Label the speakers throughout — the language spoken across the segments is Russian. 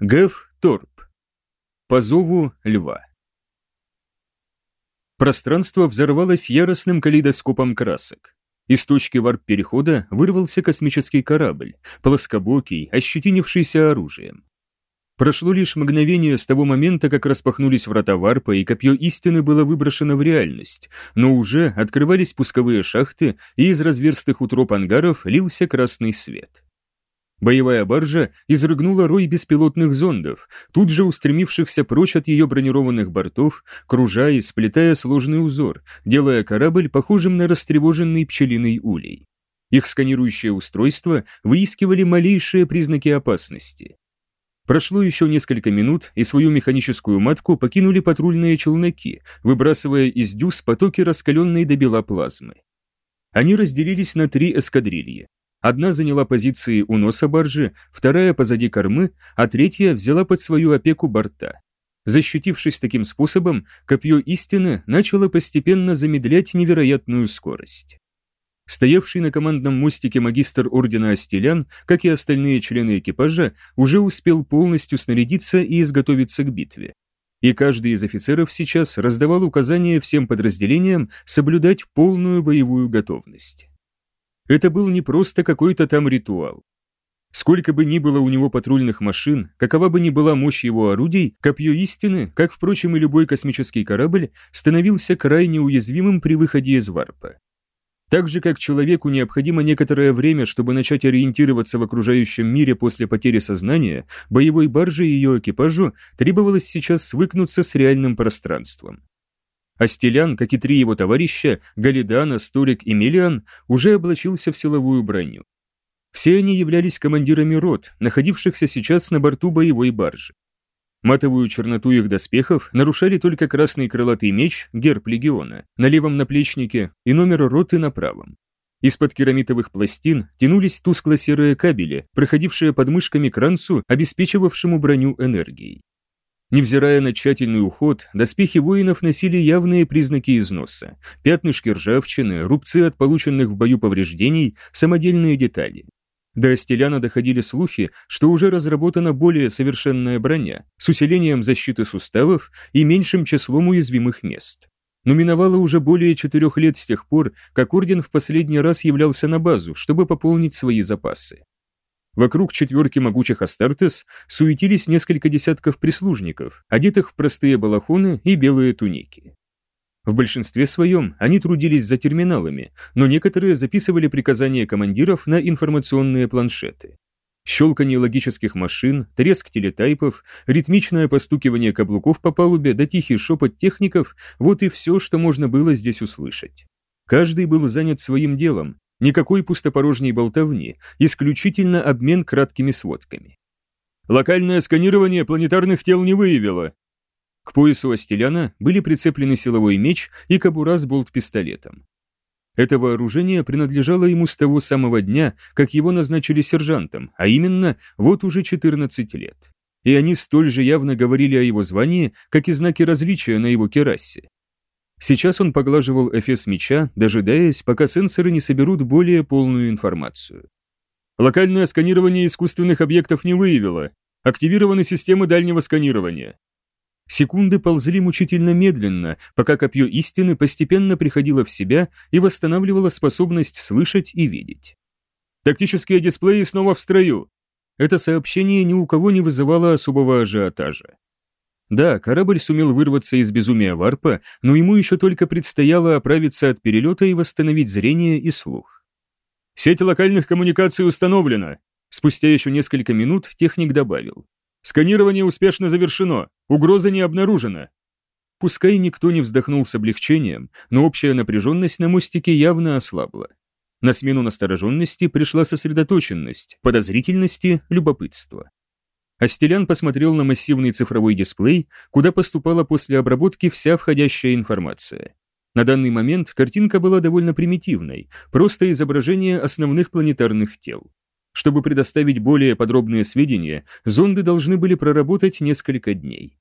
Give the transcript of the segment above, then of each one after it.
Speaker 1: Гэв Торп. По зову льва. Пространство взорвалось яростным калейдоскопом красок. Из точки варп-перехода вырвался космический корабль, плоскобокий, ощетинившийся оружием. Прошло лишь мгновение с того момента, как распахнулись врата варпа, и копье истины было выброшено в реальность, но уже открывались пусковые шахты, и из разверстых утроб ангаров лился красный свет. Боевая баржа изрыгнула рой беспилотных зондов, тут же устремившихся прочь от ее бронированных бортов, кружа и сплетая сложный узор, делая корабль похожим на растревоженный пчелиный улей. Их сканирующие устройства выискивали малейшие признаки опасности. Прошло еще несколько минут, и свою механическую матку покинули патрульные челноки, выбрасывая из дюз потоки раскаленной до бела плазмы. Они разделились на три эскадрильи. Одна заняла позиции у носа баржи, вторая позади кормы, а третья взяла под свою опеку борта. Защитившись таким способом, копье истины начало постепенно замедлять невероятную скорость. Стоявший на командном мостике магистр ордена Астелян, как и остальные члены экипажа, уже успел полностью снарядиться и изготовиться к битве. И каждый из офицеров сейчас раздавал указания всем подразделениям соблюдать полную боевую готовность. Это был не просто какой-то там ритуал. Сколько бы ни было у него патрульных машин, какова бы ни была мощь его орудий, копье истины, как, впрочем, и любой космический корабль, становился крайне уязвимым при выходе из варпа. Так же, как человеку необходимо некоторое время, чтобы начать ориентироваться в окружающем мире после потери сознания, боевой барже и ее экипажу требовалось сейчас свыкнуться с реальным пространством. Астелян, как и три его товарища, Галидана, Столик и Мелиан, уже облачился в силовую броню. Все они являлись командирами рот, находившихся сейчас на борту боевой баржи. Матовую черноту их доспехов нарушали только красный крылатый меч, герб легиона, на левом наплечнике и номер роты на правом. Из-под керамитовых пластин тянулись тускло-серые кабели, проходившие под мышками к ранцу, обеспечивавшему броню энергией. Невзирая на тщательный уход, доспехи воинов носили явные признаки износа, пятнышки ржавчины, рубцы от полученных в бою повреждений, самодельные детали. До Астеляна доходили слухи, что уже разработана более совершенная броня с усилением защиты суставов и меньшим числом уязвимых мест. Но миновало уже более четырех лет с тех пор, как Орден в последний раз являлся на базу, чтобы пополнить свои запасы. Вокруг четверки могучих Астартес суетились несколько десятков прислужников, одетых в простые балахоны и белые туники. В большинстве своем они трудились за терминалами, но некоторые записывали приказания командиров на информационные планшеты. Щелканье логических машин, треск телетайпов, ритмичное постукивание каблуков по палубе да тихий шепот техников – вот и все, что можно было здесь услышать. Каждый был занят своим делом, никакой пустопорожней болтовни, исключительно обмен краткими сводками. Локальное сканирование планетарных тел не выявило, к поясу Астеляна были прицеплены силовой меч и кобура с болт-пистолетом. Это вооружение принадлежало ему с того самого дня, как его назначили сержантом, а именно вот уже 14 лет. И они столь же явно говорили о его звании, как и знаки различия на его керасе. Сейчас он поглаживал эфес меча, дожидаясь, пока сенсоры не соберут более полную информацию. Локальное сканирование искусственных объектов не выявило. Активированы системы дальнего сканирования. Секунды ползли мучительно медленно, пока копье истины постепенно приходило в себя и восстанавливало способность слышать и видеть. «Тактические дисплеи снова в строю!» Это сообщение ни у кого не вызывало особого ажиотажа. Да, корабль сумел вырваться из безумия варпа, но ему еще только предстояло оправиться от перелета и восстановить зрение и слух. «Сеть локальных коммуникаций установлена!» Спустя еще несколько минут техник добавил. Сканирование успешно завершено. Угроза не обнаружена. Пускай никто не вздохнул с облегчением, но общая напряженность на мостике явно ослабла. На смену настороженности пришла сосредоточенность, подозрительности, любопытство. Астелян посмотрел на массивный цифровой дисплей, куда поступала после обработки вся входящая информация. На данный момент картинка была довольно примитивной, просто изображение основных планетарных тел. Чтобы предоставить более подробные сведения, зонды должны были проработать несколько дней.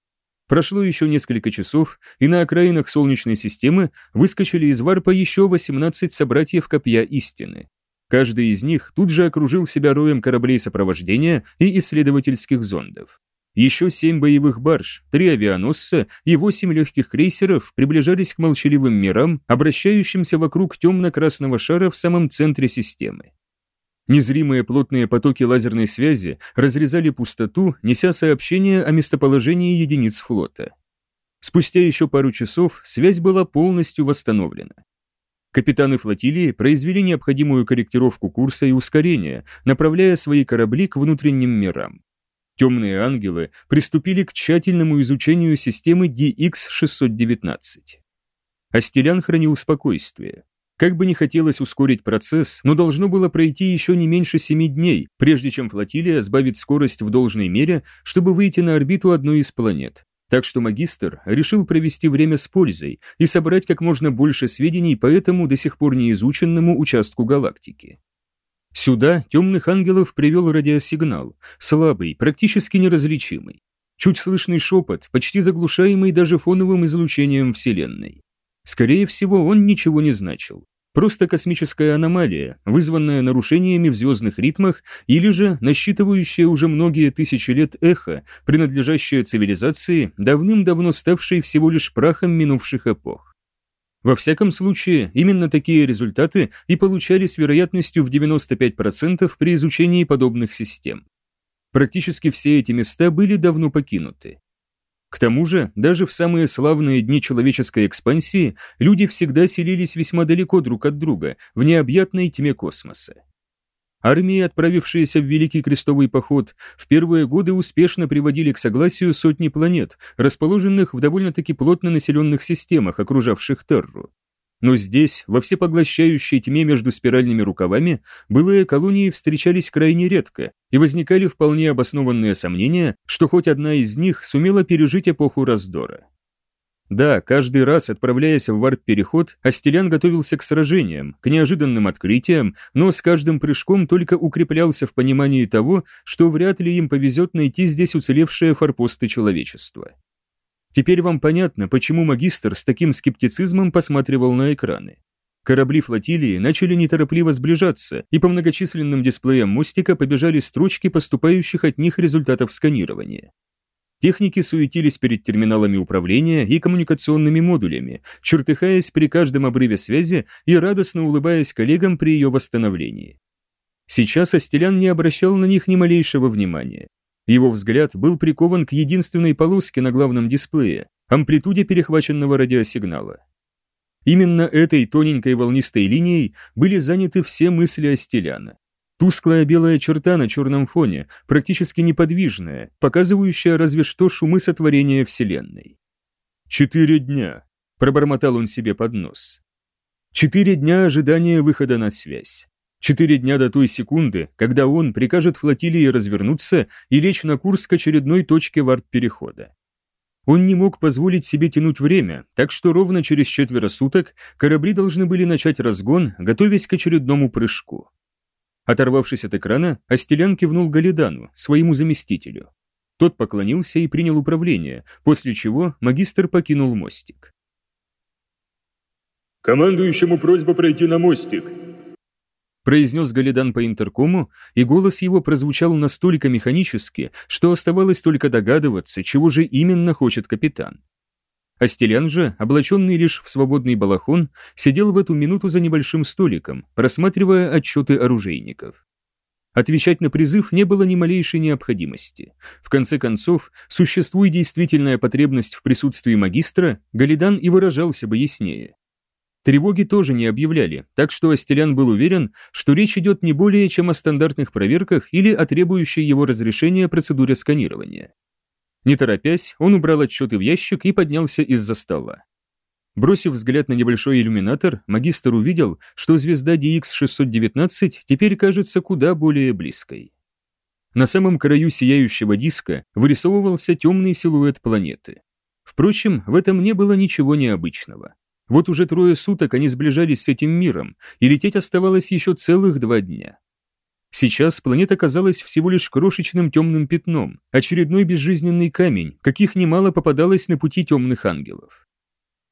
Speaker 1: Прошло еще несколько часов, и на окраинах Солнечной системы выскочили из варпа еще 18 собратьев Копья Истины. Каждый из них тут же окружил себя роем кораблей сопровождения и исследовательских зондов. Еще семь боевых барж, три авианосца и восемь легких крейсеров приближались к молчаливым мирам, обращающимся вокруг темно-красного шара в самом центре системы. Незримые плотные потоки лазерной связи разрезали пустоту, неся сообщение о местоположении единиц флота. Спустя еще пару часов связь была полностью восстановлена. Капитаны флотилии произвели необходимую корректировку курса и ускорения, направляя свои корабли к внутренним мирам. Темные ангелы приступили к тщательному изучению системы DX-619. Астелян хранил спокойствие. Как бы не хотелось ускорить процесс, но должно было пройти еще не меньше семи дней, прежде чем флотилия сбавит скорость в должной мере, чтобы выйти на орбиту одной из планет. Так что магистр решил провести время с пользой и собрать как можно больше сведений по этому до сих пор неизученному участку галактики. Сюда темных ангелов привел радиосигнал, слабый, практически неразличимый. Чуть слышный шепот, почти заглушаемый даже фоновым излучением Вселенной. Скорее всего, он ничего не значил. Просто космическая аномалия, вызванная нарушениями в звездных ритмах или же насчитывающая уже многие тысячи лет эхо, принадлежащее цивилизации, давным-давно ставшей всего лишь прахом минувших эпох. Во всяком случае, именно такие результаты и получали с вероятностью в 95% при изучении подобных систем. Практически все эти места были давно покинуты. К тому же, даже в самые славные дни человеческой экспансии люди всегда селились весьма далеко друг от друга, в необъятной тьме космоса. Армии, отправившиеся в Великий Крестовый поход, в первые годы успешно приводили к согласию сотни планет, расположенных в довольно-таки плотно населенных системах, окружавших Терру. Но здесь, во всепоглощающей тьме между спиральными рукавами, былые колонии встречались крайне редко, и возникали вполне обоснованные сомнения, что хоть одна из них сумела пережить эпоху раздора. Да, каждый раз, отправляясь в варп-переход, Астелян готовился к сражениям, к неожиданным открытиям, но с каждым прыжком только укреплялся в понимании того, что вряд ли им повезет найти здесь уцелевшие форпосты человечества. Теперь вам понятно, почему магистр с таким скептицизмом посматривал на экраны. Корабли флотилии начали неторопливо сближаться, и по многочисленным дисплеям мостика побежали строчки поступающих от них результатов сканирования. Техники суетились перед терминалами управления и коммуникационными модулями, чертыхаясь при каждом обрыве связи и радостно улыбаясь коллегам при ее восстановлении. Сейчас Астелян не обращал на них ни малейшего внимания. Его взгляд был прикован к единственной полоске на главном дисплее, амплитуде перехваченного радиосигнала. Именно этой тоненькой волнистой линией были заняты все мысли Астеляна. Тусклая белая черта на черном фоне, практически неподвижная, показывающая разве что шумы сотворения Вселенной. «Четыре дня», – пробормотал он себе под нос. «Четыре дня ожидания выхода на связь. Четыре дня до той секунды, когда он прикажет флотилии развернуться и лечь на курс к очередной точке варп-перехода. Он не мог позволить себе тянуть время, так что ровно через четверо суток корабли должны были начать разгон, готовясь к очередному прыжку. Оторвавшись от экрана, Астелян кивнул Галидану, своему заместителю. Тот поклонился и принял управление, после чего магистр покинул мостик.
Speaker 2: «Командующему просьба пройти на мостик»,
Speaker 1: произнес Галидан по интеркому, и голос его прозвучал настолько механически, что оставалось только догадываться, чего же именно хочет капитан. Астелян же, облаченный лишь в свободный балахон, сидел в эту минуту за небольшим столиком, просматривая отчеты оружейников. Отвечать на призыв не было ни малейшей необходимости. В конце концов, существует действительная потребность в присутствии магистра, Галидан и выражался бы яснее. Тревоги тоже не объявляли, так что Астелян был уверен, что речь идет не более чем о стандартных проверках или о требующей его разрешения процедуре сканирования. Не торопясь, он убрал отчеты в ящик и поднялся из-за стола. Бросив взгляд на небольшой иллюминатор, магистр увидел, что звезда DX-619 теперь кажется куда более близкой. На самом краю сияющего диска вырисовывался темный силуэт планеты. Впрочем, в этом не было ничего необычного. Вот уже трое суток они сближались с этим миром, и лететь оставалось еще целых два дня. Сейчас планета казалась всего лишь крошечным темным пятном, очередной безжизненный камень, каких немало попадалось на пути темных ангелов.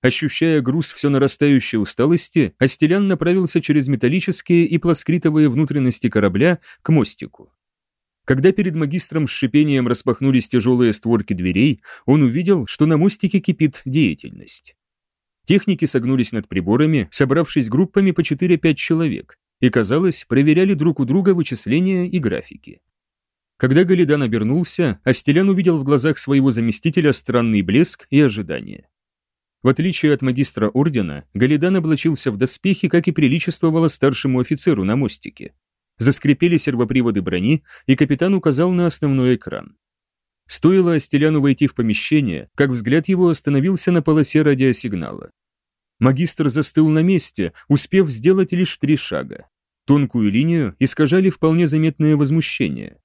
Speaker 1: Ощущая груз все нарастающей усталости, Астелян направился через металлические и плоскритовые внутренности корабля к мостику. Когда перед магистром с шипением распахнулись тяжелые створки дверей, он увидел, что на мостике кипит деятельность. Техники согнулись над приборами, собравшись группами по 4-5 человек, и, казалось, проверяли друг у друга вычисления и графики. Когда Галидан обернулся, Астелян увидел в глазах своего заместителя странный блеск и ожидание. В отличие от магистра ордена, Галидан облачился в доспехи, как и приличествовало старшему офицеру на мостике. Заскрипели сервоприводы брони, и капитан указал на основной экран. Стоило Астеляну войти в помещение, как взгляд его остановился на полосе радиосигнала. Магистр застыл на месте, успев сделать лишь три шага. Тонкую линию искажали вполне заметное возмущение.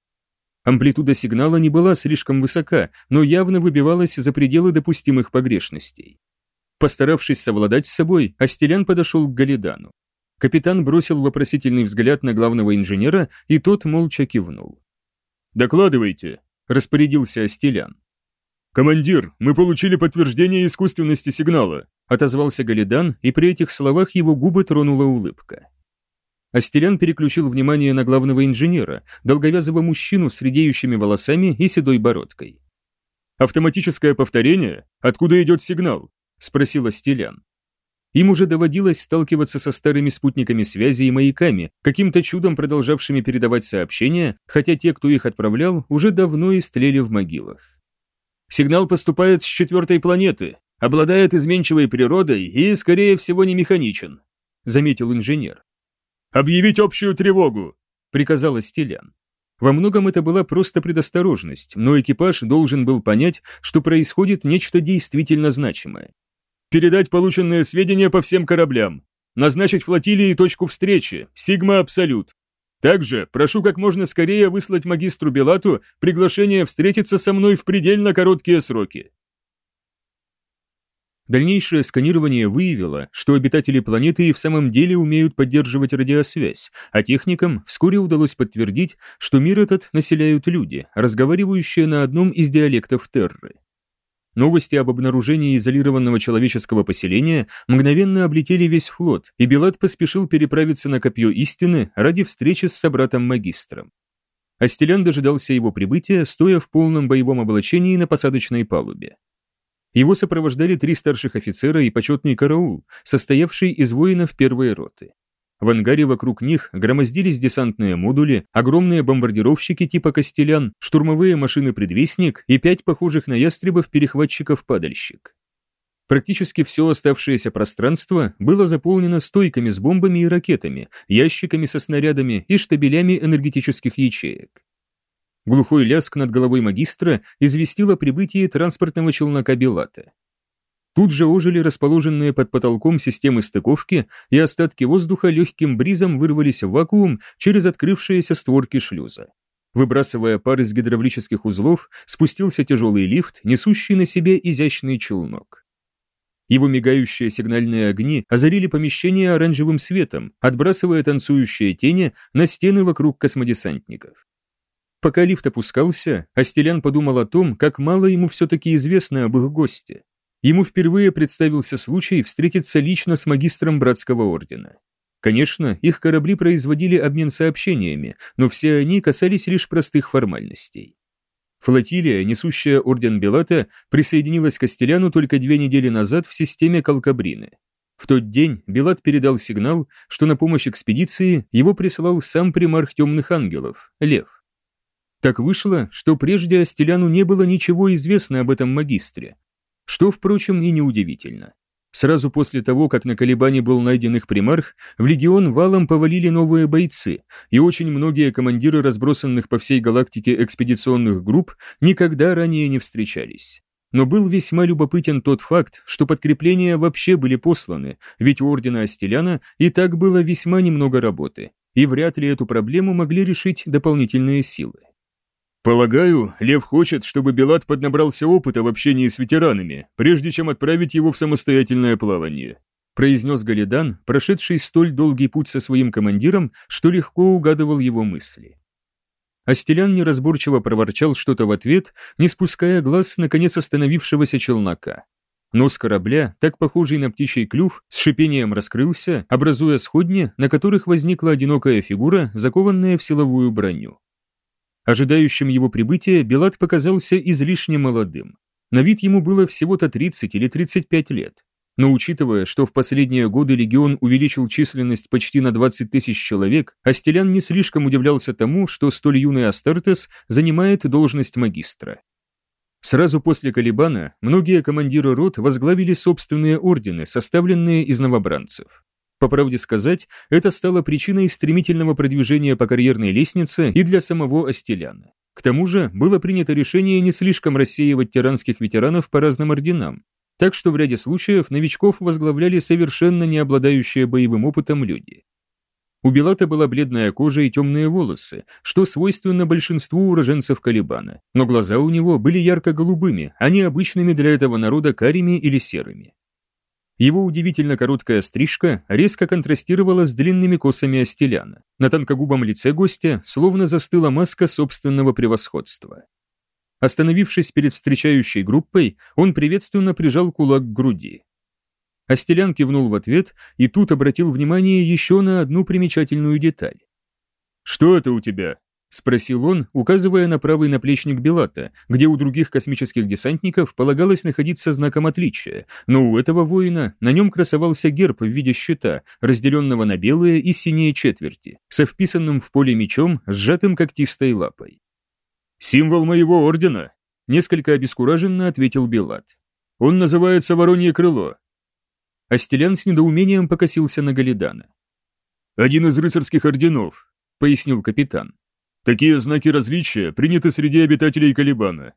Speaker 1: Амплитуда сигнала не была слишком высока, но явно выбивалась за пределы допустимых погрешностей. Постаравшись совладать с собой, Астелян подошел к Галидану. Капитан бросил вопросительный взгляд на главного инженера, и тот молча кивнул.
Speaker 2: «Докладывайте», – распорядился Астелян. «Командир, мы получили подтверждение искусственности сигнала», – отозвался Галидан, и при этих словах его губы тронула улыбка.
Speaker 1: Астерян переключил внимание на главного инженера, долговязого мужчину с редеющими волосами и седой бородкой.
Speaker 2: «Автоматическое повторение? Откуда идет сигнал?» – спросил Астелян.
Speaker 1: Им уже доводилось сталкиваться со старыми спутниками связи и маяками, каким-то чудом продолжавшими передавать сообщения, хотя те, кто их отправлял, уже давно истлели в могилах.
Speaker 3: Сигнал поступает с четвертой планеты, обладает изменчивой природой и, скорее всего, не механичен», — заметил инженер.
Speaker 2: «Объявить общую тревогу!» — приказал Стилян.
Speaker 1: Во многом это была просто предосторожность, но экипаж должен был понять, что происходит нечто действительно значимое.
Speaker 2: Передать полученные сведения по всем кораблям. Назначить флотилии точку встречи. Сигма Абсолют. Также прошу как можно скорее выслать магистру Белату приглашение встретиться со мной в предельно короткие сроки.
Speaker 1: Дальнейшее сканирование выявило, что обитатели планеты и в самом деле умеют поддерживать радиосвязь, а техникам вскоре удалось подтвердить, что мир этот населяют люди, разговаривающие на одном из диалектов Терры. Новости об обнаружении изолированного человеческого поселения мгновенно облетели весь флот, и Белат поспешил переправиться на Копье Истины ради встречи с собратом-магистром. Астелян дожидался его прибытия, стоя в полном боевом облачении на посадочной палубе. Его сопровождали три старших офицера и почетный караул, состоявший из воинов первой роты. В ангаре вокруг них громоздились десантные модули, огромные бомбардировщики типа «Костелян», штурмовые машины-предвестник и пять похожих на ястребов-перехватчиков-падальщик. Практически все оставшееся пространство было заполнено стойками с бомбами и ракетами, ящиками со снарядами и штабелями энергетических ячеек. Глухой ляск над головой магистра известил о прибытии транспортного челнока Белата. Тут же ожили расположенные под потолком системы стыковки, и остатки воздуха легким бризом вырвались в вакуум через открывшиеся створки шлюза. Выбрасывая пар из гидравлических узлов, спустился тяжелый лифт, несущий на себе изящный челнок. Его мигающие сигнальные огни озарили помещение оранжевым светом, отбрасывая танцующие тени на стены вокруг космодесантников. Пока лифт опускался, Астелян подумал о том, как мало ему все-таки известно об их госте. Ему впервые представился случай встретиться лично с магистром братского ордена. Конечно, их корабли производили обмен сообщениями, но все они касались лишь простых формальностей. Флотилия, несущая орден Белата, присоединилась к Костеляну только две недели назад в системе Калкабрины. В тот день Белат передал сигнал, что на помощь экспедиции его прислал сам примарх темных ангелов, Лев. Так вышло, что прежде Астеляну не было ничего известно об этом магистре, что, впрочем, и неудивительно. Сразу после того, как на колебании был найден их примарх, в легион валом повалили новые бойцы, и очень многие командиры разбросанных по всей галактике экспедиционных групп никогда ранее не встречались. Но был весьма любопытен тот факт, что подкрепления вообще были посланы, ведь у Ордена Астеляна и так было весьма немного работы, и вряд ли эту проблему могли решить дополнительные силы.
Speaker 2: «Полагаю, Лев хочет, чтобы Белат поднабрался опыта в общении с ветеранами, прежде чем отправить его в самостоятельное плавание», произнес Галидан, прошедший столь долгий путь со своим командиром, что легко угадывал его мысли. Астелян неразборчиво проворчал что-то в ответ, не спуская глаз наконец остановившегося челнока. Нос корабля, так похожий на птичий клюв, с шипением раскрылся, образуя сходни, на которых возникла одинокая фигура, закованная в силовую броню.
Speaker 1: Ожидающим его прибытия Белат показался излишне молодым. На вид ему было всего-то 30 или 35 лет. Но учитывая, что в последние годы легион увеличил численность почти на 20 тысяч человек, Астелян не слишком удивлялся тому, что столь юный Астартес занимает должность магистра. Сразу после Калибана многие командиры рот возглавили собственные ордены, составленные из новобранцев. По правде сказать, это стало причиной стремительного продвижения по карьерной лестнице и для самого Астеляна. К тому же было принято решение не слишком рассеивать тиранских ветеранов по разным орденам, так что в ряде случаев новичков возглавляли совершенно не обладающие боевым опытом люди. У Белата была бледная кожа и темные волосы, что свойственно большинству уроженцев Калибана, но глаза у него были ярко-голубыми, а не обычными для этого народа карими или серыми. Его удивительно короткая стрижка резко контрастировала с длинными косами Астеляна. На тонкогубом лице гостя словно застыла маска собственного превосходства. Остановившись перед встречающей группой, он приветственно прижал кулак к груди. Астелян кивнул в ответ и тут обратил внимание еще на одну примечательную деталь.
Speaker 2: «Что это у тебя?» – спросил он, указывая на правый наплечник Белата, где у других космических десантников полагалось находиться знаком отличия, но у этого воина на нем красовался герб в виде щита, разделенного на белые и синие четверти, со вписанным в поле мечом, сжатым когтистой лапой. «Символ моего ордена», — несколько обескураженно ответил Белат. «Он называется Воронье крыло».
Speaker 1: Астелян с недоумением покосился на Галидана.
Speaker 2: «Один из рыцарских орденов», — пояснил капитан. «Такие знаки различия приняты среди обитателей Калибана».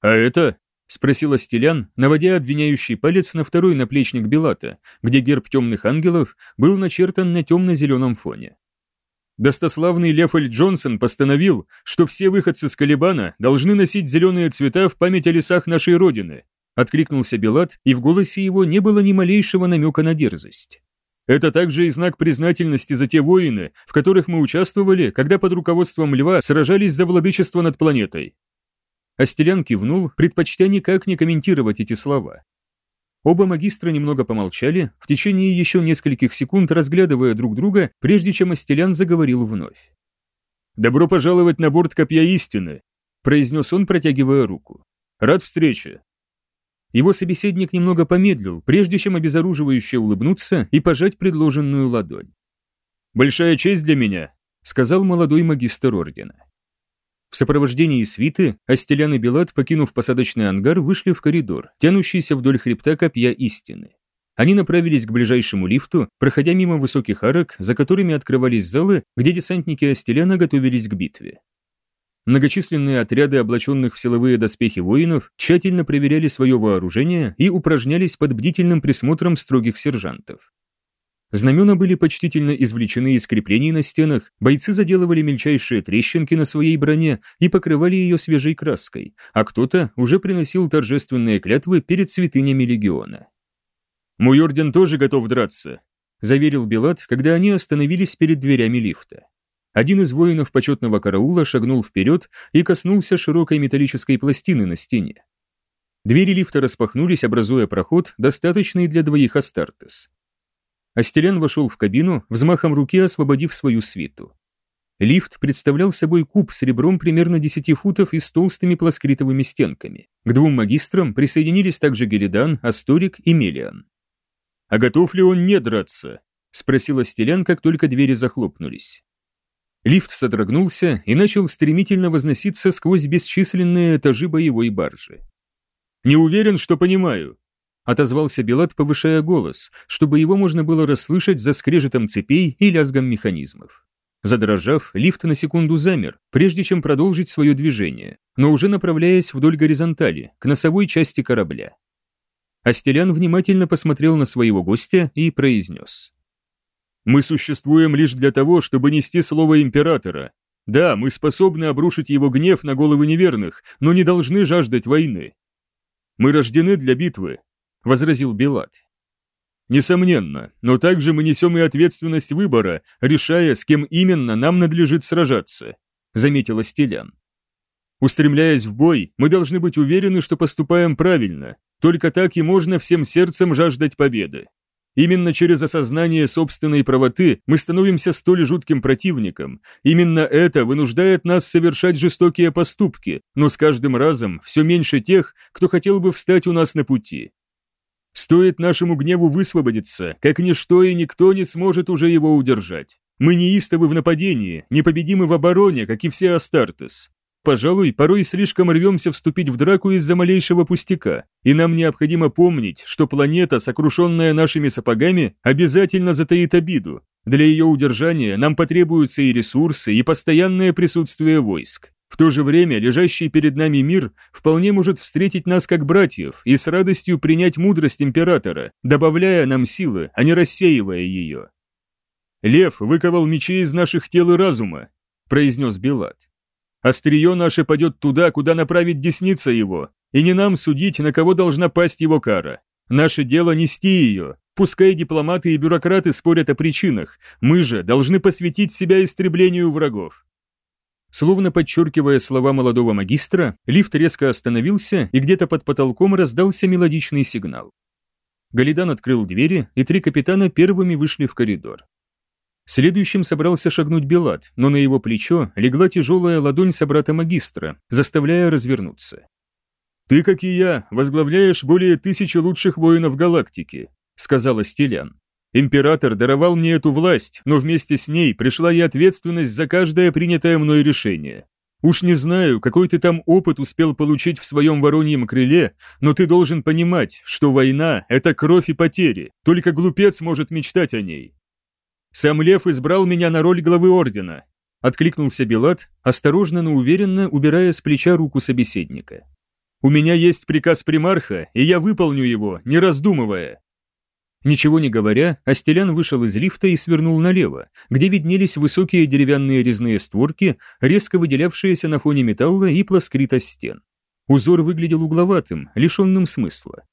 Speaker 1: «А это?» — спросил Астелян, наводя обвиняющий палец на второй наплечник Белата, где герб темных ангелов был начертан на темно-зеленом фоне.
Speaker 2: Достославный Лефель Джонсон постановил, что все выходцы с Калибана должны носить зеленые цвета в память о лесах нашей Родины. Откликнулся Белат, и в голосе его не было ни малейшего намека на дерзость. Это также и знак признательности за те войны, в которых мы участвовали, когда под руководством Льва сражались за владычество над планетой.
Speaker 1: Астелян кивнул, предпочтя никак не комментировать эти слова. Оба магистра немного помолчали, в течение еще нескольких секунд разглядывая друг друга, прежде чем Астелян заговорил вновь.
Speaker 2: «Добро пожаловать на борт Копья Истины», – произнес он, протягивая руку. «Рад встрече».
Speaker 1: Его собеседник немного помедлил, прежде чем обезоруживающе улыбнуться и пожать предложенную ладонь.
Speaker 2: «Большая честь для меня», – сказал молодой магистр ордена.
Speaker 1: В сопровождении свиты Астелян и Белат, покинув посадочный ангар, вышли в коридор, тянущийся вдоль хребта копья истины. Они направились к ближайшему лифту, проходя мимо высоких арок, за которыми открывались залы, где десантники Астеляна готовились к битве. Многочисленные отряды облаченных в силовые доспехи воинов тщательно проверяли свое вооружение и упражнялись под бдительным присмотром строгих сержантов. Знамена были почтительно извлечены из креплений на стенах, бойцы заделывали мельчайшие трещинки на своей броне и покрывали ее свежей краской, а кто-то уже приносил торжественные клятвы перед святынями легиона.
Speaker 2: «Мой орден тоже готов драться», –
Speaker 1: заверил Белат, когда они остановились перед дверями лифта. Один из воинов почетного караула шагнул вперед и коснулся широкой металлической пластины на стене. Двери лифта распахнулись, образуя проход, достаточный для двоих Астартес. Астерян вошел в кабину, взмахом руки освободив свою свиту. Лифт представлял собой куб с ребром примерно 10 футов и с толстыми плоскритовыми стенками. К двум магистрам присоединились также Геридан, Асторик и Мелиан.
Speaker 2: «А готов ли он не драться?» – спросил Астелян, как только двери захлопнулись.
Speaker 1: Лифт содрогнулся и начал стремительно возноситься сквозь бесчисленные этажи боевой баржи.
Speaker 2: «Не уверен, что понимаю»,
Speaker 1: отозвался Белат, повышая голос, чтобы его можно было расслышать за скрежетом цепей и лязгом механизмов. Задрожав, лифт на секунду замер, прежде чем продолжить свое движение, но уже направляясь вдоль горизонтали, к носовой части корабля. Астелян внимательно посмотрел на своего гостя и произнес.
Speaker 2: «Мы существуем лишь для того, чтобы нести слово императора. Да, мы способны обрушить его гнев на головы неверных, но не должны жаждать войны. Мы рождены для битвы, возразил Белат. Несомненно, но также мы несем и ответственность выбора, решая, с кем именно нам надлежит сражаться, заметила Стелян. Устремляясь в бой, мы должны быть уверены, что поступаем правильно, только так и можно всем сердцем жаждать победы.
Speaker 1: Именно через осознание собственной правоты мы становимся столь жутким противником. Именно это вынуждает нас совершать жестокие поступки, но с каждым разом все меньше тех, кто хотел бы встать у нас на пути. Стоит нашему гневу высвободиться, как ничто и никто не сможет уже его удержать. Мы неистовы в нападении, непобедимы в обороне, как и все Астартес. Пожалуй, порой слишком рвемся вступить в драку из-за малейшего пустяка, и нам необходимо помнить, что планета, сокрушенная нашими сапогами, обязательно затаит обиду. Для ее удержания нам потребуются и ресурсы, и постоянное присутствие войск. В то же время лежащий перед нами мир вполне может встретить нас как братьев и с радостью принять мудрость императора, добавляя нам силы, а не рассеивая ее. «Лев выковал мечи из наших тел и разума», – произнес Белат. Острие наше падет туда, куда направит десница его, и не нам судить, на кого должна пасть его кара. Наше дело нести ее. Пускай дипломаты и бюрократы спорят о причинах, мы же должны посвятить себя истреблению врагов. Словно подчеркивая слова молодого магистра, лифт резко остановился, и где-то под потолком раздался мелодичный сигнал. Галидан открыл двери, и три капитана первыми вышли в коридор. Следующим собрался шагнуть Белат, но на его плечо легла тяжелая ладонь собрата-магистра, заставляя развернуться. «Ты, как и я, возглавляешь более тысячи лучших воинов галактики», сказала Стилян. «Император даровал мне эту власть, но вместе с ней пришла и ответственность за каждое принятое мной решение. Уж не знаю, какой ты там опыт успел получить в своем вороньем крыле, но ты должен понимать, что война – это кровь и потери, только глупец может мечтать о ней. Сам Лев избрал меня на роль главы ордена», — откликнулся Белат, осторожно, но уверенно убирая с плеча руку собеседника. «У меня есть приказ примарха, и я выполню его, не раздумывая». Ничего не говоря, Астелян вышел из лифта и свернул налево, где виднелись высокие деревянные резные створки, резко выделявшиеся на фоне металла и плоскрита стен. Узор выглядел угловатым, лишенным смысла.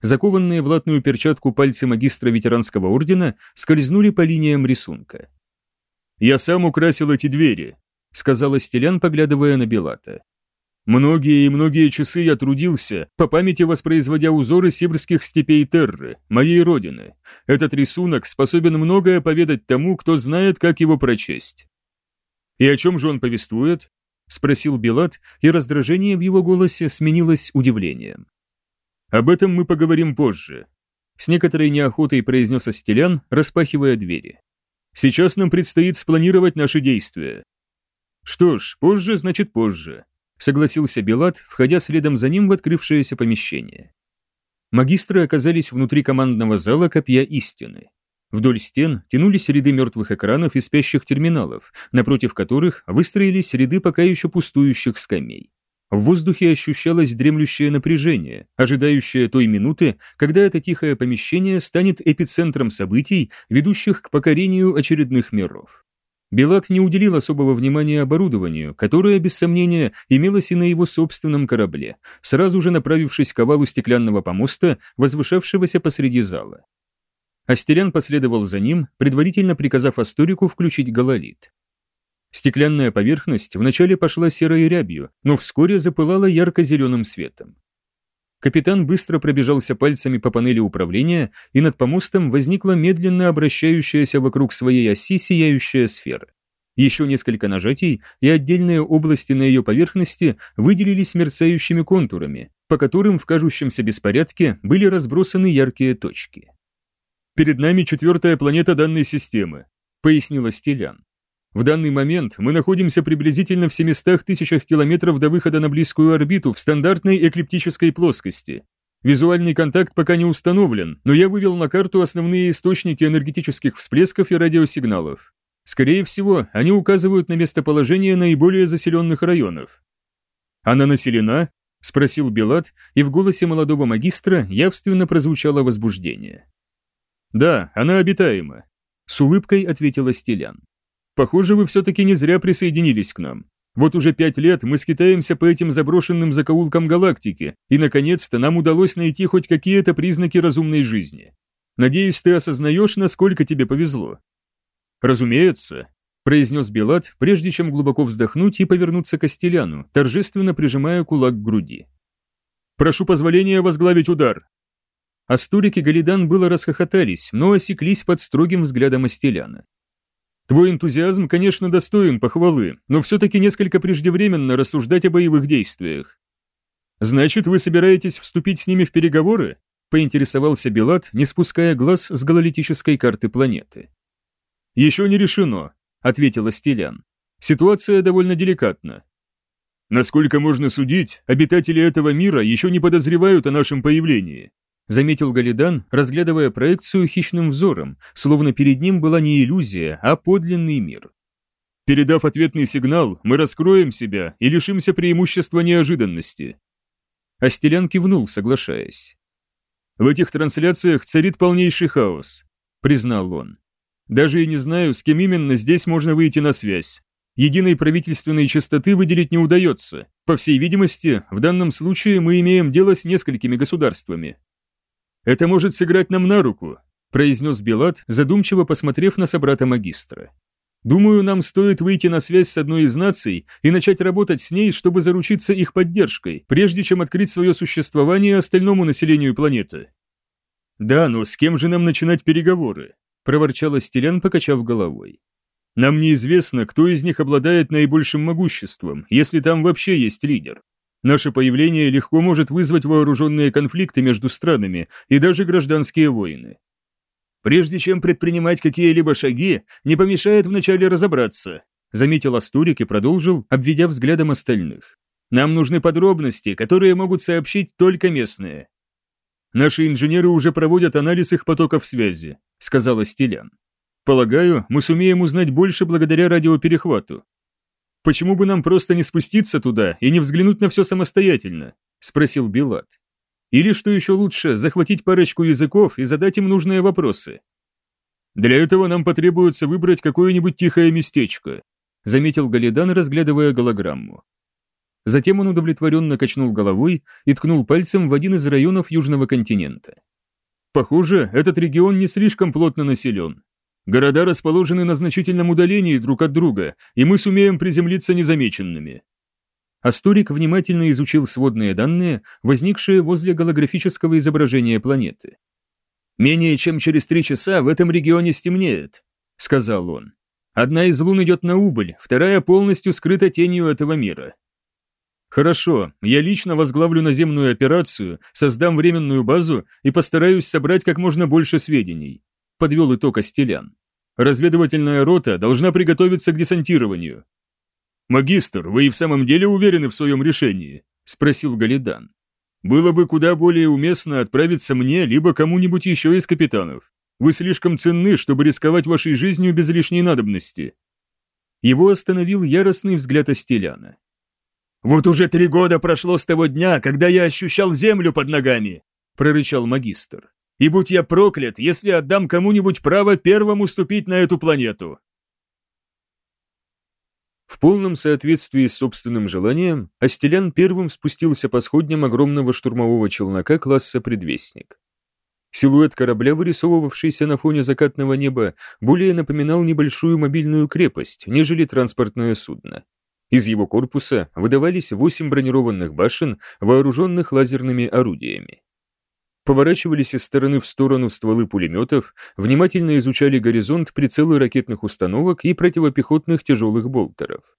Speaker 1: Закованные в латную перчатку пальцы магистра ветеранского ордена скользнули по линиям рисунка. «Я сам украсил эти двери», — сказал Стелян, поглядывая на Белата. «Многие и многие часы я трудился, по памяти воспроизводя узоры сибирских степей Терры, моей родины. Этот рисунок способен многое поведать тому, кто знает, как его прочесть». «И о чем же он повествует?» — спросил Белат, и раздражение в его голосе сменилось удивлением. Об этом мы поговорим позже. С некоторой неохотой произнес Астелян, распахивая двери. Сейчас нам предстоит спланировать наши действия. Что ж, позже значит позже, согласился Белат, входя следом за ним в открывшееся помещение. Магистры оказались внутри командного зала Копья Истины. Вдоль стен тянулись ряды мертвых экранов и спящих терминалов, напротив которых выстроились ряды пока еще пустующих скамей. В воздухе ощущалось дремлющее напряжение, ожидающее той минуты, когда это тихое помещение станет эпицентром событий, ведущих к покорению очередных миров. Белат не уделил особого внимания оборудованию, которое, без сомнения, имелось и на его собственном корабле, сразу же направившись к овалу стеклянного помоста, возвышавшегося посреди зала. Астерян последовал за ним, предварительно приказав Асторику включить гололит. Стеклянная поверхность вначале пошла серой рябью, но вскоре запылала ярко-зеленым светом. Капитан быстро пробежался пальцами по панели управления, и над помостом возникла медленно обращающаяся вокруг своей оси сияющая сфера. Еще несколько нажатий, и отдельные области на ее поверхности выделились мерцающими контурами, по которым в кажущемся беспорядке были разбросаны яркие точки. «Перед нами четвертая планета данной системы», — пояснила Стилян. В данный момент мы находимся приблизительно в 700 тысячах километров до выхода на близкую орбиту в стандартной эклиптической плоскости. Визуальный контакт пока не установлен, но я вывел на карту основные источники энергетических всплесков и радиосигналов. Скорее всего, они указывают на местоположение наиболее заселенных районов. «Она населена?» – спросил Белат, и в голосе молодого магистра явственно прозвучало возбуждение. «Да, она обитаема», – с улыбкой ответила Стилян. Похоже, вы все-таки не зря присоединились к нам. Вот уже пять лет мы скитаемся по этим заброшенным закоулкам галактики, и, наконец-то, нам удалось найти хоть какие-то признаки разумной жизни. Надеюсь, ты осознаешь, насколько тебе повезло». «Разумеется», – произнес Белат, прежде чем глубоко вздохнуть и повернуться к Костеляну, торжественно прижимая кулак к груди. «Прошу позволения возглавить удар». Астурик и Галидан было расхохотались, но осеклись под строгим взглядом Астеляна. Твой энтузиазм, конечно, достоин похвалы, но все-таки несколько преждевременно рассуждать о боевых действиях. Значит, вы собираетесь вступить с ними в переговоры? Поинтересовался Белат, не спуская глаз с гололитической карты планеты. Еще не решено, ответил Астелян. Ситуация довольно деликатна. Насколько можно судить, обитатели этого мира еще не подозревают о нашем появлении заметил Галидан, разглядывая проекцию хищным взором, словно перед ним была не иллюзия, а подлинный мир. Передав ответный сигнал, мы раскроем себя и лишимся преимущества неожиданности. Астелян кивнул, соглашаясь. В этих трансляциях царит полнейший хаос, признал он. Даже и не знаю, с кем именно здесь можно выйти на связь. Единой правительственной частоты выделить не удается. По всей видимости, в данном случае мы имеем дело с несколькими государствами. «Это может сыграть нам на руку», – произнес Белат, задумчиво посмотрев на собрата магистра. «Думаю, нам стоит выйти на связь с одной из наций и начать работать с ней, чтобы заручиться их поддержкой, прежде чем открыть свое существование остальному населению планеты». «Да, но с кем же нам начинать переговоры?» – проворчал Астелян, покачав головой. «Нам неизвестно, кто из них обладает наибольшим могуществом, если там вообще есть лидер. Наше появление легко может вызвать вооруженные конфликты между странами и даже гражданские войны. Прежде чем предпринимать какие-либо шаги, не помешает вначале разобраться, заметил Астурик и продолжил, обведя взглядом остальных. Нам нужны подробности, которые могут сообщить только местные. Наши инженеры уже проводят анализ их потоков связи, сказал Астелян. Полагаю, мы сумеем узнать больше благодаря радиоперехвату. «Почему бы нам просто не спуститься туда и не взглянуть на все самостоятельно?» – спросил Билат. «Или, что еще лучше, захватить парочку языков и задать им нужные вопросы?» «Для этого нам потребуется выбрать какое-нибудь тихое местечко», – заметил Галидан, разглядывая голограмму. Затем он удовлетворенно качнул головой и ткнул пальцем в один из районов Южного континента. «Похоже, этот регион не слишком плотно населен. Города расположены на значительном удалении друг от друга, и мы сумеем приземлиться незамеченными. Астурик внимательно изучил сводные данные, возникшие возле голографического изображения планеты. «Менее чем через три часа в этом регионе стемнеет», — сказал он. «Одна из лун идет на убыль, вторая полностью скрыта тенью этого мира». «Хорошо, я лично возглавлю наземную операцию, создам временную базу и постараюсь собрать как можно больше сведений», — подвел итог Астелян. Разведывательная рота должна приготовиться к десантированию. «Магистр, вы и в самом деле уверены в своем решении?» – спросил Галидан. «Было бы куда более уместно отправиться мне, либо кому-нибудь еще из капитанов. Вы слишком ценны, чтобы рисковать вашей жизнью без лишней надобности». Его остановил яростный взгляд Астеляна. «Вот уже три года прошло с того дня, когда я ощущал землю под ногами!» – прорычал магистр. И будь я проклят, если отдам кому-нибудь право первому ступить на эту планету. В полном соответствии с собственным желанием, Астелян первым спустился по сходням огромного штурмового челнока класса «Предвестник». Силуэт корабля, вырисовывавшийся на фоне закатного неба, более напоминал небольшую мобильную крепость, нежели транспортное судно. Из его корпуса выдавались восемь бронированных башен, вооруженных лазерными орудиями поворачивались из стороны в сторону стволы пулеметов, внимательно изучали горизонт прицелы ракетных установок и противопехотных тяжелых болтеров.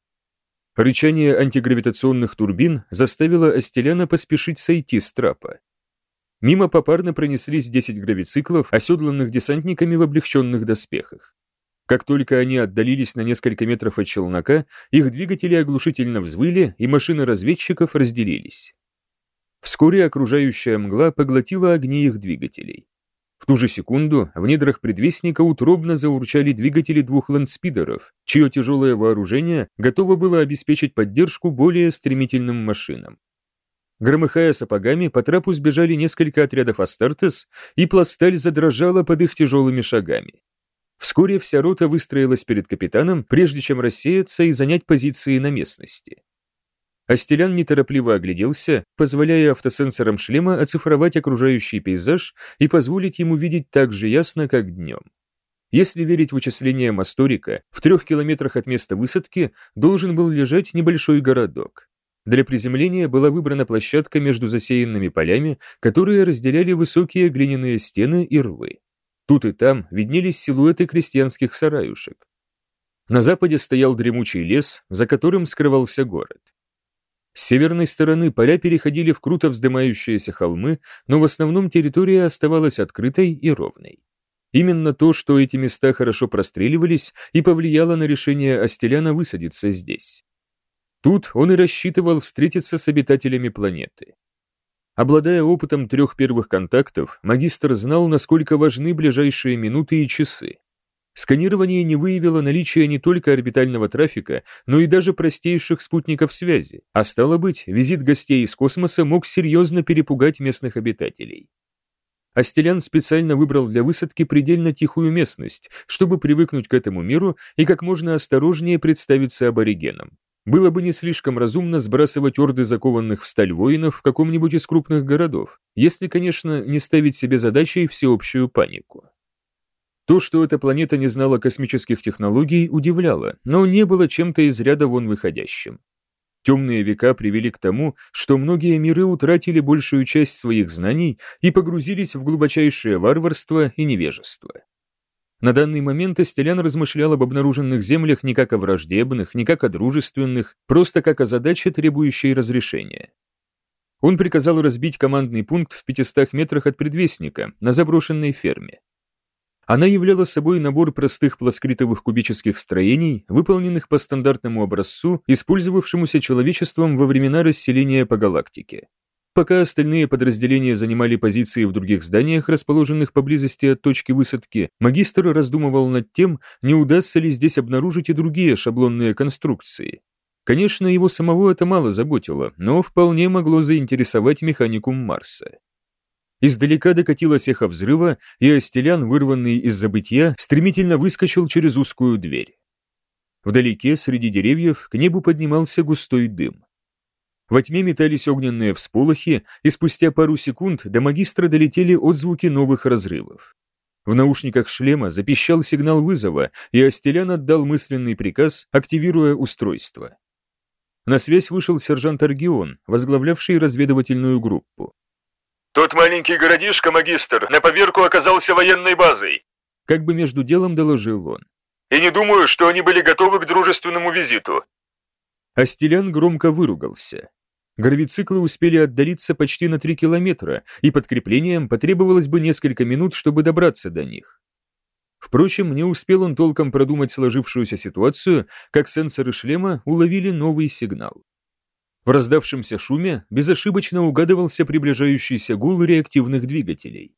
Speaker 1: Рычание антигравитационных турбин заставило Астеляна поспешить сойти с трапа. Мимо попарно пронеслись 10 гравициклов, оседланных десантниками в облегченных доспехах. Как только они отдалились на несколько метров от челнока, их двигатели оглушительно взвыли, и машины разведчиков разделились. Вскоре окружающая мгла поглотила огни их двигателей. В ту же секунду в недрах предвестника утробно заурчали двигатели двух ландспидеров, чье тяжелое вооружение готово было обеспечить поддержку более стремительным машинам. Громыхая сапогами, по трапу сбежали несколько отрядов Астартес, и пласталь задрожала под их тяжелыми шагами. Вскоре вся рота выстроилась перед капитаном, прежде чем рассеяться и занять позиции на местности. Астелян неторопливо огляделся, позволяя автосенсорам шлема оцифровать окружающий пейзаж и позволить ему видеть так же ясно, как днем. Если верить вычислениям Асторика, в трех километрах от места высадки должен был лежать небольшой городок. Для приземления была выбрана площадка между засеянными полями, которые разделяли высокие глиняные стены и рвы. Тут и там виднелись силуэты крестьянских сараюшек. На западе стоял дремучий лес, за которым скрывался город. С северной стороны поля переходили в круто вздымающиеся холмы, но в основном территория оставалась открытой и ровной. Именно то, что эти места хорошо простреливались, и повлияло на решение Астеляна высадиться здесь. Тут он и рассчитывал встретиться с обитателями планеты. Обладая опытом трех первых контактов, магистр знал, насколько важны ближайшие минуты и часы. Сканирование не выявило наличие не только орбитального трафика, но и даже простейших спутников связи, а стало быть, визит гостей из космоса мог серьезно перепугать местных обитателей. Астелян специально выбрал для высадки предельно тихую местность, чтобы привыкнуть к этому миру и как можно осторожнее представиться аборигенам. Было бы не слишком разумно сбрасывать орды закованных в сталь воинов в каком-нибудь из крупных городов, если, конечно, не ставить себе задачей всеобщую панику. То, что эта планета не знала космических технологий, удивляло, но не было чем-то из ряда вон выходящим. Темные века привели к тому, что многие миры утратили большую часть своих знаний и погрузились в глубочайшее варварство и невежество. На данный момент Эстелян размышлял об обнаруженных землях не как о враждебных, не как о дружественных, просто как о задаче, требующей разрешения. Он приказал разбить командный пункт в 500 метрах от предвестника, на заброшенной ферме. Она являла собой набор простых плоскритовых кубических строений, выполненных по стандартному образцу, использовавшемуся человечеством во времена расселения по галактике. Пока остальные подразделения занимали позиции в других зданиях, расположенных поблизости от точки высадки, магистр раздумывал над тем, не удастся ли здесь обнаружить и другие шаблонные конструкции. Конечно, его самого это мало заботило, но вполне могло заинтересовать механикум Марса. Издалека докатилось эхо взрыва, и Астелян, вырванный из забытья, стремительно выскочил через узкую дверь. Вдалеке, среди деревьев, к небу поднимался густой дым. Во тьме метались огненные всполохи, и спустя пару секунд до магистра долетели отзвуки новых разрывов. В наушниках шлема запищал сигнал вызова, и Астелян отдал мысленный приказ, активируя устройство. На связь вышел сержант Аргион, возглавлявший разведывательную группу.
Speaker 4: «Тот маленький городишко, магистр, на поверку оказался военной базой»,
Speaker 1: как бы между делом доложил он.
Speaker 4: «И не думаю, что они были готовы к дружественному визиту».
Speaker 1: Астелян громко выругался. Гравициклы успели отдалиться почти на 3 километра, и подкреплением потребовалось бы несколько минут, чтобы добраться до них. Впрочем, не успел он толком продумать сложившуюся ситуацию, как сенсоры шлема уловили новый сигнал. В раздавшемся шуме безошибочно угадывался приближающийся гул реактивных двигателей.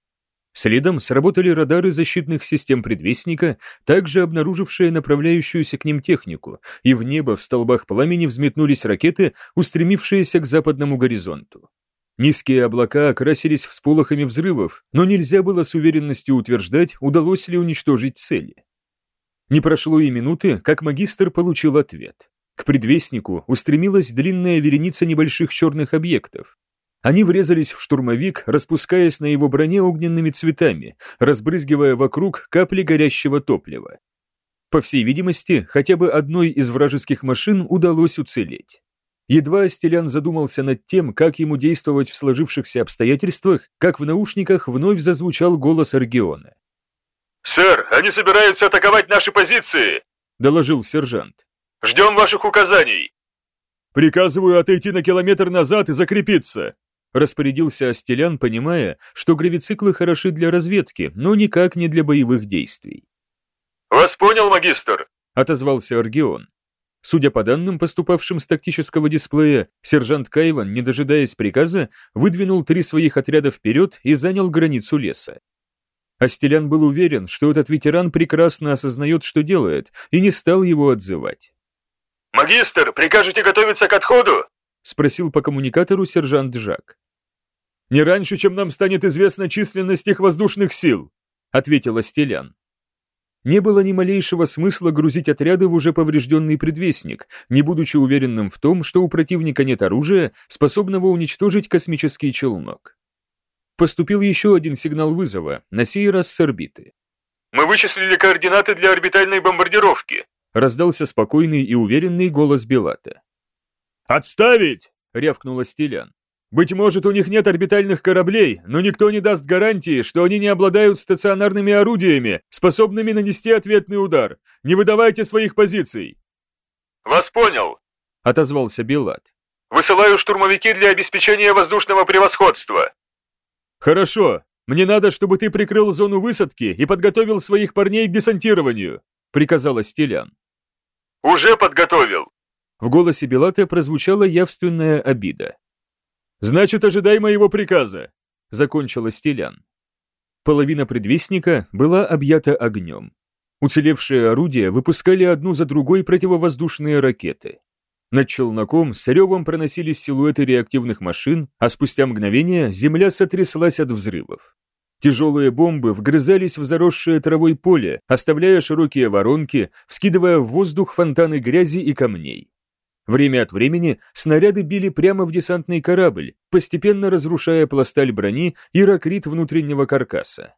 Speaker 1: Следом сработали радары защитных систем предвестника, также обнаружившие направляющуюся к ним технику, и в небо в столбах пламени взметнулись ракеты, устремившиеся к западному горизонту. Низкие облака окрасились всполохами взрывов, но нельзя было с уверенностью утверждать, удалось ли уничтожить цели. Не прошло и минуты, как магистр получил ответ. К предвестнику устремилась длинная вереница небольших черных объектов, они врезались в штурмовик, распускаясь на его броне огненными цветами, разбрызгивая вокруг капли горящего топлива. По всей видимости, хотя бы одной из вражеских машин удалось уцелеть. Едва Астелян задумался над тем, как ему действовать в сложившихся обстоятельствах, как в наушниках вновь зазвучал голос Аргиона.
Speaker 4: «Сэр, они собираются атаковать наши позиции!» – доложил сержант. «Ждем ваших указаний!»
Speaker 2: «Приказываю отойти на километр назад и закрепиться!»
Speaker 1: Распорядился Астелян, понимая, что гравициклы хороши для разведки, но никак не для боевых действий.
Speaker 4: «Вас понял, магистр!»
Speaker 1: – отозвался Аргион. Судя по данным, поступавшим с тактического дисплея, сержант Кайван, не дожидаясь приказа, выдвинул три своих отряда вперед и занял границу леса. Астелян был уверен, что этот ветеран прекрасно осознает, что делает, и не стал его отзывать.
Speaker 4: «Магистр, прикажете готовиться к отходу?»
Speaker 1: – спросил по коммуникатору сержант Жак.
Speaker 2: «Не раньше, чем нам станет известна численность их воздушных сил», — ответил Астелян.
Speaker 1: Не было ни малейшего смысла грузить отряды в уже поврежденный предвестник, не будучи уверенным в том, что у противника нет оружия, способного уничтожить космический челнок. Поступил еще один сигнал вызова, на сей раз с орбиты.
Speaker 4: «Мы вычислили координаты для орбитальной бомбардировки»,
Speaker 1: раздался спокойный и уверенный голос Белата.
Speaker 2: «Отставить!»
Speaker 3: — рявкнула Стилян. «Быть может, у них нет орбитальных кораблей, но никто не даст гарантии, что они не обладают стационарными орудиями, способными нанести ответный удар. Не выдавайте своих позиций!»
Speaker 4: «Вас понял», —
Speaker 3: отозвался Белат.
Speaker 4: «Высылаю штурмовики для обеспечения воздушного превосходства».
Speaker 3: «Хорошо. Мне надо, чтобы ты прикрыл зону высадки и подготовил своих парней к десантированию», — приказала Стилян.
Speaker 4: «Уже подготовил».
Speaker 3: В голосе Белата прозвучала явственная обида. «Значит, ожидай моего приказа», — закончила Стилян. Половина предвестника была объята огнем. Уцелевшие орудия выпускали одну за другой противовоздушные ракеты. Над челноком с ревом проносились силуэты реактивных машин, а спустя мгновение земля сотряслась от взрывов. Тяжелые бомбы вгрызались в заросшее травой поле, оставляя широкие воронки, вскидывая в воздух фонтаны грязи и камней. Время от времени снаряды били прямо в десантный корабль, постепенно разрушая пласталь брони и ракрит внутреннего каркаса.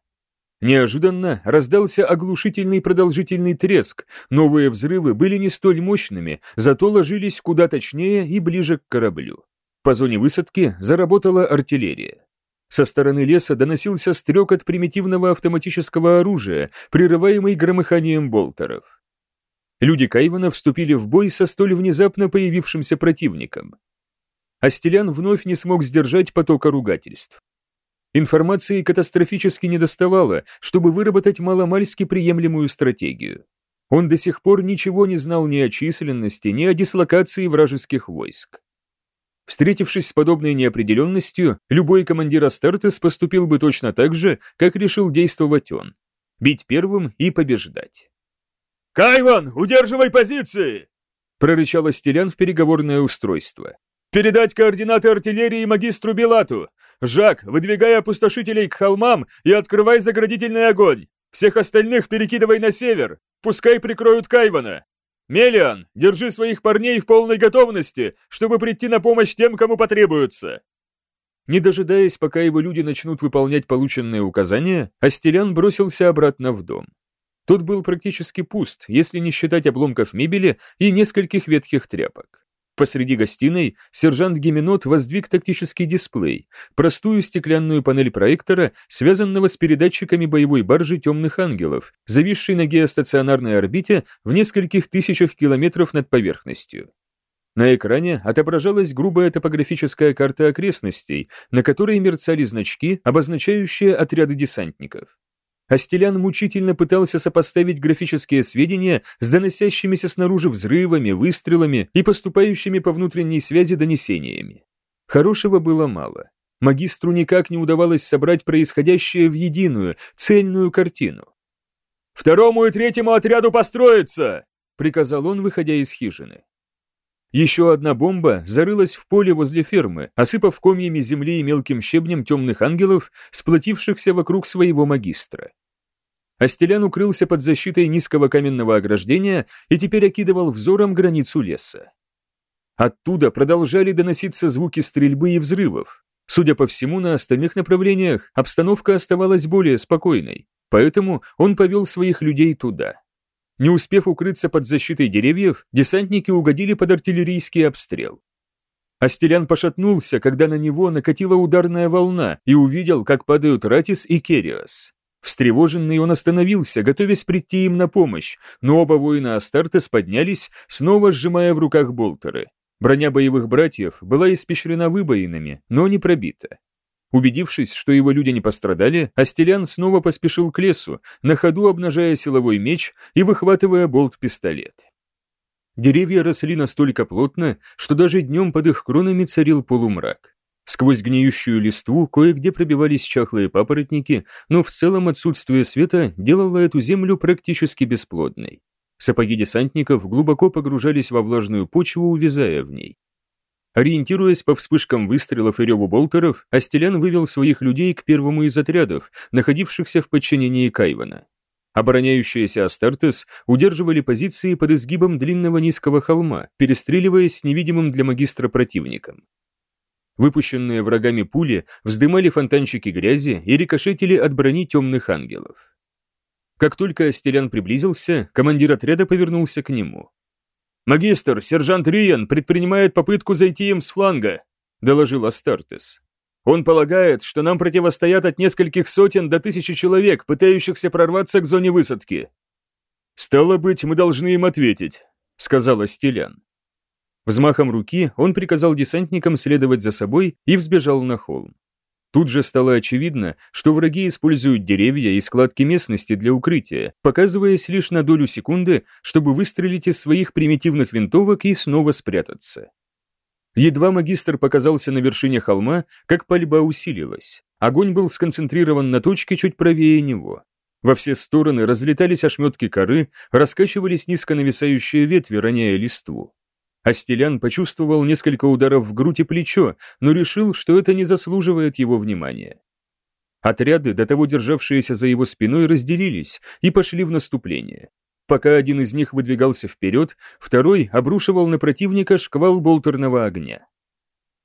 Speaker 3: Неожиданно раздался оглушительный продолжительный треск, новые взрывы были не столь мощными, зато ложились куда точнее и ближе к кораблю. По зоне высадки заработала артиллерия. Со стороны леса доносился стрек от примитивного автоматического оружия, прерываемый громыханием болтеров. Люди Кайвана вступили в бой со столь внезапно появившимся противником. Астелян вновь не смог сдержать потока ругательств. Информации катастрофически недоставало, чтобы выработать маломальски приемлемую стратегию. Он до сих пор ничего не знал ни о численности, ни о дислокации вражеских войск. Встретившись с подобной неопределенностью, любой командир Астартес поступил бы точно так же, как решил действовать он. Бить первым и побеждать.
Speaker 2: «Кайван, удерживай позиции!»
Speaker 3: прорычал Астелян в переговорное устройство.
Speaker 2: «Передать координаты артиллерии магистру Белату! Жак, выдвигай опустошителей к холмам и открывай заградительный огонь! Всех остальных перекидывай на север! Пускай прикроют Кайвана! Мелиан, держи своих парней в полной готовности, чтобы прийти на помощь тем, кому потребуется!»
Speaker 3: Не дожидаясь, пока его люди начнут выполнять полученные указания, Астелян бросился обратно в дом. Тот был практически пуст, если не считать обломков мебели и нескольких ветхих тряпок. Посреди гостиной сержант Гименот воздвиг тактический дисплей, простую стеклянную панель проектора, связанного с передатчиками боевой баржи темных ангелов, зависшей на геостационарной орбите в нескольких тысячах километров над поверхностью. На экране отображалась грубая топографическая карта окрестностей, на которой мерцали значки, обозначающие отряды десантников. Астелян мучительно пытался сопоставить графические сведения с доносящимися снаружи взрывами, выстрелами и поступающими по внутренней связи донесениями. Хорошего было мало. Магистру никак не удавалось собрать происходящее в единую, цельную картину.
Speaker 2: «Второму и третьему отряду построиться!» — приказал он, выходя из хижины.
Speaker 3: Еще одна бомба зарылась в поле возле фермы, осыпав комьями земли и мелким щебнем темных ангелов, сплотившихся вокруг своего магистра. Астелян укрылся под защитой низкого каменного ограждения и теперь окидывал взором границу леса. Оттуда продолжали доноситься звуки стрельбы и взрывов. Судя по всему, на остальных направлениях обстановка оставалась более спокойной, поэтому он повел своих людей туда. Не успев укрыться под защитой деревьев, десантники угодили под артиллерийский обстрел. Астелян пошатнулся, когда на него накатила ударная волна и увидел, как падают Ратис и Кериос. Встревоженный он остановился, готовясь прийти им на помощь, но оба воина Астартес поднялись, снова сжимая в руках болтеры. Броня боевых братьев была испещрена выбоинами, но не пробита. Убедившись, что его люди не пострадали, Астелян снова поспешил к лесу, на ходу обнажая силовой меч и выхватывая болт-пистолет. Деревья росли настолько плотно, что даже днем под их кронами царил полумрак. Сквозь гниющую листву кое-где пробивались чахлые папоротники, но в целом отсутствие света делало эту землю практически бесплодной. Сапоги десантников глубоко погружались во влажную почву, увязая в ней. Ориентируясь по вспышкам выстрелов и реву болтеров, Астелян вывел своих людей к первому из отрядов, находившихся в подчинении Кайвана. Обороняющиеся Астартес удерживали позиции под изгибом длинного низкого холма, перестреливаясь с невидимым для магистра противником. Выпущенные врагами пули вздымали фонтанчики грязи и рикошетили от брони темных ангелов. Как только Астелян приблизился, командир отряда повернулся к нему. «Магистр, сержант Риен предпринимает попытку зайти им с фланга», – доложил Астартес. «Он полагает, что нам противостоят от нескольких сотен до тысячи человек, пытающихся прорваться к зоне высадки». «Стало быть, мы должны им ответить», – сказал Астелян. Взмахом руки он приказал десантникам следовать за собой и взбежал на холм. Тут же стало очевидно, что враги используют деревья и складки местности для укрытия, показываясь лишь на долю секунды, чтобы выстрелить из своих примитивных винтовок и снова спрятаться. Едва магистр показался на вершине холма, как пальба усилилась. Огонь был сконцентрирован на точке чуть правее него. Во все стороны разлетались ошметки коры, раскачивались низко нависающие ветви, роняя листву. Астелян почувствовал несколько ударов в грудь и плечо, но решил, что это не заслуживает его внимания. Отряды, до того державшиеся за его спиной, разделились и пошли в наступление. Пока один из них выдвигался вперед, второй обрушивал на противника шквал болтерного огня.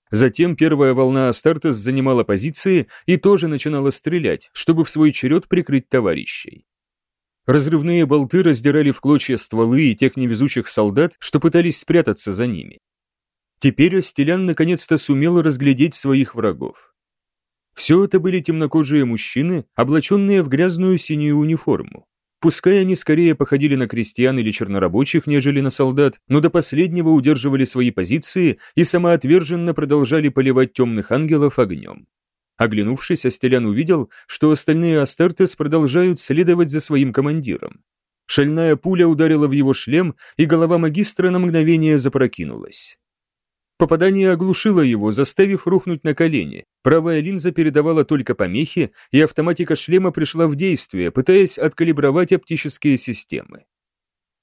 Speaker 3: Затем первая волна Астартес занимала позиции и тоже начинала стрелять, чтобы в свой черед прикрыть товарищей. Разрывные болты раздирали в клочья стволы и тех невезучих солдат, что пытались спрятаться за ними. Теперь Астелян наконец-то сумел разглядеть своих врагов. Все это были темнокожие мужчины, облаченные в грязную синюю униформу. Пускай они скорее походили на крестьян или чернорабочих, нежели на солдат, но до последнего удерживали свои позиции и самоотверженно продолжали поливать темных ангелов огнем. Оглянувшись, Астелян увидел, что остальные Астартес продолжают следовать за своим командиром. Шальная пуля ударила в его шлем, и голова магистра на мгновение запрокинулась. Попадание оглушило его, заставив рухнуть на колени. Правая линза передавала только помехи, и автоматика шлема пришла в действие, пытаясь откалибровать оптические системы.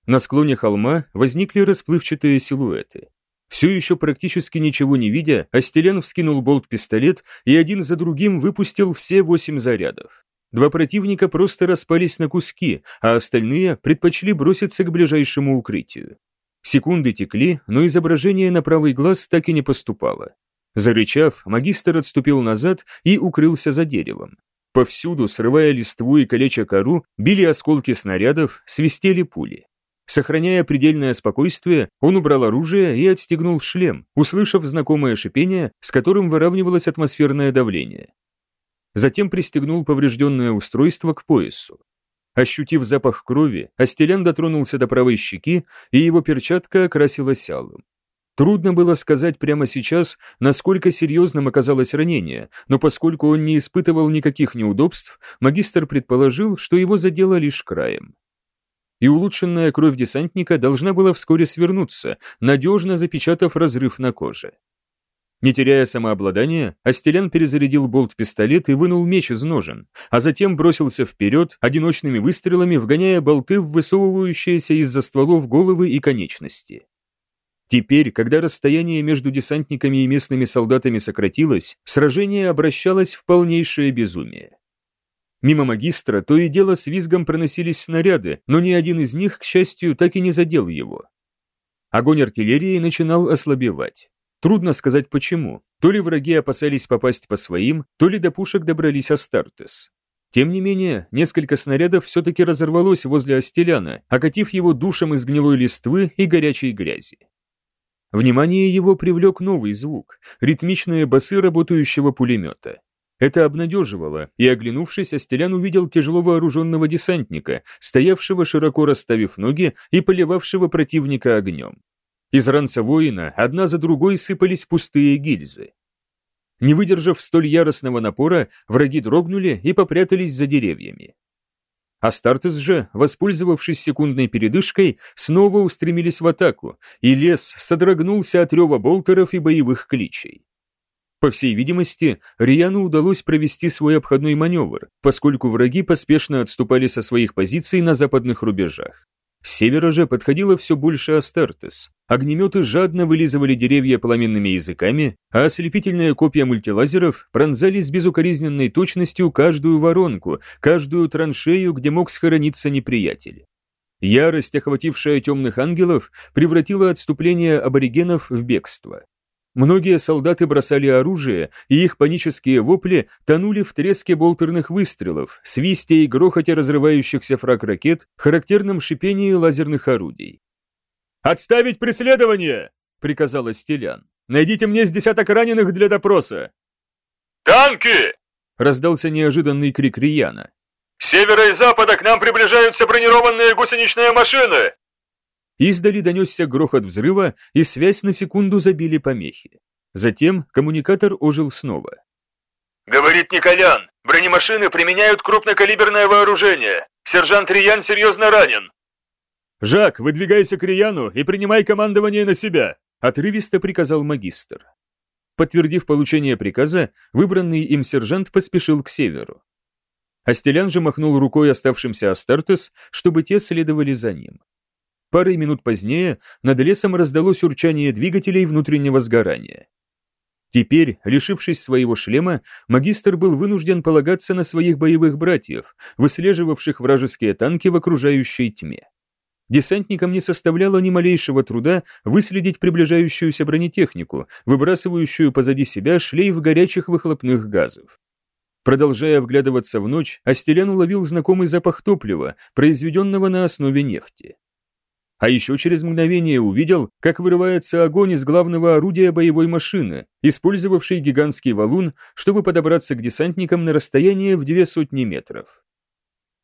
Speaker 3: На склоне холма возникли расплывчатые силуэты. Все еще практически ничего не видя, Астелян вскинул болт-пистолет и один за другим выпустил все восемь зарядов. Два противника просто распались на куски, а остальные предпочли броситься к ближайшему укрытию. Секунды текли, но изображение на правый глаз так и не поступало. Зарычав, магистр отступил назад и укрылся за деревом. Повсюду, срывая листву и калеча кору, били осколки снарядов, свистели пули. Сохраняя предельное спокойствие, он убрал оружие и отстегнул шлем, услышав знакомое шипение, с которым выравнивалось атмосферное давление. Затем пристегнул поврежденное устройство к поясу. Ощутив запах крови, Астелян дотронулся до правой щеки, и его перчатка окрасилась алым. Трудно было сказать прямо сейчас, насколько серьезным оказалось ранение, но поскольку он не испытывал никаких неудобств, магистр предположил, что его задело лишь краем и улучшенная кровь десантника должна была вскоре свернуться, надежно запечатав разрыв на коже. Не теряя самообладания, Астелян перезарядил болт-пистолет и вынул меч из ножен, а затем бросился вперед, одиночными выстрелами вгоняя болты в высовывающиеся из-за стволов головы и конечности. Теперь, когда расстояние между десантниками и местными солдатами сократилось, сражение обращалось в полнейшее безумие. Мимо магистра то и дело с визгом проносились снаряды, но ни один из них, к счастью, так и не задел его. Огонь артиллерии начинал ослабевать. Трудно сказать почему. То ли враги опасались попасть по своим, то ли до пушек добрались Астартес. Тем не менее, несколько снарядов все-таки разорвалось возле Астеляна, окатив его душем из гнилой листвы и горячей грязи. Внимание его привлек новый звук – ритмичные басы работающего пулемета. Это обнадеживало, и, оглянувшись, Астелян увидел тяжело вооруженного десантника, стоявшего широко расставив ноги и поливавшего противника огнем. Из ранца воина одна за другой сыпались пустые гильзы. Не выдержав столь яростного напора, враги дрогнули и попрятались за деревьями. Астартес же, воспользовавшись секундной передышкой, снова устремились в атаку, и лес содрогнулся от рева болтеров и боевых кличей. По всей видимости, Рияну удалось провести свой обходной маневр, поскольку враги поспешно отступали со своих позиций на западных рубежах. С севера же подходило все больше Астартес. Огнеметы жадно вылизывали деревья пламенными языками, а ослепительные копья мультилазеров пронзали с безукоризненной точностью каждую воронку, каждую траншею, где мог схорониться неприятель. Ярость, охватившая темных ангелов, превратила отступление аборигенов в бегство. Многие солдаты бросали оружие, и их панические вопли тонули в треске болтерных выстрелов, свисте и грохоте разрывающихся фраг ракет, характерном шипении лазерных орудий. «Отставить преследование!» — приказал Стилян. «Найдите мне с десяток раненых для допроса!»
Speaker 4: «Танки!»
Speaker 3: — раздался неожиданный крик Рияна.
Speaker 4: «С севера и запада к нам приближаются бронированные гусеничные машины!»
Speaker 3: Издали донесся грохот взрыва, и связь на секунду забили помехи. Затем коммуникатор ожил снова.
Speaker 4: «Говорит Николян, бронемашины применяют крупнокалиберное вооружение. Сержант Риян серьезно ранен».
Speaker 3: «Жак, выдвигайся к Рияну и принимай командование на себя», отрывисто приказал магистр. Подтвердив получение приказа, выбранный им сержант поспешил к северу. Астелян же махнул рукой оставшимся Астартес, чтобы те следовали за ним. Парой минут позднее над лесом раздалось урчание двигателей внутреннего сгорания. Теперь, лишившись своего шлема, магистр был вынужден полагаться на своих боевых братьев, выслеживавших вражеские танки в окружающей тьме. Десантникам не составляло ни малейшего труда выследить приближающуюся бронетехнику, выбрасывающую позади себя шлейф горячих выхлопных газов. Продолжая вглядываться в ночь, Астелян уловил знакомый запах топлива, произведенного на основе нефти. А еще через мгновение увидел, как вырывается огонь из главного орудия боевой машины, использовавшей гигантский валун, чтобы подобраться к десантникам на расстояние в две сотни метров.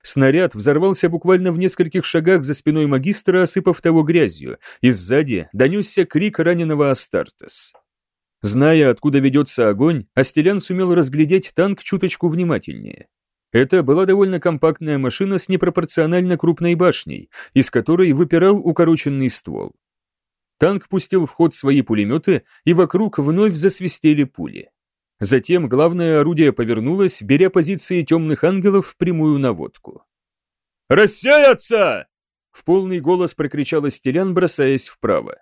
Speaker 3: Снаряд взорвался буквально в нескольких шагах за спиной магистра, осыпав того грязью, и сзади донесся крик раненого Астартес. Зная, откуда ведется огонь, Астелян сумел разглядеть танк чуточку внимательнее. Это была довольно компактная машина с непропорционально крупной башней, из которой выпирал укороченный ствол. Танк пустил в ход свои пулеметы, и вокруг вновь засвистели пули. Затем главное орудие повернулось, беря позиции темных ангелов в прямую наводку. «Рассеяться!» В полный голос прокричал Стелян, бросаясь вправо.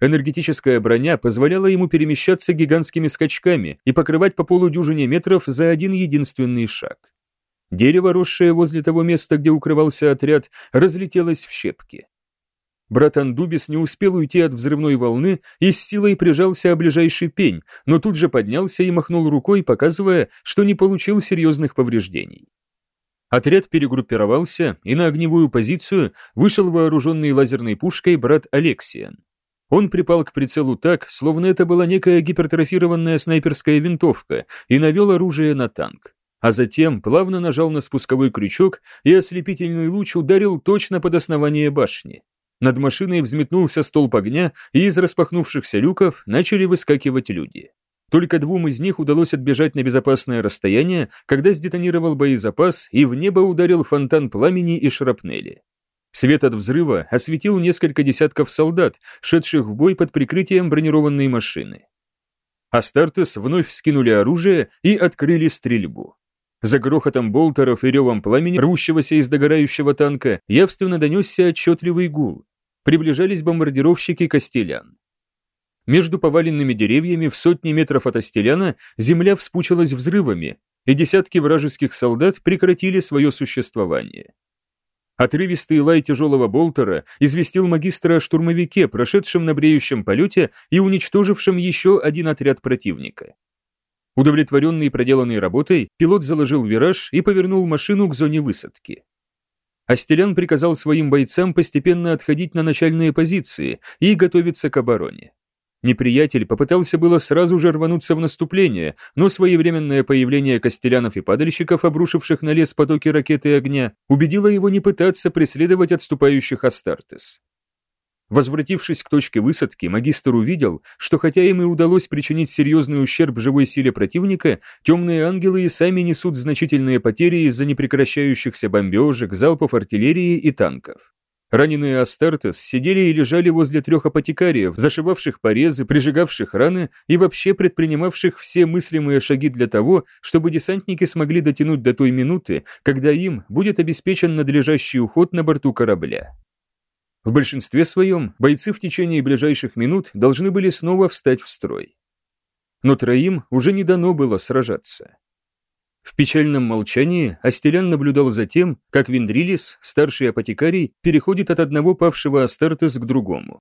Speaker 3: Энергетическая броня позволяла ему перемещаться гигантскими скачками и покрывать по полудюжине метров за один единственный шаг. Дерево, росшее возле того места, где укрывался отряд, разлетелось в щепки. Брат Андубис не успел уйти от взрывной волны и с силой прижался о ближайший пень, но тут же поднялся и махнул рукой, показывая, что не получил серьезных повреждений. Отряд перегруппировался, и на огневую позицию вышел вооруженный лазерной пушкой брат Алексиан. Он припал к прицелу так, словно это была некая гипертрофированная снайперская винтовка, и навел оружие на танк. А затем плавно нажал на спусковой крючок, и ослепительный луч ударил точно под основание башни. Над машиной взметнулся столб огня, и из распахнувшихся люков начали выскакивать люди. Только двум из них удалось отбежать на безопасное расстояние, когда сдетонировал боезапас и в небо ударил фонтан пламени и шрапнели. Свет от взрыва осветил несколько десятков солдат, шедших в бой под прикрытием бронированной машины. Астартес вновь вскинули оружие и открыли стрельбу. За грохотом болтеров и ревом пламени, рвущегося из догорающего танка, явственно донесся отчетливый гул. Приближались бомбардировщики Костелян. Между поваленными деревьями в сотни метров от Астеляна земля вспучилась взрывами, и десятки вражеских солдат прекратили свое существование. Отрывистый лай тяжелого болтера известил магистра о штурмовике, прошедшем на бреющем полете и уничтожившем еще один отряд противника. Удовлетворенный проделанной работой, пилот заложил вираж и повернул машину к зоне высадки. Астелян приказал своим бойцам постепенно отходить на начальные позиции и готовиться к обороне. Неприятель попытался было сразу же рвануться в наступление, но своевременное появление костелянов и падальщиков, обрушивших на лес потоки ракеты огня, убедило его не пытаться преследовать отступающих Астартес. Возвратившись к точке высадки, магистр увидел, что хотя им и удалось причинить серьезный ущерб живой силе противника, темные ангелы и сами несут значительные потери из-за непрекращающихся бомбежек, залпов артиллерии и танков. Раненые Астартес сидели и лежали возле трех апотекариев, зашивавших порезы, прижигавших раны и вообще предпринимавших все мыслимые шаги для того, чтобы десантники смогли дотянуть до той минуты, когда им будет обеспечен надлежащий уход на борту корабля. В большинстве своем бойцы в течение ближайших минут должны были снова встать в строй. Но троим уже не дано было сражаться. В печальном молчании Астерян наблюдал за тем, как Вендрилис, старший апотекарий, переходит от одного павшего Астартес к другому.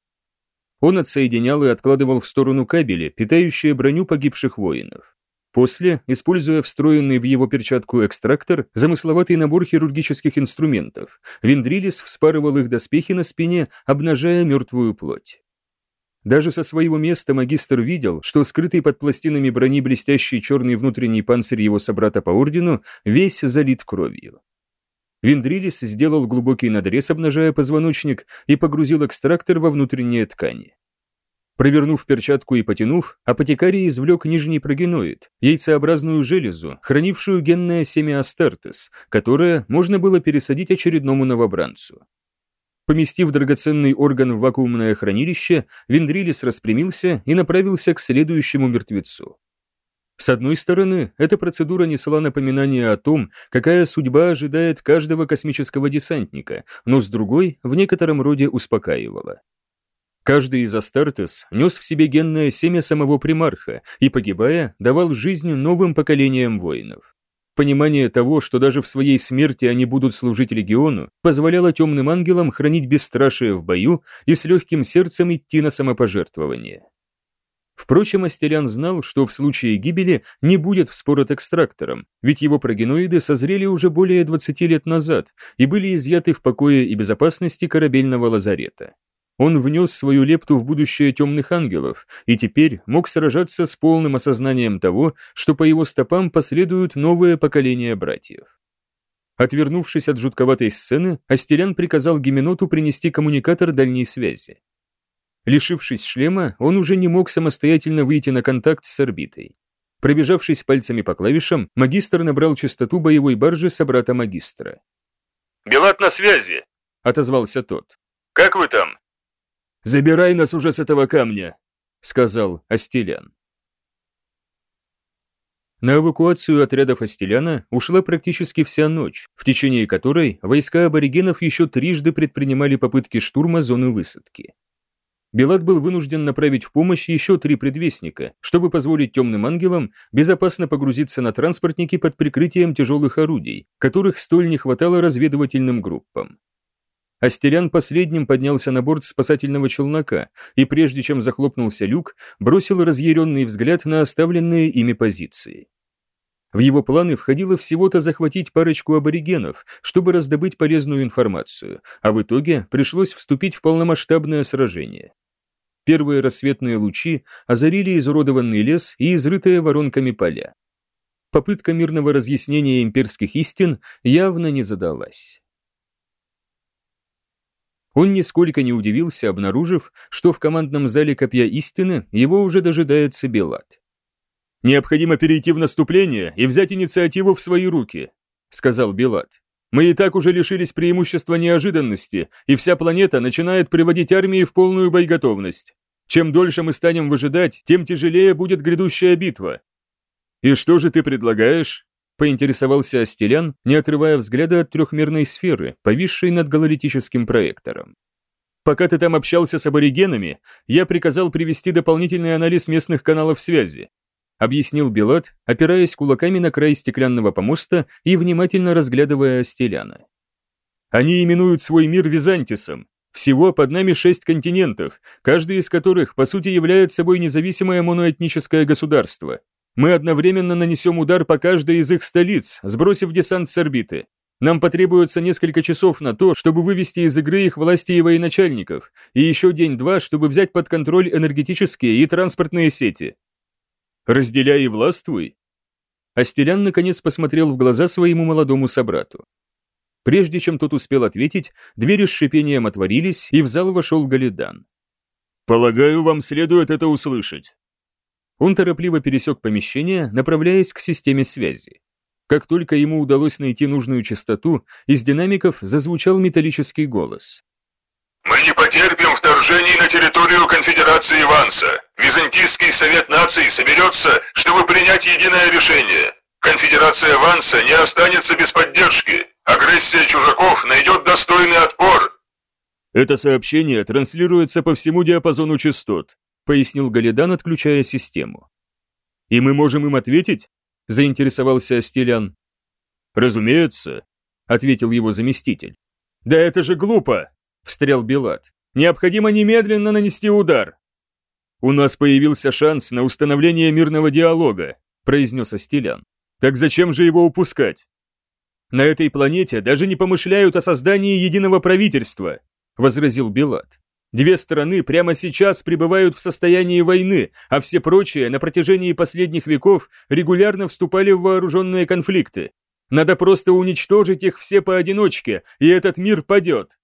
Speaker 3: Он отсоединял и откладывал в сторону кабели, питающие броню погибших воинов.
Speaker 1: После, используя встроенный в его перчатку экстрактор, замысловатый набор хирургических инструментов, Вендрилис вспарывал их доспехи на спине, обнажая мертвую плоть. Даже со своего места магистр видел, что скрытый под пластинами брони блестящий черный внутренний панцирь его собрата по ордену весь залит кровью. Вендрилис сделал глубокий надрез, обнажая позвоночник, и погрузил экстрактор во внутренние ткани. Провернув перчатку и потянув, апотекарий извлек нижний прогеноид, яйцеобразную железу, хранившую генное семя Астартес, которое можно было пересадить очередному новобранцу. Поместив драгоценный орган в вакуумное хранилище, Вендрилис распрямился и направился к следующему мертвецу. С одной стороны, эта процедура несла напоминание о том, какая судьба ожидает каждого космического десантника, но с другой, в некотором роде успокаивала. Каждый из Астартес нес в себе генное семя самого примарха и, погибая, давал жизнь новым поколениям воинов. Понимание того, что даже в своей смерти они будут служить легиону, позволяло темным ангелам хранить бесстрашие в бою и с легким сердцем идти на самопожертвование. Впрочем, Астерян знал, что в случае гибели не будет вспорот экстрактором, ведь его прогеноиды созрели уже более 20 лет назад и были изъяты в покое и безопасности корабельного лазарета. Он внес свою лепту в будущее темных ангелов и теперь мог сражаться с полным осознанием того, что по его стопам последуют новые поколения братьев. Отвернувшись от жутковатой сцены, Астерян приказал Гименоту принести коммуникатор дальней связи. Лишившись шлема, он уже не мог самостоятельно выйти на контакт с орбитой. Пробежавшись пальцами по клавишам, магистр набрал частоту боевой баржи собрата магистра.
Speaker 4: «Белат на связи!»
Speaker 1: – отозвался тот.
Speaker 4: «Как вы там?»
Speaker 2: «Забирай нас уже с этого камня», — сказал Астелян.
Speaker 1: На эвакуацию отрядов Астеляна ушла практически вся ночь, в течение которой войска аборигенов еще трижды предпринимали попытки штурма зоны высадки. Белат был вынужден направить в помощь еще три предвестника, чтобы позволить темным ангелам безопасно погрузиться на транспортники под прикрытием тяжелых орудий, которых столь не хватало разведывательным группам. Астерян последним поднялся на борт спасательного челнока и, прежде чем захлопнулся люк, бросил разъяренный взгляд на оставленные ими позиции. В его планы входило всего-то захватить парочку аборигенов, чтобы раздобыть полезную информацию, а в итоге пришлось вступить в полномасштабное сражение. Первые рассветные лучи озарили изуродованный лес и изрытые воронками поля. Попытка мирного разъяснения имперских истин явно не задалась. Он нисколько не удивился, обнаружив, что в командном зале Копья Истины его уже дожидается Белат.
Speaker 2: «Необходимо перейти в наступление и взять инициативу в свои руки», — сказал Белат. «Мы и так уже лишились преимущества неожиданности, и вся планета начинает приводить армии в полную боеготовность. Чем дольше мы станем выжидать, тем тяжелее будет грядущая битва». «И что же ты предлагаешь?» Поинтересовался Астелян, не отрывая взгляда от трехмерной сферы, повисшей над гололитическим проектором. «Пока ты там общался с аборигенами, я приказал привести дополнительный анализ местных каналов связи», объяснил Белат, опираясь кулаками на край стеклянного помоста и внимательно разглядывая Астеляна. «Они именуют свой мир Византисом. Всего под нами шесть континентов, каждый из которых, по сути, является собой независимое моноэтническое государство. Мы одновременно нанесем удар по каждой из их столиц, сбросив десант с орбиты. Нам потребуется несколько часов на то, чтобы вывести из игры их власти и военачальников, и еще день-два, чтобы взять под контроль энергетические и транспортные сети. Разделяй и властвуй. Астелян наконец посмотрел в глаза своему молодому собрату. Прежде чем тот успел ответить, двери с шипением отворились, и в зал вошел Галидан. «Полагаю, вам следует это услышать»,
Speaker 1: он торопливо пересек помещение, направляясь к системе связи. Как только ему удалось найти нужную частоту, из динамиков зазвучал металлический голос.
Speaker 4: «Мы не потерпим вторжений на территорию Конфедерации Ванса. Византийский совет наций соберется, чтобы принять единое решение. Конфедерация Ванса не останется без поддержки. Агрессия чужаков найдет достойный отпор».
Speaker 2: Это сообщение транслируется по всему диапазону частот пояснил Галидан, отключая систему. «И мы можем им ответить?» – заинтересовался Астелян. «Разумеется», – ответил его заместитель. «Да это же глупо!» – встрял Белат. «Необходимо немедленно нанести удар!» «У нас появился шанс на установление мирного диалога»,
Speaker 3: произнес Астелян. «Так зачем же его упускать?» «На этой планете даже не помышляют о создании единого правительства», возразил Белат. «Две страны прямо сейчас пребывают в состоянии войны, а все прочие на протяжении последних веков регулярно вступали в вооруженные конфликты. Надо просто уничтожить их все поодиночке, и этот мир падет».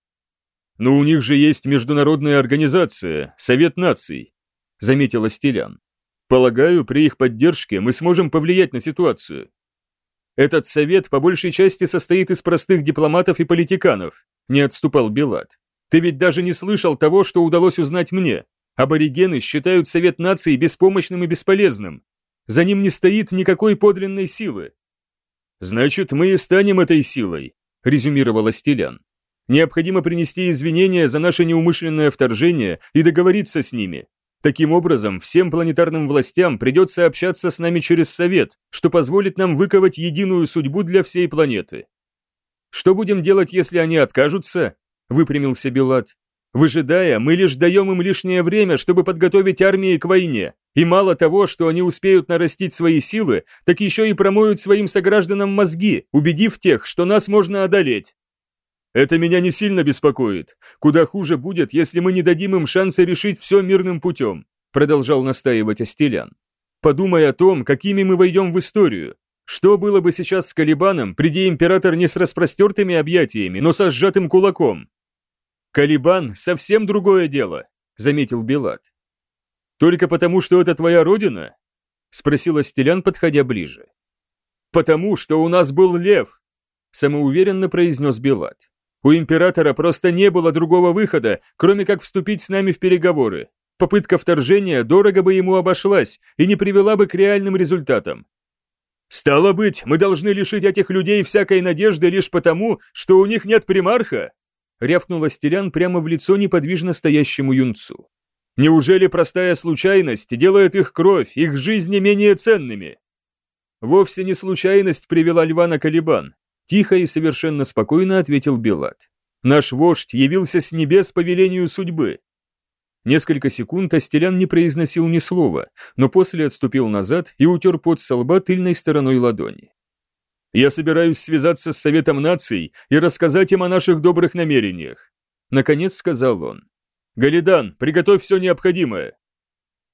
Speaker 3: «Но у них же есть международная организация, Совет наций», заметил Астелян. Полагаю, при их поддержке мы сможем повлиять на ситуацию. Этот совет по большей части состоит из простых дипломатов и политиканов, не отступал Белат. Ты ведь даже не слышал того, что удалось узнать мне. Аборигены считают Совет наций беспомощным и бесполезным. За ним не стоит никакой подлинной силы. Значит, мы и станем этой силой, резюмировал Астелян. Необходимо принести извинения за наше неумышленное вторжение и договориться с ними. Таким образом, всем планетарным властям придется общаться с нами через Совет, что позволит нам выковать единую судьбу для всей планеты. Что будем делать, если они откажутся? Выпрямился Белат. Выжидая, мы лишь даем им лишнее время, чтобы подготовить армии к войне. И мало того, что они успеют нарастить свои силы, так еще и промоют своим согражданам мозги, убедив тех, что нас можно одолеть. Это меня не сильно беспокоит. Куда хуже будет, если мы не дадим им шанса решить все мирным путем», продолжал настаивать Астелян. «Подумай о том, какими мы войдем в историю. Что было бы сейчас с Калибаном, приди император не с распростертыми объятиями, но со сжатым кулаком?» «Калибан – совсем другое дело», – заметил Белат. «Только потому, что это твоя родина?» – спросил Астелян, подходя ближе. «Потому, что у нас был лев», – самоуверенно произнес Белат. У императора просто не было другого выхода, кроме как вступить с нами в переговоры. Попытка вторжения дорого бы ему обошлась и не привела бы к реальным результатам. «Стало быть, мы должны лишить этих людей всякой надежды лишь потому, что у них нет примарха?» Рявкнул Астелян прямо в лицо неподвижно стоящему юнцу. «Неужели простая случайность делает их кровь, их жизни менее ценными?» Вовсе не случайность привела льва на Калибан. Тихо и совершенно спокойно ответил Белат. Наш вождь явился с небес по велению судьбы. Несколько секунд Астелян не произносил ни слова, но после отступил назад и утер пот со лба тыльной стороной ладони. «Я собираюсь связаться с Советом наций и рассказать им о наших добрых намерениях», наконец сказал он. «Галидан, приготовь все необходимое».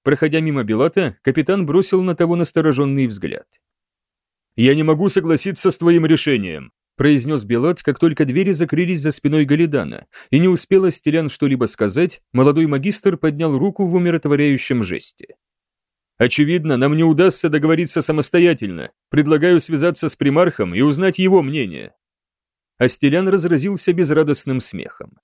Speaker 3: Проходя мимо Белата, капитан бросил на того настороженный взгляд. «Я не могу согласиться с твоим решением», произнес Белат, как только двери закрылись за спиной Галидана, и не успел Астерян что-либо сказать, молодой магистр поднял руку в умиротворяющем жесте. «Очевидно, нам не удастся договориться самостоятельно. Предлагаю связаться с примархом и узнать его мнение». Астелян разразился безрадостным смехом.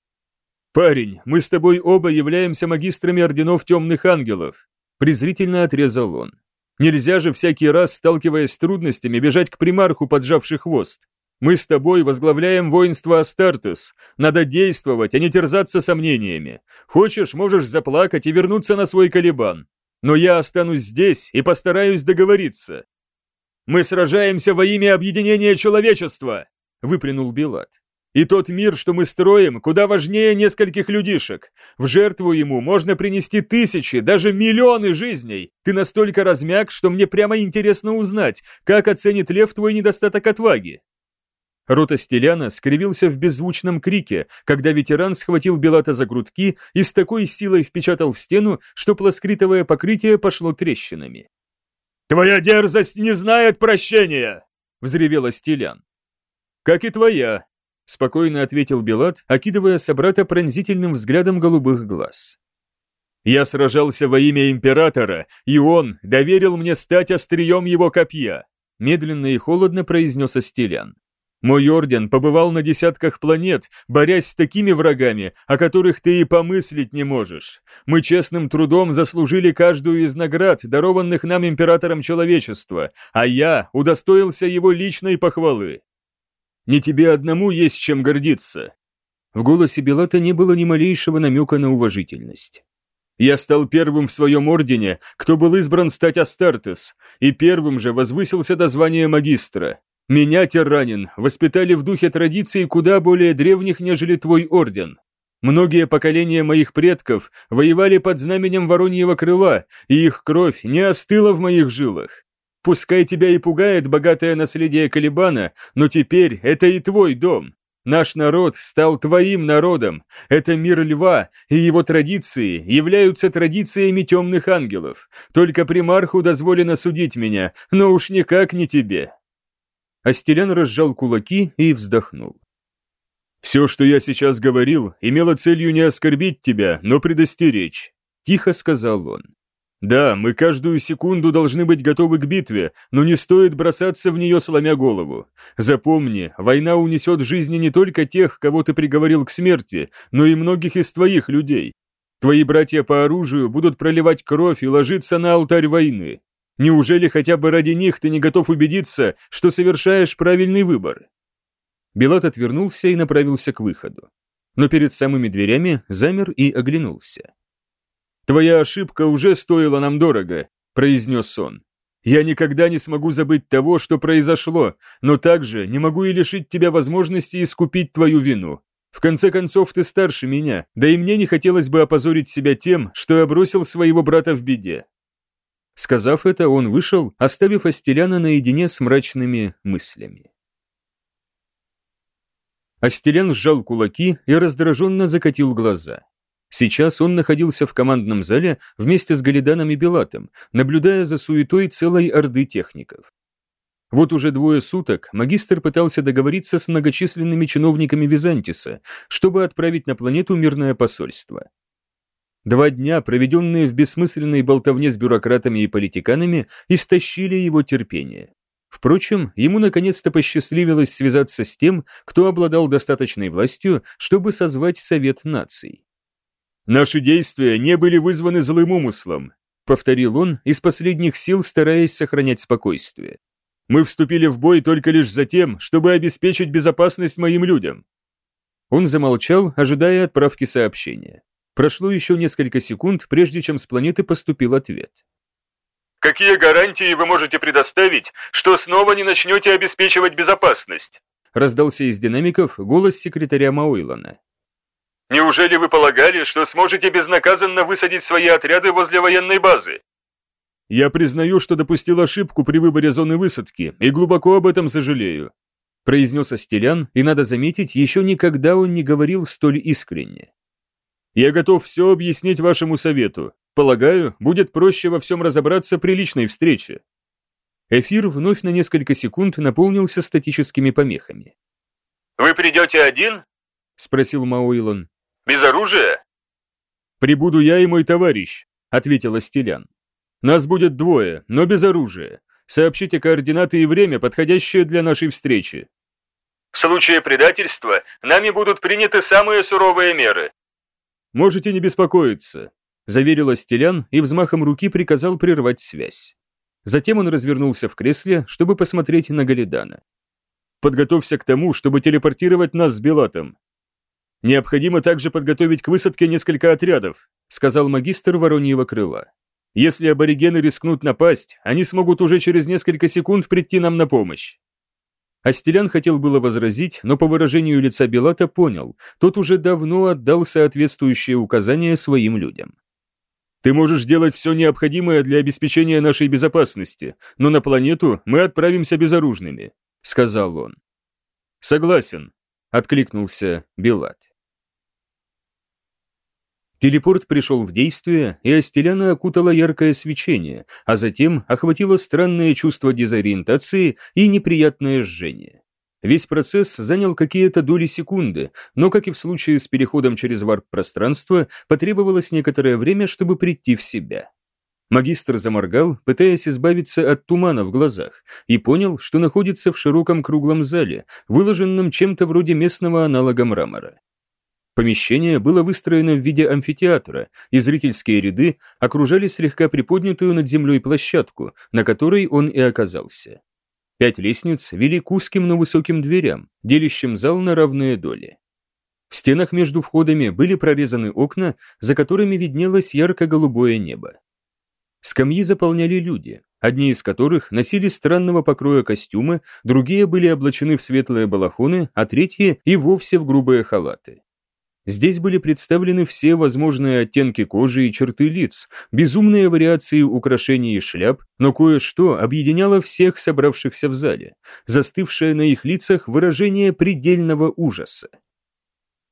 Speaker 3: «Парень, мы с тобой оба являемся магистрами орденов темных ангелов», презрительно отрезал он. Нельзя же всякий раз, сталкиваясь с трудностями, бежать к примарху, поджавший хвост. Мы с тобой возглавляем воинство Астартес. Надо действовать, а не терзаться сомнениями. Хочешь, можешь заплакать и вернуться на свой колебан. Но я останусь здесь и постараюсь договориться. Мы сражаемся во имя объединения человечества, выплюнул Билат. И тот мир, что мы строим, куда важнее нескольких людишек. В жертву ему можно принести тысячи, даже миллионы жизней. Ты настолько размяк, что мне прямо интересно узнать, как оценит лев твой недостаток отваги. Рота Стеляна скривился в беззвучном крике, когда ветеран схватил Белата за грудки и с такой силой впечатал в стену, что плоскритовое покрытие пошло трещинами. «Твоя дерзость не знает прощения!» — взревел Стелян. «Как и твоя», спокойно ответил Белат, окидывая собрата пронзительным взглядом голубых глаз. Я сражался во имя императора, и он доверил мне стать острием его копья, медленно и холодно произнес Астелян. Мой орден побывал на десятках планет, борясь с такими врагами, о которых ты и помыслить не можешь. Мы честным трудом заслужили каждую из наград, дарованных нам императором человечества, а я удостоился его личной похвалы. Не тебе одному есть чем гордиться». В голосе Белата не было ни малейшего намека на уважительность. «Я стал первым в своем ордене, кто был избран стать Астартес, и первым же возвысился до звания магистра. Меня, Терранин, воспитали в духе традиций куда более древних, нежели твой орден. Многие поколения моих предков воевали под знаменем Вороньего крыла, и их кровь не остыла в моих жилах. Пускай тебя и пугает богатое наследие Калибана, но теперь это и твой дом. Наш народ стал твоим народом. Это мир льва, и его традиции являются традициями темных ангелов. Только примарху дозволено судить меня, но уж никак не тебе».
Speaker 1: Астелян разжал кулаки и вздохнул.
Speaker 2: «Все, что я сейчас говорил, имело целью не оскорбить тебя, но предостеречь», – тихо сказал он. «Да, мы каждую секунду должны быть готовы к битве, но не стоит бросаться в нее, сломя голову. Запомни, война унесет жизни не только тех, кого ты приговорил к смерти, но и многих из твоих людей. Твои братья по оружию будут проливать кровь и ложиться на алтарь войны. Неужели хотя бы ради них ты не готов убедиться, что совершаешь правильный выбор?»
Speaker 1: Белат отвернулся и направился к выходу. Но перед самыми дверями замер и оглянулся.
Speaker 2: «Твоя ошибка уже стоила нам дорого», – произнес он. «Я никогда не смогу забыть того, что произошло, но также не могу и лишить тебя возможности искупить твою вину. В конце концов, ты старше меня, да и мне не хотелось бы опозорить себя тем, что я бросил своего брата в беде».
Speaker 1: Сказав это, он вышел, оставив Астеляна наедине с мрачными мыслями. Астелян сжал кулаки и раздраженно закатил глаза. Сейчас он находился в командном зале вместе с Галиданом и Белатом, наблюдая за суетой целой орды техников. Вот уже двое суток магистр пытался договориться с многочисленными чиновниками Византиса, чтобы отправить на планету мирное посольство. Два дня, проведенные в бессмысленной болтовне с бюрократами и политиканами, истощили его терпение. Впрочем, ему наконец-то посчастливилось связаться с тем, кто обладал достаточной властью, чтобы созвать Совет наций.
Speaker 2: «Наши действия не были вызваны злым умыслом», — повторил он, из последних сил стараясь сохранять спокойствие. «Мы вступили в бой только лишь за тем, чтобы обеспечить безопасность моим людям».
Speaker 1: Он замолчал, ожидая отправки сообщения. Прошло еще несколько секунд, прежде чем с планеты поступил ответ.
Speaker 4: Какие гарантии вы можете предоставить, что снова не начнете обеспечивать безопасность?
Speaker 1: Раздался из динамиков голос секретаря Мауилана.
Speaker 4: Неужели вы полагали, что сможете безнаказанно высадить свои отряды возле военной базы?
Speaker 2: Я признаю, что допустил ошибку при выборе зоны высадки и глубоко об этом сожалею.
Speaker 1: Произнес Астелян, и надо заметить, еще никогда он не говорил столь искренне.
Speaker 2: Я готов все объяснить вашему совету. Полагаю, будет проще во всем разобраться при личной встрече.
Speaker 1: Эфир вновь на несколько секунд наполнился статическими помехами.
Speaker 4: «Вы придете один?»
Speaker 1: – спросил Мауилон.
Speaker 4: «Без оружия?»
Speaker 2: «Прибуду я и мой товарищ», – ответил Астелян. «Нас будет двое, но без оружия. Сообщите координаты и время, подходящее для нашей встречи».
Speaker 4: «В случае предательства нами будут приняты самые суровые меры»,
Speaker 2: «Можете не беспокоиться», – заверил Астелян и взмахом руки приказал прервать связь. Затем он развернулся в кресле, чтобы посмотреть на Галидана. «Подготовься к тому, чтобы телепортировать нас с Белатом. Необходимо также подготовить к высадке несколько отрядов», – сказал магистр Вороньего крыла. «Если аборигены рискнут напасть, они смогут уже через несколько секунд прийти нам на помощь. Астелян хотел было возразить, но по выражению лица Белата понял, тот уже давно отдал соответствующие указания своим людям. «Ты можешь делать все необходимое для обеспечения нашей безопасности, но на планету мы отправимся безоружными», — сказал он. «Согласен», — откликнулся Белат. Телепорт пришел в действие, и Астеляна окутало яркое свечение, а затем охватило странное чувство дезориентации и неприятное жжение. Весь процесс занял какие-то доли секунды, но, как и в случае с переходом через варп-пространство, потребовалось некоторое время, чтобы прийти в себя. Магистр заморгал, пытаясь избавиться от тумана в глазах, и понял, что находится в широком круглом зале, выложенном чем-то вроде местного аналога мрамора. Помещение было выстроено в виде амфитеатра, и зрительские ряды окружали слегка приподнятую над землей площадку, на которой он и оказался. Пять лестниц вели к узким, но высоким дверям, делящим зал на равные доли. В стенах между входами были прорезаны окна, за которыми виднелось ярко-голубое небо. Скамьи заполняли люди, одни из которых носили странного покроя костюмы, другие были облачены в светлые балахоны, а третьи и вовсе в грубые халаты.
Speaker 1: Здесь были представлены все возможные оттенки кожи и черты лиц, безумные вариации украшений и шляп, но кое-что объединяло всех собравшихся в зале, застывшее на их лицах выражение предельного ужаса.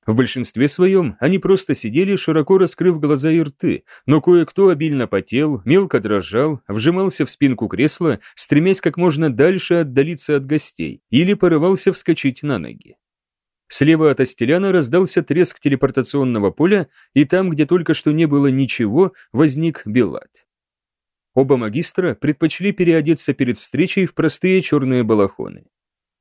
Speaker 1: В большинстве своем они просто сидели, широко раскрыв глаза и рты, но кое-кто обильно потел, мелко дрожал, вжимался в спинку кресла, стремясь как можно дальше отдалиться от гостей, или порывался вскочить на ноги. Слева от Астеляна раздался треск телепортационного поля, и там, где только что не было ничего, возник Белат. Оба магистра предпочли переодеться перед встречей в простые черные балахоны.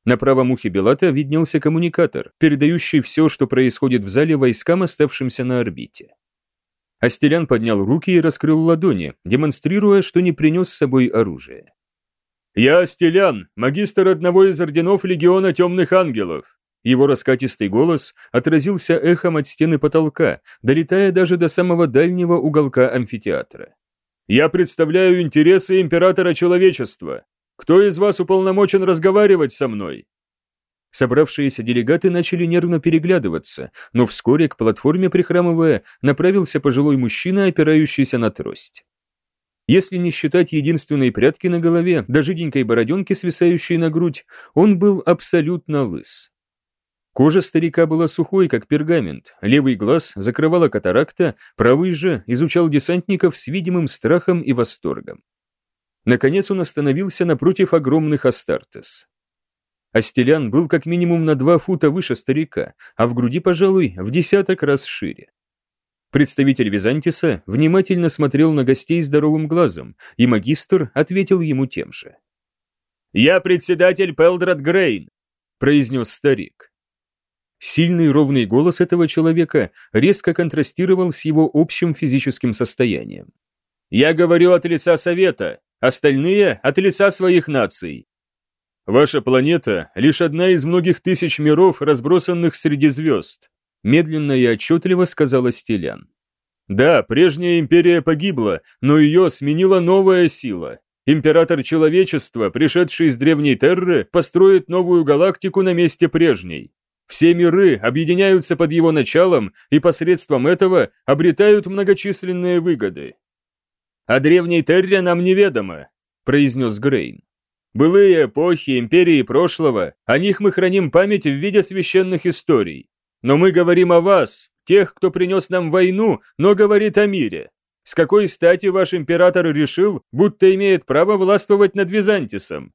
Speaker 1: На правом ухе Белата виднелся коммуникатор, передающий все, что происходит в зале войскам, оставшимся на орбите. Астелян поднял руки и раскрыл ладони, демонстрируя, что не принес с собой оружие. «Я Астелян, магистр одного из орденов Легиона Темных Ангелов!» Его раскатистый голос отразился эхом от стены потолка, долетая даже до самого дальнего уголка амфитеатра. «Я представляю интересы Императора Человечества. Кто из вас уполномочен разговаривать со мной?» Собравшиеся делегаты начали нервно переглядываться, но вскоре к платформе, прихрамывая, направился пожилой мужчина, опирающийся на трость. Если не считать единственной прядки на голове, да жиденькой бороденки, свисающей на грудь, он был абсолютно лыс. Кожа старика была сухой, как пергамент, левый глаз закрывала катаракта, правый же изучал десантников с видимым страхом и восторгом. Наконец он остановился напротив огромных Астартес. Астелян был как минимум на два фута выше старика, а в груди, пожалуй, в десяток раз шире. Представитель Византиса внимательно смотрел на гостей здоровым глазом, и магистр ответил ему тем же. «Я председатель Пелдрат Грейн», – произнес старик. Сильный ровный голос этого человека резко контрастировал с его общим физическим состоянием. «Я говорю от лица Совета, остальные – от лица своих наций. Ваша планета – лишь одна из многих тысяч миров, разбросанных среди звезд», медленно и отчетливо сказала Стелян. «Да, прежняя империя погибла, но ее сменила новая сила. Император человечества, пришедший из древней Терры, построит новую галактику на месте прежней. Все миры объединяются под его началом и посредством этого обретают многочисленные выгоды. «О древней Терре нам неведомо», – произнес Грейн. «Былые эпохи, империи прошлого, о них мы храним память в виде священных историй. Но мы говорим о вас, тех, кто принес нам войну, но говорит о мире. С какой стати ваш император решил, будто имеет право властвовать над Византисом?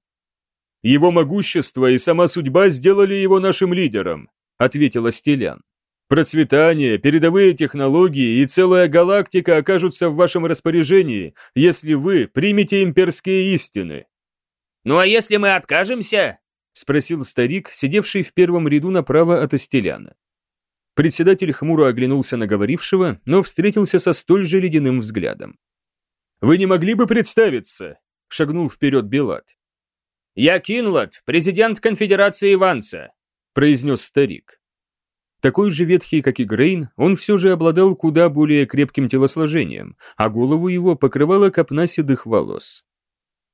Speaker 1: Его могущество и сама судьба сделали его нашим лидером», – ответил Астелян. Процветание, передовые технологии и целая галактика окажутся в вашем распоряжении, если вы примете имперские истины».
Speaker 5: «Ну а если мы откажемся?» – спросил старик, сидевший в первом ряду направо от Астеляна.
Speaker 1: Председатель хмуро оглянулся на говорившего, но встретился со столь же ледяным взглядом.
Speaker 3: «Вы не могли бы представиться?» – шагнул вперед Белат.
Speaker 5: «Я Кинлот, президент конфедерации Ванса», – произнес старик.
Speaker 1: Такой же ветхий, как и Грейн, он все же обладал куда более крепким телосложением, а голову его покрывала копна седых волос.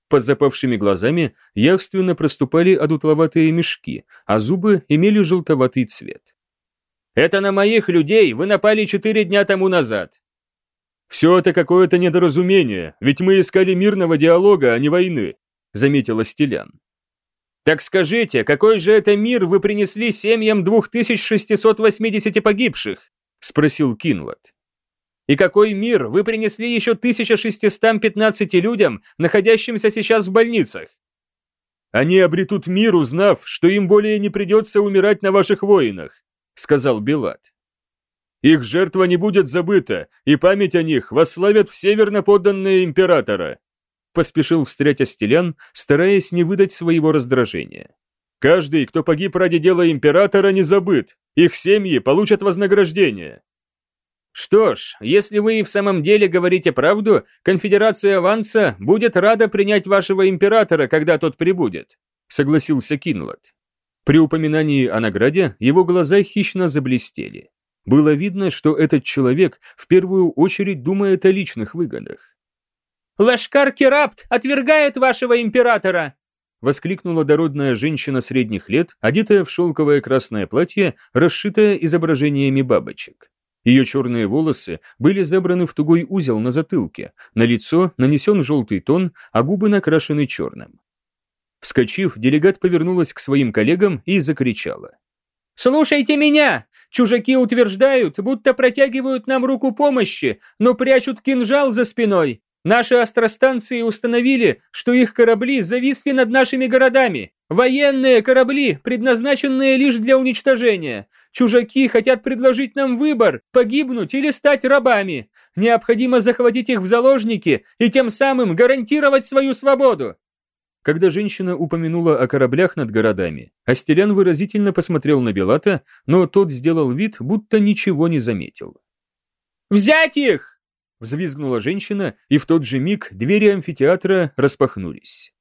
Speaker 1: Под запавшими глазами явственно проступали одутловатые мешки, а зубы имели желтоватый цвет.
Speaker 5: «Это на моих людей вы напали четыре дня тому назад!»
Speaker 3: «Все это какое-то недоразумение, ведь мы искали мирного диалога, а не войны», заметила Стилян.
Speaker 5: Так скажите, какой же это мир вы принесли семьям 2680 погибших? Спросил Кинлот. И какой мир вы принесли еще 1615 людям, находящимся сейчас в больницах?
Speaker 3: Они обретут мир, узнав, что им более не придется умирать на ваших воинах, сказал Белат. Их жертва не будет забыта, и память о них восславят все верноподданные императора поспешил встрять Астелян, стараясь не выдать своего раздражения. «Каждый, кто погиб ради дела императора, не забыт. Их семьи получат вознаграждение».
Speaker 5: «Что ж, если вы и в самом деле говорите правду, конфедерация Аванса будет рада принять вашего императора, когда тот прибудет», согласился Кинлот.
Speaker 1: При упоминании о награде его глаза хищно заблестели. Было видно, что этот человек в первую очередь думает о личных выгодах.
Speaker 6: Лашкар Керапт отвергает вашего императора!»
Speaker 3: воскликнула дородная женщина средних лет, одетая в шелковое красное платье, расшитое изображениями бабочек. Ее черные волосы были забраны в тугой узел на затылке, на лицо нанесен желтый тон, а губы накрашены черным. Вскочив, делегат повернулась к своим коллегам и закричала. «Слушайте меня! Чужаки утверждают, будто протягивают нам руку помощи, но прячут кинжал за спиной. Наши астростанции установили, что их корабли зависли над нашими городами. Военные корабли, предназначенные лишь для уничтожения. Чужаки хотят предложить нам выбор – погибнуть или стать рабами. Необходимо захватить их в заложники и тем самым гарантировать свою свободу. Когда женщина упомянула о кораблях над городами, Астелян выразительно посмотрел на Белата, но тот сделал вид, будто ничего не заметил. «Взять их!» Взвизгнула женщина, и в тот же миг двери амфитеатра распахнулись.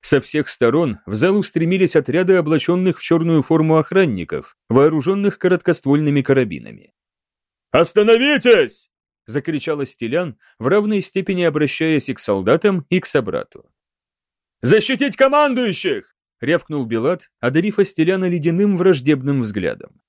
Speaker 3: Со всех сторон в зал устремились отряды облаченных в черную форму охранников, вооруженных короткоствольными карабинами.
Speaker 2: «Остановитесь!» – закричал Астелян, в равной степени обращаясь и к солдатам, и к собрату. «Защитить командующих!» – рявкнул Белат, одарив Астеляна ледяным враждебным взглядом.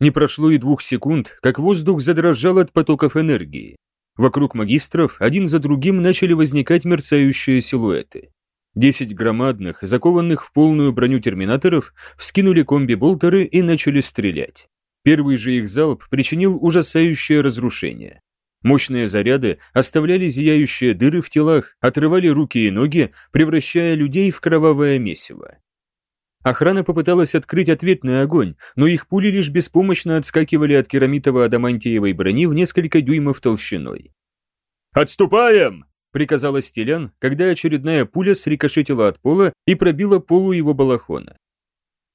Speaker 2: Не прошло и двух секунд, как воздух задрожал от потоков энергии. Вокруг магистров один за другим начали возникать мерцающие силуэты. Десять громадных, закованных в полную броню терминаторов, вскинули комби-болтеры и начали стрелять. Первый же их залп причинил ужасающее разрушение. Мощные заряды оставляли зияющие дыры в телах, отрывали руки и ноги, превращая людей в кровавое месиво. Охрана попыталась открыть ответный огонь, но их пули лишь беспомощно отскакивали от керамитово-адамантиевой брони в несколько дюймов толщиной.
Speaker 3: «Отступаем!» – приказал
Speaker 2: Астелян, когда очередная пуля срикошетила от пола и пробила полу его балахона.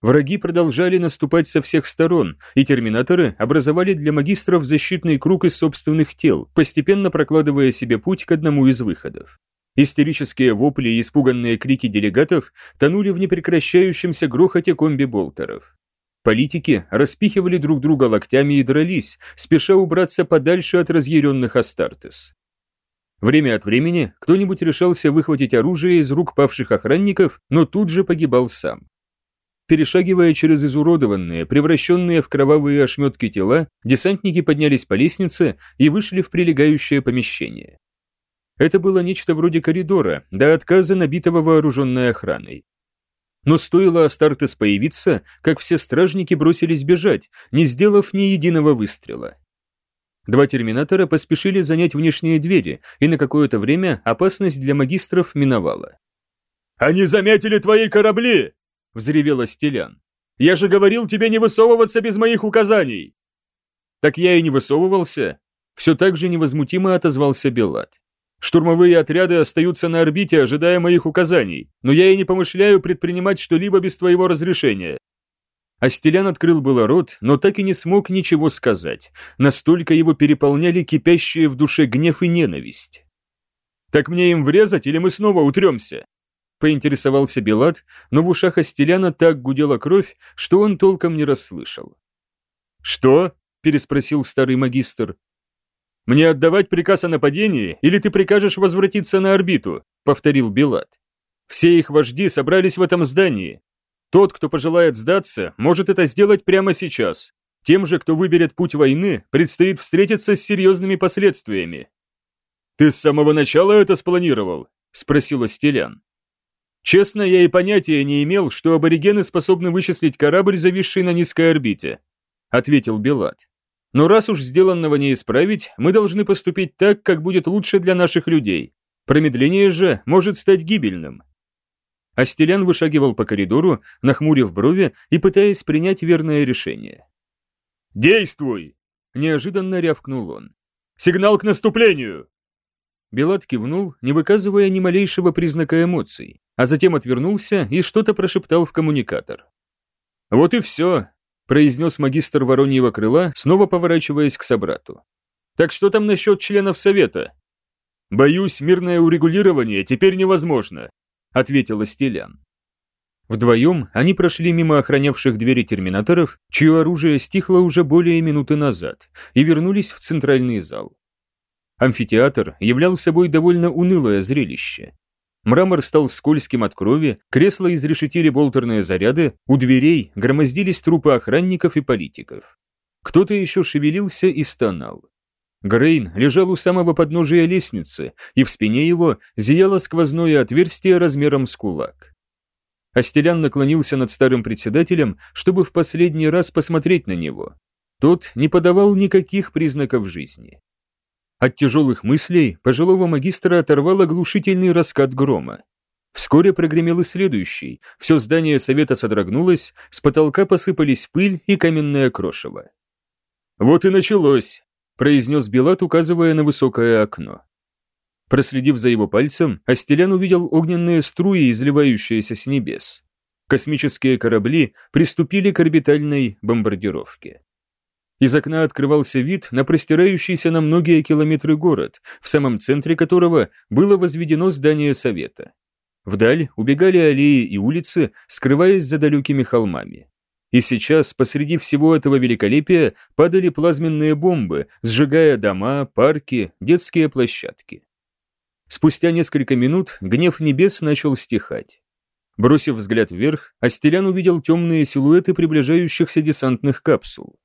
Speaker 2: Враги продолжали наступать со всех сторон, и терминаторы образовали для магистров защитный круг из собственных тел, постепенно прокладывая себе путь к одному из выходов. Истерические вопли и испуганные крики делегатов тонули в непрекращающемся грохоте комби-болтеров. Политики распихивали друг друга локтями и дрались, спеша убраться подальше от разъяренных Астартес. Время от времени кто-нибудь решался выхватить оружие из рук павших охранников, но тут же погибал сам. Перешагивая через изуродованные, превращенные в кровавые ошметки тела, десантники поднялись по лестнице и вышли в прилегающее помещение. Это было нечто вроде коридора, до отказа набитого вооруженной охраной. Но стоило Астартес появиться, как все стражники бросились бежать, не сделав ни единого выстрела. Два терминатора поспешили занять внешние двери, и на какое-то время опасность для магистров миновала.
Speaker 3: «Они заметили твои корабли!» – взревел Астелян. «Я же говорил тебе не высовываться без моих указаний!»
Speaker 2: «Так я и не высовывался!» Все так же невозмутимо отозвался Белат. Штурмовые отряды остаются на орбите, ожидая моих указаний, но я и не помышляю предпринимать что-либо без твоего разрешения. Астелян открыл было рот, но так и не смог ничего сказать. Настолько его переполняли кипящие в душе гнев и ненависть. «Так мне им врезать или мы снова утремся?» Поинтересовался Белат, но в ушах Астеляна так гудела кровь, что он толком не расслышал. «Что?» – переспросил старый магистр. «Мне отдавать приказ о нападении, или ты прикажешь возвратиться на орбиту?» – повторил Белат. «Все их вожди собрались в этом здании. Тот, кто пожелает сдаться, может это сделать прямо сейчас. Тем же, кто выберет путь войны, предстоит встретиться с серьезными последствиями». «Ты с самого начала это спланировал?» – спросил Астелян. «Честно, я и понятия не имел, что аборигены способны вычислить корабль, зависший на низкой орбите», – ответил Белат. Но раз уж сделанного не исправить, мы должны поступить так, как будет лучше для наших людей. Промедление же может стать гибельным. Астелян вышагивал по коридору, нахмурив брови и пытаясь принять верное решение.
Speaker 3: «Действуй!» – неожиданно рявкнул он. «Сигнал к наступлению!»
Speaker 2: Белат кивнул, не выказывая ни малейшего признака эмоций, а затем отвернулся и что-то прошептал в коммуникатор. «Вот и все», произнес магистр Вороньего крыла, снова поворачиваясь к собрату. «Так что там насчет членов совета?»
Speaker 3: «Боюсь, мирное урегулирование теперь невозможно», ответил Астелян.
Speaker 2: Вдвоем они прошли мимо охранявших двери терминаторов, чье оружие стихло уже более минуты назад, и вернулись в центральный зал. Амфитеатр являл собой довольно унылое зрелище.
Speaker 3: Мрамор стал скользким от крови, кресла изрешетили болтерные заряды, у дверей громоздились трупы охранников и политиков. Кто-то еще шевелился и стонал. Грейн лежал у самого подножия лестницы, и в спине его зияло сквозное отверстие размером с кулак. Астелян наклонился над старым председателем, чтобы в последний раз посмотреть на него. Тот не подавал никаких признаков жизни. От тяжелых мыслей пожилого магистра оторвал оглушительный раскат грома. Вскоре прогремел и следующий, все здание совета содрогнулось, с потолка посыпались пыль и каменное крошево. «Вот и началось», – произнес Белат, указывая на высокое окно. Проследив за его пальцем, Астелян увидел огненные струи, изливающиеся с небес. Космические корабли приступили к орбитальной бомбардировке. Из окна открывался вид на простирающийся на многие километры город, в самом центре которого было возведено здание Совета. Вдаль убегали аллеи и улицы, скрываясь за далекими холмами. И сейчас посреди всего этого великолепия падали плазменные бомбы, сжигая дома, парки, детские площадки. Спустя несколько минут гнев небес начал стихать. Бросив взгляд вверх, Астелян увидел темные силуэты приближающихся десантных капсул.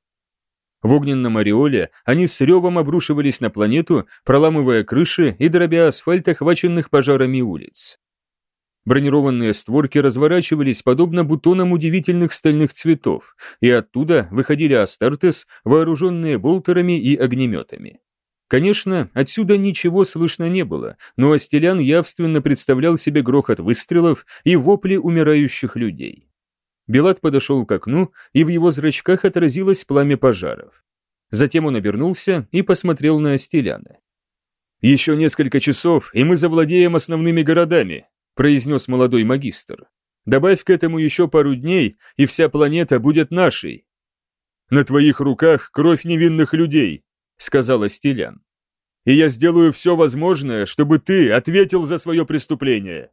Speaker 3: В огненном ореоле они с ревом обрушивались на планету, проламывая крыши и дробя асфальт, охваченных пожарами улиц. Бронированные створки разворачивались подобно бутонам удивительных стальных цветов, и оттуда выходили Астартес, вооруженные болтерами и огнеметами. Конечно, отсюда ничего слышно не было, но Астелян явственно представлял себе грохот выстрелов и вопли умирающих людей. Белат подошел к окну, и в его зрачках отразилось пламя пожаров. Затем он обернулся и посмотрел на Астеляна. «Еще несколько часов, и мы завладеем основными городами», произнес молодой магистр. «Добавь к этому еще пару дней, и вся планета будет нашей». «На твоих руках кровь невинных людей», сказал Астелян. «И я сделаю все возможное, чтобы ты ответил за свое преступление».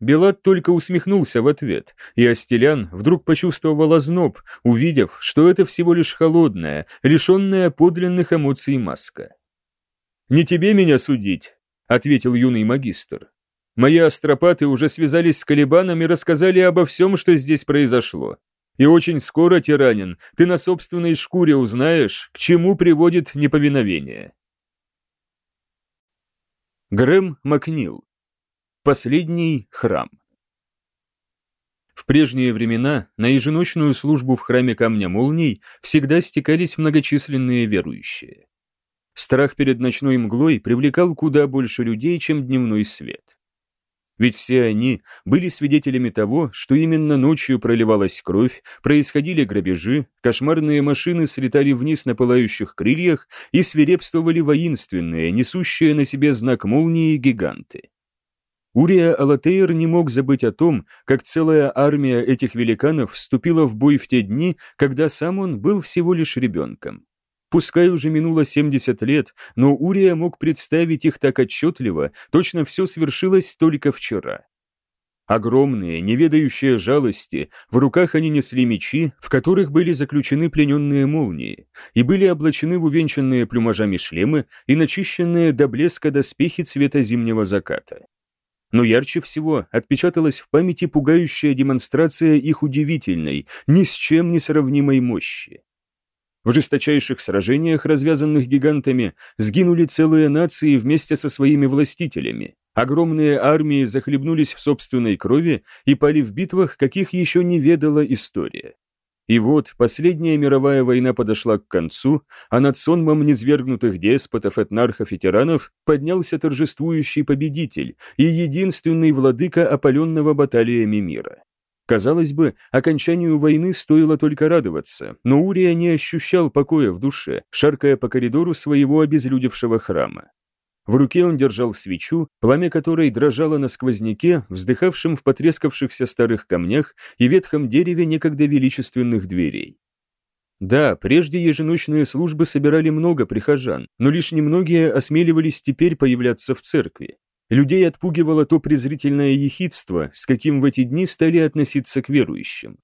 Speaker 3: Белат только усмехнулся в ответ, и Астелян вдруг почувствовал озноб, увидев, что это всего лишь холодная, лишенная подлинных эмоций маска. «Не тебе меня судить», — ответил юный магистр. «Мои астропаты уже связались с Калибаном и рассказали обо всем, что здесь произошло. И очень скоро, тиранин, ты на собственной шкуре узнаешь, к чему приводит неповиновение». Грэм Макнил Последний храм. В прежние времена на еженочную службу в храме Камня Молний всегда стекались многочисленные верующие. Страх перед ночной мглой привлекал куда больше людей, чем дневной свет. Ведь все они были свидетелями того, что именно ночью проливалась кровь, происходили грабежи, кошмарные машины слетали вниз на пылающих крыльях и свирепствовали воинственные, несущие на себе знак молнии гиганты. Урия Алатейр не мог забыть о том, как целая армия этих великанов вступила в бой в те дни, когда сам он был всего лишь ребенком. Пускай уже минуло 70 лет, но Урия мог представить их так отчетливо, точно все свершилось только вчера. Огромные, неведающие жалости, в руках они несли мечи, в которых были заключены плененные молнии, и были облачены в увенчанные плюмажами шлемы и начищенные до блеска доспехи цвета зимнего заката. Но ярче всего отпечаталась в памяти пугающая демонстрация их удивительной, ни с чем не сравнимой мощи. В жесточайших сражениях, развязанных гигантами, сгинули целые нации вместе со своими властителями. Огромные армии захлебнулись в собственной крови и пали в битвах, каких еще не ведала история. И вот последняя мировая война подошла к концу, а над сонмом низвергнутых деспотов, этнархов и тиранов поднялся торжествующий победитель и единственный владыка опаленного баталиями мира. Казалось бы, окончанию войны стоило только радоваться, но Урия не ощущал покоя в душе, шаркая по коридору своего обезлюдевшего храма. В руке он держал свечу, пламя которой дрожало на сквозняке, вздыхавшем в потрескавшихся старых камнях и ветхом дереве некогда величественных дверей. Да, прежде еженочные службы собирали много прихожан, но лишь немногие осмеливались теперь появляться в церкви. Людей отпугивало то презрительное ехидство, с каким в эти дни стали относиться к верующим.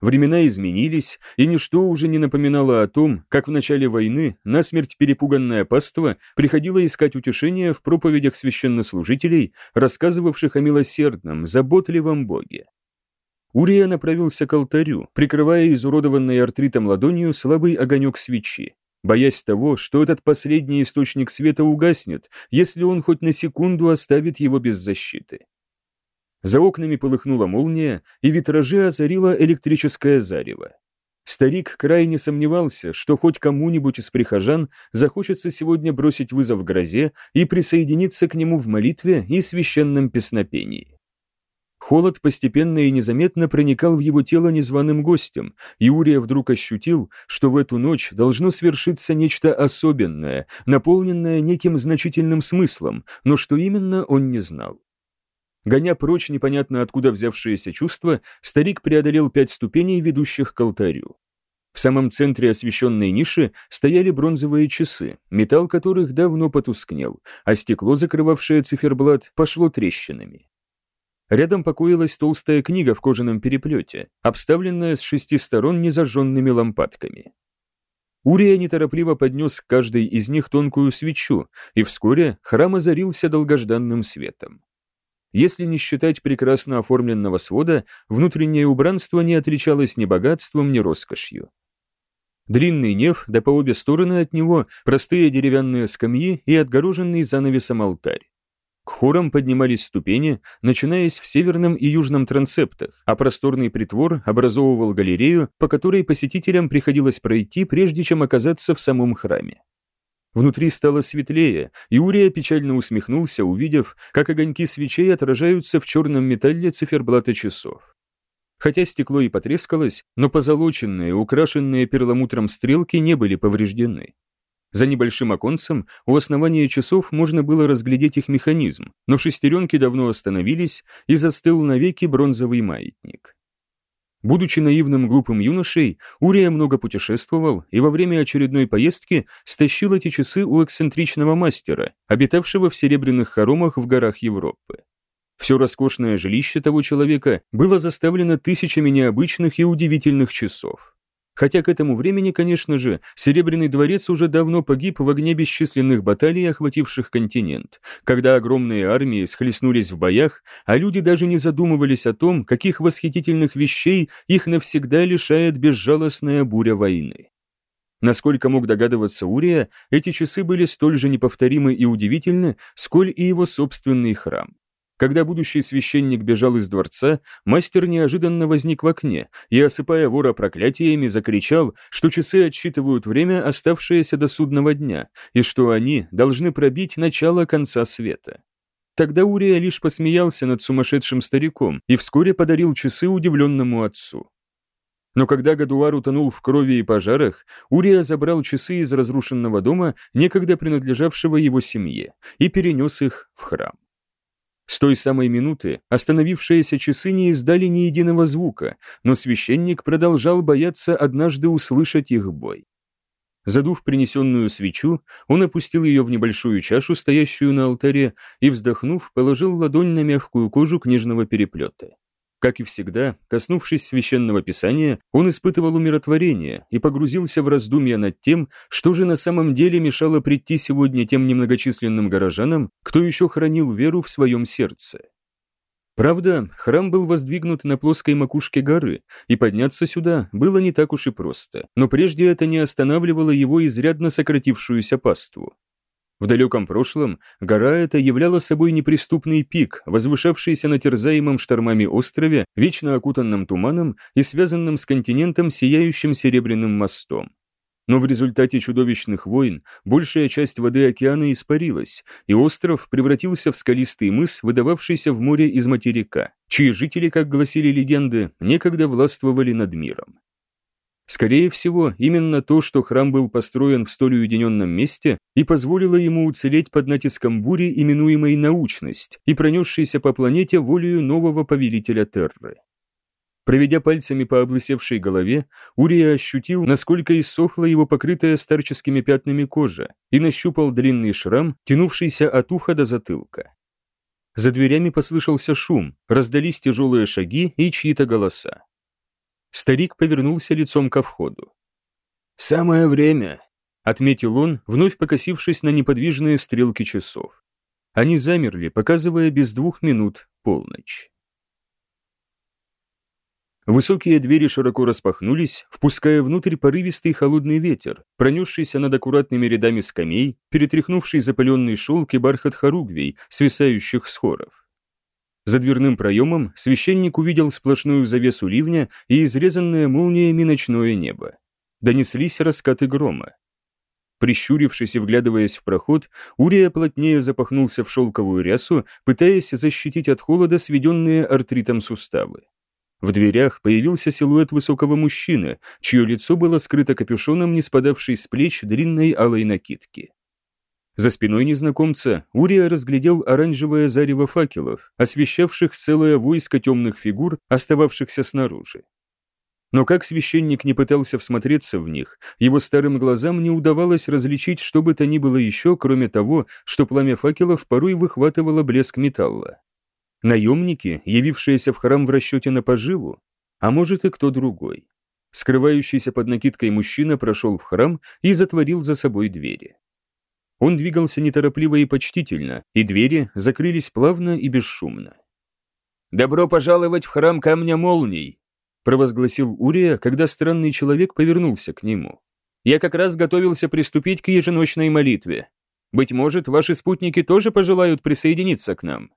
Speaker 1: Времена изменились, и ничто уже не напоминало о том, как в начале войны насмерть перепуганное паство приходило искать утешения в проповедях священнослужителей, рассказывавших о милосердном, заботливом Боге. Урия направился к алтарю, прикрывая изуродованной артритом ладонью слабый огонек свечи, боясь того, что этот последний источник света угаснет, если он хоть на секунду оставит его без защиты. За окнами полыхнула молния, и витражи озарило электрическое зарево. Старик крайне сомневался, что хоть кому-нибудь из прихожан захочется сегодня бросить вызов грозе и присоединиться к нему в молитве и священном песнопении. Холод постепенно и незаметно проникал в его тело незваным гостем, и Урия вдруг ощутил, что в эту ночь должно свершиться нечто особенное, наполненное неким значительным смыслом, но что именно он не знал. Гоня прочь непонятно откуда взявшееся чувство, старик преодолел пять ступеней, ведущих к алтарю. В самом центре освещенной ниши стояли бронзовые часы, металл которых давно потускнел, а стекло, закрывавшее циферблат, пошло трещинами. Рядом покоилась толстая книга в кожаном переплете, обставленная с шести сторон незажженными лампадками. Урия неторопливо поднес к каждой из них тонкую свечу, и вскоре храм озарился долгожданным светом. Если не считать прекрасно оформленного свода, внутреннее убранство не отличалось ни богатством, ни роскошью. Длинный неф, да по обе стороны от него простые деревянные скамьи и отгороженный занавесом алтарь. К хорам поднимались ступени, начинаясь в северном и южном трансептах, а просторный притвор образовывал галерею, по которой посетителям приходилось пройти, прежде чем оказаться в самом храме. Внутри стало светлее, и Урия печально усмехнулся, увидев, как огоньки свечей отражаются в черном металле циферблата часов. Хотя стекло и потрескалось, но позолоченные, украшенные перламутром стрелки не были повреждены. За небольшим оконцем у основания часов можно было разглядеть их механизм, но шестеренки давно остановились и застыл навеки бронзовый маятник. Будучи наивным глупым юношей, Урия много путешествовал и во время очередной поездки стащил эти часы у эксцентричного мастера, обитавшего в серебряных хоромах в горах Европы. Все роскошное жилище того человека было заставлено тысячами необычных и удивительных часов. Хотя к этому времени, конечно же, Серебряный дворец уже давно погиб в огне бесчисленных баталий, охвативших континент, когда огромные армии схлестнулись в боях, а люди даже не задумывались о том, каких восхитительных вещей их навсегда лишает безжалостная буря войны. Насколько мог догадываться Урия, эти часы были столь же неповторимы и удивительны, сколь и его собственный храм. Когда будущий священник бежал из дворца, мастер неожиданно возник в окне и, осыпая вора проклятиями, закричал, что часы отсчитывают время, оставшееся до судного дня, и что они должны пробить начало конца света. Тогда Урия лишь посмеялся над сумасшедшим стариком и вскоре подарил часы удивленному отцу. Но когда Гадуар утонул в крови и пожарах, Урия забрал часы из разрушенного дома, некогда принадлежавшего его семье, и перенес их в храм. С той самой минуты остановившиеся часы не издали ни единого звука, но священник продолжал бояться однажды услышать их бой. Задув принесенную свечу, он опустил ее в небольшую чашу, стоящую на алтаре, и, вздохнув, положил ладонь на мягкую кожу книжного переплета. Как и всегда, коснувшись священного писания, он испытывал умиротворение и погрузился в раздумья над тем, что же на самом деле мешало прийти сегодня тем немногочисленным горожанам, кто еще хранил веру в своем сердце. Правда, храм был воздвигнут на плоской макушке горы, и подняться сюда было не так уж и просто, но прежде это не останавливало его изрядно сократившуюся паству. В далеком прошлом гора эта являла собой неприступный пик, возвышавшийся на терзаемом штормами острове, вечно окутанном туманом и связанном с континентом сияющим серебряным мостом. Но в результате чудовищных войн большая часть воды океана испарилась, и остров превратился в скалистый мыс, выдававшийся в море из материка, чьи жители, как гласили легенды, некогда властвовали над миром. Скорее всего, именно то, что храм был построен в столь уединенном месте, и позволило ему уцелеть под натиском бури, именуемой научность, и пронесшейся по планете волею нового повелителя Терры. Проведя пальцами по облысевшей голове, Урия ощутил, насколько иссохла его покрытая старческими пятнами кожа, и нащупал длинный шрам, тянувшийся от уха до затылка. За дверями послышался шум, раздались тяжелые шаги и чьи-то голоса. Старик повернулся лицом ко входу.
Speaker 3: «Самое время», —
Speaker 1: отметил он, вновь покосившись на неподвижные стрелки часов. Они замерли, показывая без двух минут полночь. Высокие двери широко распахнулись, впуская внутрь порывистый холодный ветер, пронесшийся над аккуратными рядами скамей, перетряхнувший запаленный шелк и бархат хоругвей, свисающих с хоров. За дверным проемом священник увидел сплошную завесу ливня и изрезанное молниями ночное небо. Донеслись раскаты грома. Прищурившись и вглядываясь в проход, Урия плотнее запахнулся в шелковую рясу, пытаясь защитить от холода сведенные артритом суставы. В дверях появился силуэт высокого мужчины, чье лицо было скрыто капюшоном, не спадавшей с плеч длинной алой накидки. За спиной незнакомца Урия разглядел оранжевое зарево факелов, освещавших целое войско темных фигур, остававшихся снаружи. Но как священник не пытался всмотреться в них, его старым глазам не удавалось различить что бы то ни было еще, кроме того, что пламя факелов порой выхватывало блеск металла. Наемники, явившиеся в храм в расчете на поживу? А может и кто другой. Скрывающийся под накидкой мужчина прошел в храм и затворил за собой двери. Он двигался неторопливо и почтительно, и двери закрылись плавно и бесшумно.
Speaker 3: «Добро пожаловать в храм Камня Молний!»
Speaker 1: провозгласил Урия, когда странный человек повернулся к нему. «Я как раз готовился приступить к еженочной молитве. Быть может, ваши спутники тоже пожелают присоединиться к нам?»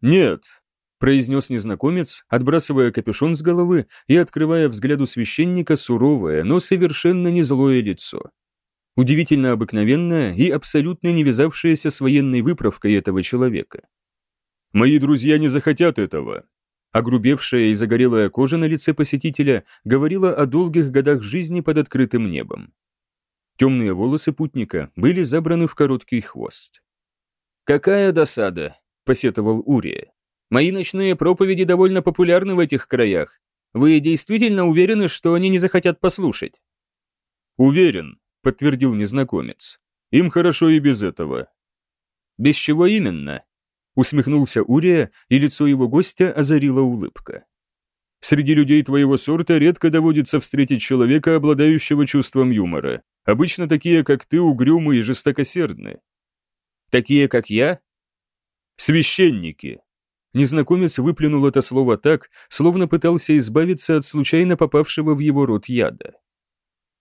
Speaker 2: «Нет», —
Speaker 1: произнес незнакомец, отбрасывая капюшон с головы и открывая взгляду священника суровое, но совершенно не злое лицо. Удивительно обыкновенное и абсолютно не вязавшееся с военной выправкой этого человека.
Speaker 2: «Мои друзья не захотят этого»,
Speaker 1: Огрубевшая и загорелая кожа на лице посетителя говорила о долгих годах жизни под открытым небом. Темные волосы путника были забраны в короткий хвост.
Speaker 5: «Какая досада!» посетовал Урия. «Мои ночные проповеди довольно популярны в этих краях. Вы действительно уверены, что они не захотят послушать?»
Speaker 2: «Уверен», — подтвердил незнакомец. «Им хорошо и без этого».
Speaker 5: «Без чего именно?»
Speaker 1: Усмехнулся Урия, и лицо его гостя озарила улыбка.
Speaker 2: «Среди людей твоего сорта редко доводится встретить человека, обладающего чувством юмора. Обычно такие, как ты, угрюмы и жестокосердны».
Speaker 5: «Такие, как я?»
Speaker 2: Священники!»
Speaker 1: Незнакомец выплюнул это слово так, словно пытался избавиться от случайно попавшего в его рот яда.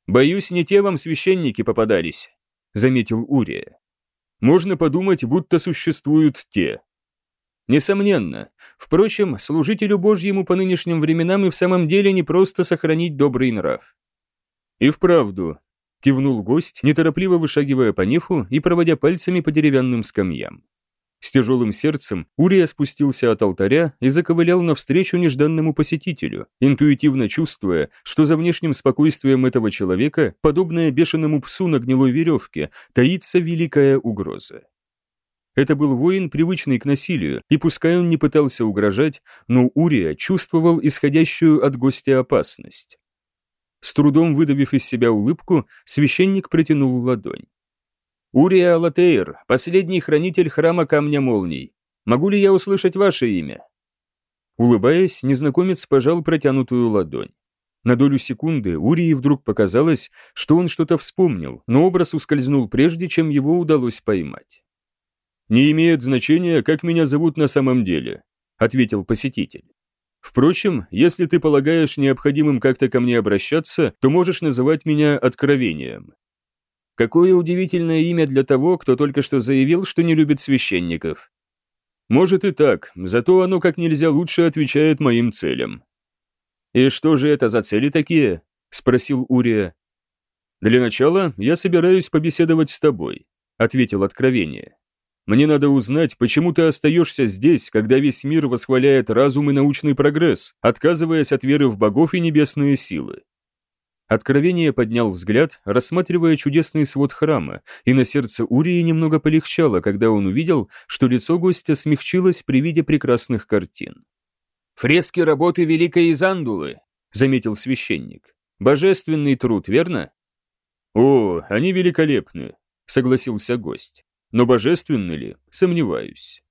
Speaker 5: «Боюсь, не те вам священники попадались», — заметил Урия.
Speaker 2: «Можно подумать, будто существуют те».
Speaker 5: «Несомненно. Впрочем, служителю Божьему по нынешним временам и в самом деле не просто сохранить добрый нрав».
Speaker 2: «И вправду», — кивнул гость, неторопливо вышагивая по нефу и проводя пальцами по деревянным скамьям.
Speaker 1: С тяжелым сердцем Урия спустился от алтаря и заковылял навстречу нежданному посетителю, интуитивно чувствуя, что за внешним спокойствием этого человека, подобное бешеному псу на гнилой веревке, таится великая угроза. Это был воин, привычный к насилию, и пускай он не пытался угрожать, но Урия чувствовал исходящую от гостя опасность. С трудом выдавив из себя улыбку, священник протянул ладонь.
Speaker 5: «Урия Алатеир, последний хранитель храма Камня Молний. Могу ли я услышать ваше имя?»
Speaker 1: Улыбаясь, незнакомец пожал протянутую ладонь. На долю секунды Урии вдруг показалось, что он что-то вспомнил, но образ ускользнул прежде, чем его удалось поймать.
Speaker 2: «Не имеет значения, как меня зовут на самом деле», — ответил посетитель. «Впрочем, если ты полагаешь необходимым как-то ко мне обращаться, то можешь называть меня Откровением.
Speaker 5: Какое удивительное имя для того, кто только что заявил, что не любит священников.
Speaker 2: Может и так, зато оно как нельзя лучше отвечает моим целям.
Speaker 5: И что же это за цели такие? Спросил Урия.
Speaker 2: Для начала я собираюсь побеседовать с тобой, ответил откровение. Мне надо узнать, почему ты остаешься здесь, когда весь мир восхваляет разум и научный прогресс, отказываясь от веры в богов и небесные силы.
Speaker 1: Откровение поднял взгляд, рассматривая чудесный свод храма, и на сердце Урии немного полегчало, когда он увидел, что лицо гостя смягчилось при виде прекрасных картин.
Speaker 5: «Фрески работы Великой Изандулы», — заметил священник. «Божественный труд, верно?»
Speaker 2: «О, они великолепны», — согласился гость. «Но божественны ли? Сомневаюсь».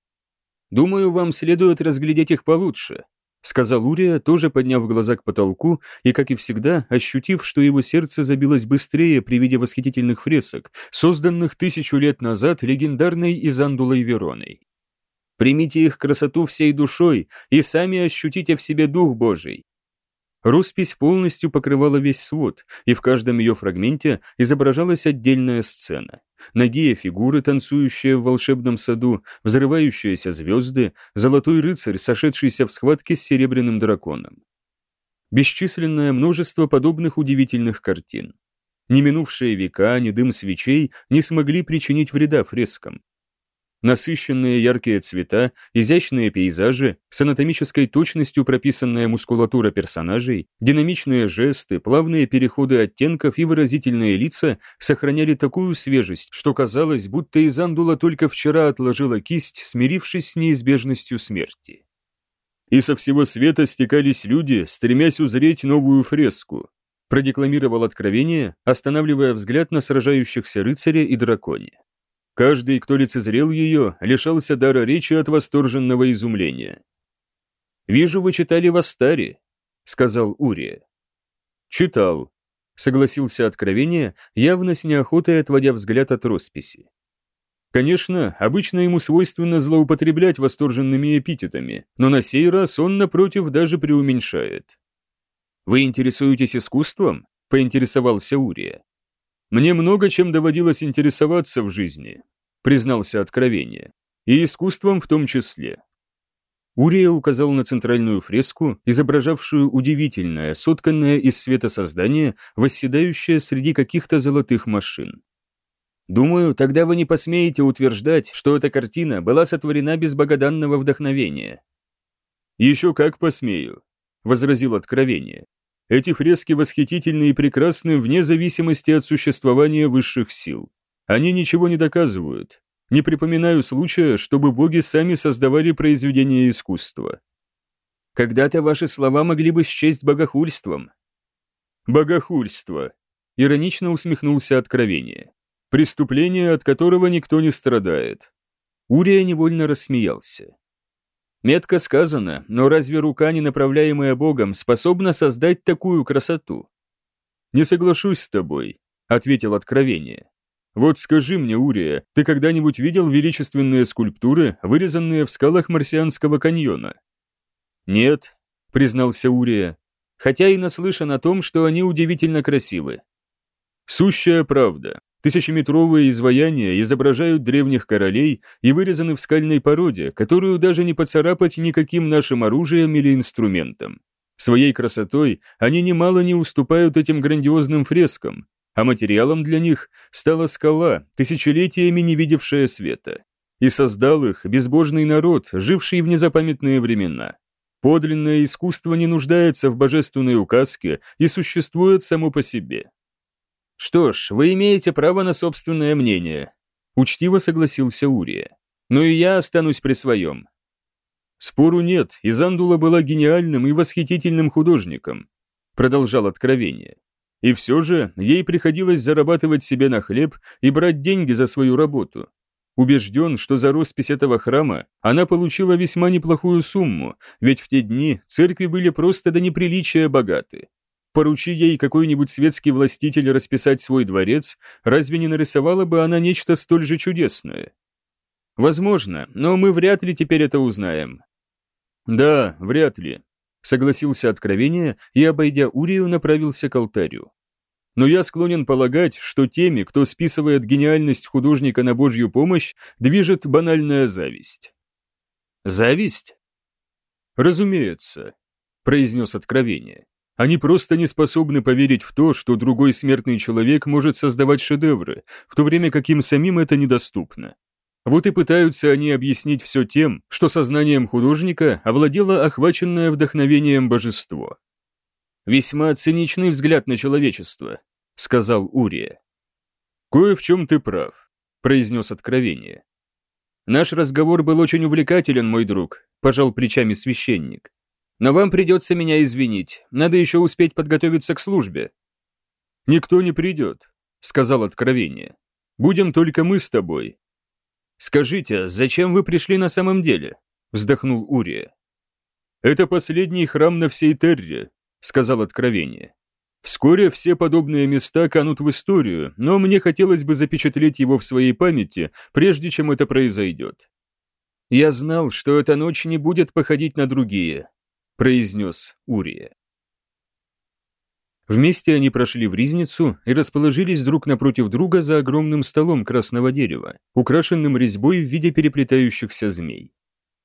Speaker 5: «Думаю, вам следует разглядеть их получше»,
Speaker 1: сказал Урия, тоже подняв глаза к потолку и, как и всегда, ощутив, что его сердце забилось быстрее при виде восхитительных фресок, созданных тысячу лет назад легендарной Изандулой Вероной. «Примите их красоту всей душой и сами ощутите в себе Дух Божий. Роспись полностью покрывала весь свод, и в каждом ее фрагменте изображалась отдельная сцена. Нагие фигуры, танцующие в волшебном саду, взрывающиеся звезды, золотой рыцарь, сошедшийся в схватке с серебряным драконом. Бесчисленное множество подобных удивительных картин. Ни минувшие века, ни дым свечей не смогли причинить вреда фрескам. Насыщенные яркие цвета, изящные пейзажи, с анатомической точностью прописанная мускулатура персонажей, динамичные жесты, плавные переходы оттенков и выразительные лица сохраняли такую свежесть, что казалось, будто Изандула только вчера отложила кисть, смирившись с неизбежностью смерти. И со всего света стекались люди, стремясь узреть новую фреску, продекламировал откровение, останавливая взгляд на сражающихся рыцаря и драконе. Каждый, кто лицезрел ее, лишался дара речи от восторженного изумления. «Вижу, вы читали Вастари», — сказал Урия. «Читал», — согласился откровение, явно с неохотой отводя взгляд от росписи. Конечно, обычно ему свойственно злоупотреблять восторженными эпитетами, но на сей раз он, напротив, даже преуменьшает. «Вы интересуетесь искусством?» — поинтересовался Урия. Мне много чем доводилось интересоваться в жизни, признался откровение, и искусством в том числе. Урия указал на центральную фреску, изображавшую удивительное, сотканное из света создание, восседающее среди каких-то золотых машин. Думаю, тогда вы не посмеете утверждать, что эта картина была сотворена без богоданного вдохновения. Еще как посмею, возразил откровение. Эти фрески восхитительны и прекрасны вне зависимости от существования высших сил. Они ничего не доказывают. Не припоминаю случая, чтобы боги сами создавали произведения искусства. Когда-то ваши слова могли бы счесть богохульством. Богохульство. Иронично усмехнулся откровение. Преступление, от которого никто не страдает. Урия невольно рассмеялся. Метко сказано, но разве рука, не направляемая Богом, способна создать такую красоту? Не соглашусь с тобой, ответил откровение. Вот скажи мне, Урия, ты когда-нибудь видел величественные скульптуры, вырезанные в скалах Марсианского каньона? Нет, признался Урия, хотя и наслышан о том, что они удивительно красивы. Сущая правда. Тысячеметровые изваяния изображают древних королей и вырезаны в скальной породе, которую даже не поцарапать никаким нашим оружием или инструментом. Своей красотой они немало не уступают этим грандиозным фрескам, а материалом для них стала скала, тысячелетиями не видевшая света. И создал их безбожный народ, живший в незапамятные времена. Подлинное искусство не нуждается в божественной указке и существует само по себе. «Что ж, вы имеете право на собственное мнение», – учтиво согласился Урия. «Но и я останусь при своем». «Спору нет, Изандула была гениальным и восхитительным художником», – продолжал откровение. «И все же ей приходилось зарабатывать себе на хлеб и брать деньги за свою работу. Убежден, что за роспись этого храма она получила весьма неплохую сумму, ведь в те дни церкви были просто до неприличия богаты. Поручи ей какой-нибудь светский властитель расписать свой дворец, разве не нарисовала бы она нечто столь же чудесное? Возможно, но мы вряд ли теперь это узнаем. Да, вряд ли, согласился откровение и, обойдя Урию, направился к алтарю. Но я склонен полагать, что теми, кто списывает гениальность художника на Божью помощь, движет банальная зависть. Зависть? Разумеется, произнес откровение. Они просто не способны поверить в то, что другой смертный человек может создавать шедевры, в то время как им самим это недоступно. Вот и пытаются они объяснить все тем, что сознанием художника овладело охваченное вдохновением божество. «Весьма циничный взгляд на человечество», — сказал Урия. «Кое в чем ты прав», — произнес откровение. «Наш разговор был очень увлекателен, мой друг», — пожал плечами священник. Но вам придется меня извинить. Надо еще успеть подготовиться к службе». «Никто не придет», — сказал откровение. «Будем только мы с тобой». «Скажите, зачем вы пришли на самом деле?» — вздохнул Урия.
Speaker 2: «Это последний храм на всей Терре», — сказал Откровение. «Вскоре все подобные места канут в историю, но мне хотелось бы запечатлеть его в своей памяти, прежде чем это произойдет».
Speaker 3: «Я знал, что эта ночь не будет походить на другие», — произнес Урия.
Speaker 1: Вместе они прошли в ризницу и расположились друг напротив друга за огромным столом красного дерева, украшенным резьбой в виде переплетающихся змей.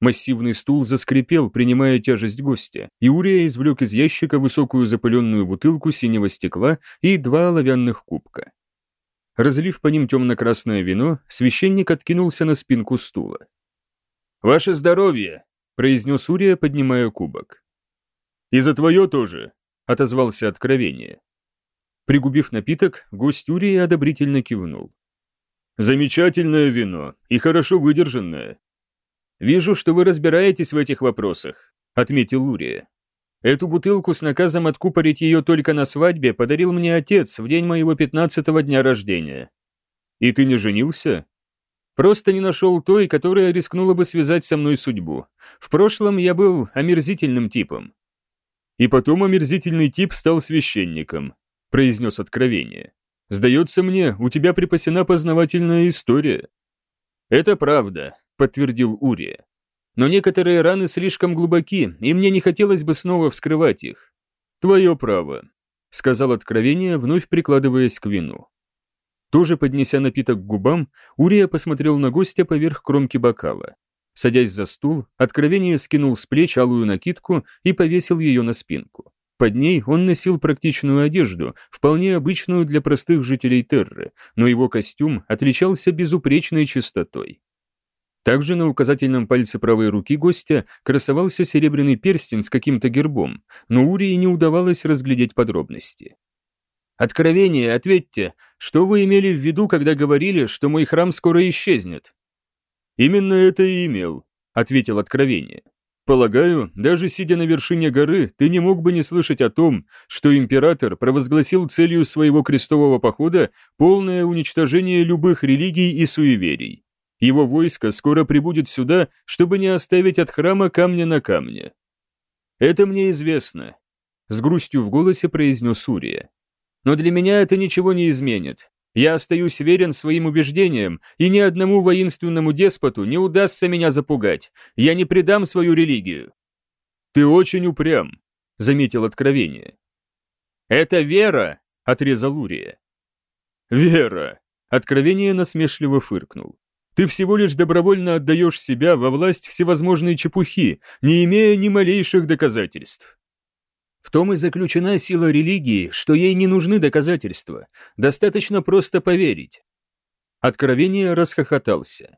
Speaker 1: Массивный стул заскрипел, принимая тяжесть гостя, и Урия извлек из ящика высокую запыленную бутылку синего стекла и два оловянных кубка. Разлив по ним темно-красное вино, священник откинулся на спинку стула.
Speaker 3: «Ваше здоровье!» – произнес Урия, поднимая кубок.
Speaker 2: «И за твое тоже!»
Speaker 1: отозвался откровение. Пригубив напиток, гость Урии одобрительно кивнул.
Speaker 2: «Замечательное вино и хорошо выдержанное».
Speaker 3: «Вижу, что вы разбираетесь в этих вопросах», — отметил Урия. «Эту бутылку с наказом откупорить ее только на свадьбе подарил мне отец в день моего пятнадцатого дня рождения».
Speaker 2: «И ты не женился?»
Speaker 3: Просто не нашел той, которая рискнула бы связать со мной судьбу. В прошлом я был омерзительным типом.
Speaker 2: И потом омерзительный тип стал священником, произнес откровение. Сдается мне, у тебя припасена познавательная история.
Speaker 3: Это правда, подтвердил Урия. Но некоторые раны слишком глубоки, и мне не хотелось бы снова вскрывать их.
Speaker 2: Твое право,
Speaker 1: сказал откровение, вновь прикладываясь к вину. Тоже поднеся напиток к губам, Урия посмотрел на гостя поверх кромки бокала. Садясь за стул, откровение скинул с плеч алую накидку и повесил ее на спинку. Под ней он носил практичную одежду, вполне обычную для простых жителей Терры, но его костюм отличался безупречной чистотой. Также на указательном пальце правой руки гостя красовался серебряный перстень с каким-то гербом, но Урии не удавалось разглядеть подробности.
Speaker 3: «Откровение, ответьте, что вы имели в виду, когда говорили, что мой храм скоро исчезнет?»
Speaker 2: «Именно это и имел», — ответил Откровение. «Полагаю, даже сидя на вершине горы, ты не мог бы не слышать о том, что император провозгласил целью своего крестового похода полное уничтожение любых религий и суеверий. Его войско скоро прибудет сюда, чтобы не оставить от храма камня на камне».
Speaker 3: «Это мне известно», — с грустью в голосе произнес Урия. «Но для меня это ничего не изменит. Я остаюсь верен своим убеждениям, и ни одному воинственному деспоту не удастся меня запугать. Я не предам свою религию».
Speaker 2: «Ты очень упрям», — заметил откровение.
Speaker 3: «Это вера», — отрезал Урия.
Speaker 2: «Вера», — откровение насмешливо фыркнул. «Ты всего лишь добровольно отдаешь себя во власть всевозможной чепухи, не имея ни малейших доказательств.
Speaker 3: В том и заключена сила религии, что ей не нужны доказательства, достаточно просто поверить.
Speaker 1: Откровение расхохотался.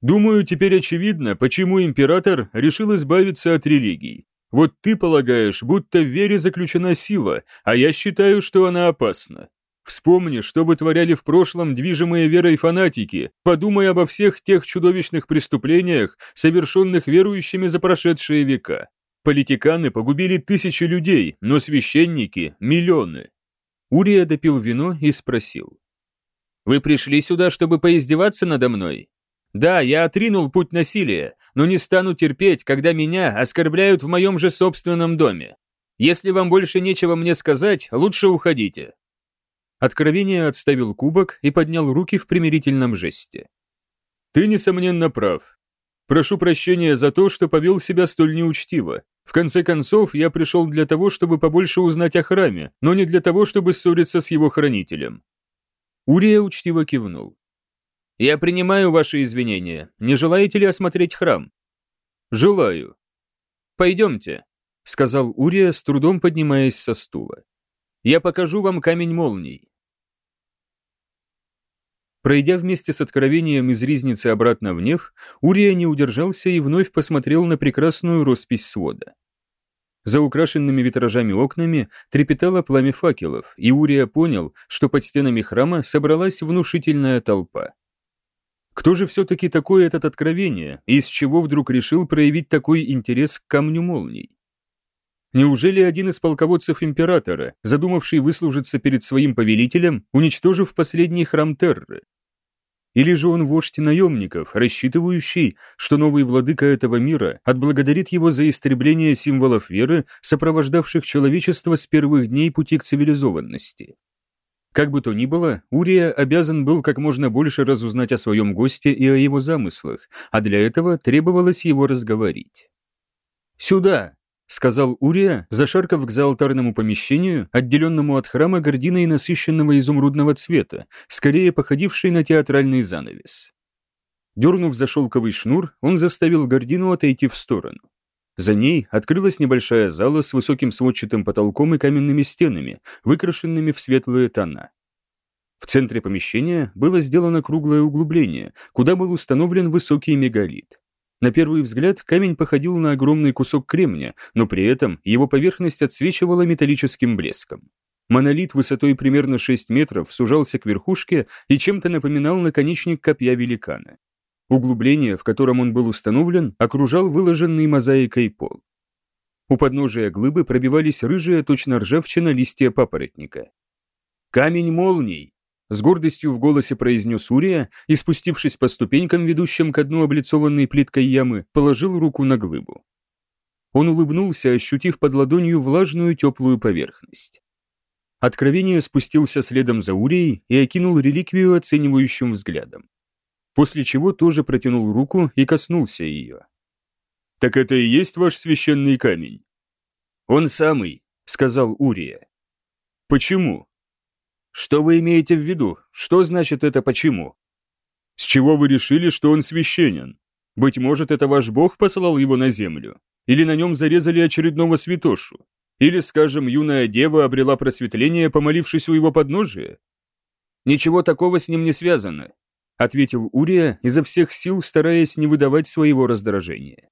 Speaker 2: Думаю, теперь очевидно, почему император решил избавиться от религий. Вот ты полагаешь, будто в вере заключена сила, а я считаю, что она опасна. Вспомни, что вытворяли в прошлом движимые верой фанатики, подумай обо всех тех чудовищных преступлениях, совершенных верующими за прошедшие века. Политиканы погубили тысячи людей, но священники – миллионы.
Speaker 1: Урия допил вино и спросил.
Speaker 3: «Вы пришли сюда, чтобы поиздеваться надо мной? Да, я отринул путь насилия, но не стану терпеть, когда меня оскорбляют в моем же собственном доме. Если вам больше нечего мне сказать, лучше уходите».
Speaker 1: Откровение отставил кубок и поднял руки в примирительном жесте.
Speaker 2: «Ты, несомненно, прав. Прошу прощения за то, что повел себя столь неучтиво. В конце концов, я пришел для того, чтобы побольше узнать о храме, но не для того, чтобы ссориться с его хранителем».
Speaker 1: Урия учтиво кивнул.
Speaker 3: «Я принимаю ваши извинения. Не желаете ли осмотреть храм?»
Speaker 2: «Желаю».
Speaker 3: «Пойдемте», —
Speaker 1: сказал Урия, с трудом поднимаясь со стула.
Speaker 3: «Я покажу вам камень молний».
Speaker 1: Пройдя вместе с откровением из Ризницы обратно в Нев, Урия не удержался и вновь посмотрел на прекрасную роспись свода. За украшенными витражами окнами трепетало пламя факелов, и Урия понял, что под стенами храма собралась внушительная толпа. Кто же все-таки такое этот откровение, и из чего вдруг решил проявить такой интерес к камню молний? Неужели один из полководцев императора, задумавший выслужиться перед своим повелителем, уничтожив последний храм Терры? Или же он вождь наемников, рассчитывающий, что новый владыка этого мира отблагодарит его за истребление символов веры, сопровождавших человечество с первых дней пути к цивилизованности. Как бы то ни было, Урия обязан был как можно больше разузнать о своем госте и о его замыслах, а для этого требовалось его разговорить. «Сюда!» Сказал Урия, зашаркав к заалтарному помещению, отделенному от храма гординой насыщенного изумрудного цвета, скорее походившей на театральный занавес. Дернув за шелковый шнур, он заставил гордину отойти в сторону. За ней открылась небольшая зала с высоким сводчатым потолком и каменными стенами, выкрашенными в светлые тона. В центре помещения было сделано круглое углубление, куда был установлен высокий мегалит. На первый взгляд камень походил на огромный кусок кремня, но при этом его поверхность отсвечивала металлическим блеском. Монолит высотой примерно 6 метров сужался к верхушке и чем-то напоминал наконечник копья великана. Углубление, в котором он был установлен, окружал выложенный мозаикой пол. У подножия глыбы пробивались рыжие, точно ржавчина, листья папоротника. «Камень молний!» С гордостью в голосе произнес Урия и, спустившись по ступенькам, ведущим к дну облицованной плиткой ямы, положил руку на глыбу. Он улыбнулся, ощутив под ладонью влажную теплую поверхность. Откровение спустился следом за Урией и окинул реликвию оценивающим взглядом. После чего тоже протянул руку и коснулся ее. «Так это и есть ваш священный камень?» «Он самый», — сказал Урия. «Почему?» Что вы имеете в виду? Что значит это почему? С чего вы решили, что он священен? Быть может, это ваш бог послал его на землю? Или на нем зарезали очередного святошу? Или, скажем, юная дева обрела просветление, помолившись у его подножия? Ничего такого с ним не связано, ответил Урия, изо всех сил стараясь не выдавать своего раздражения.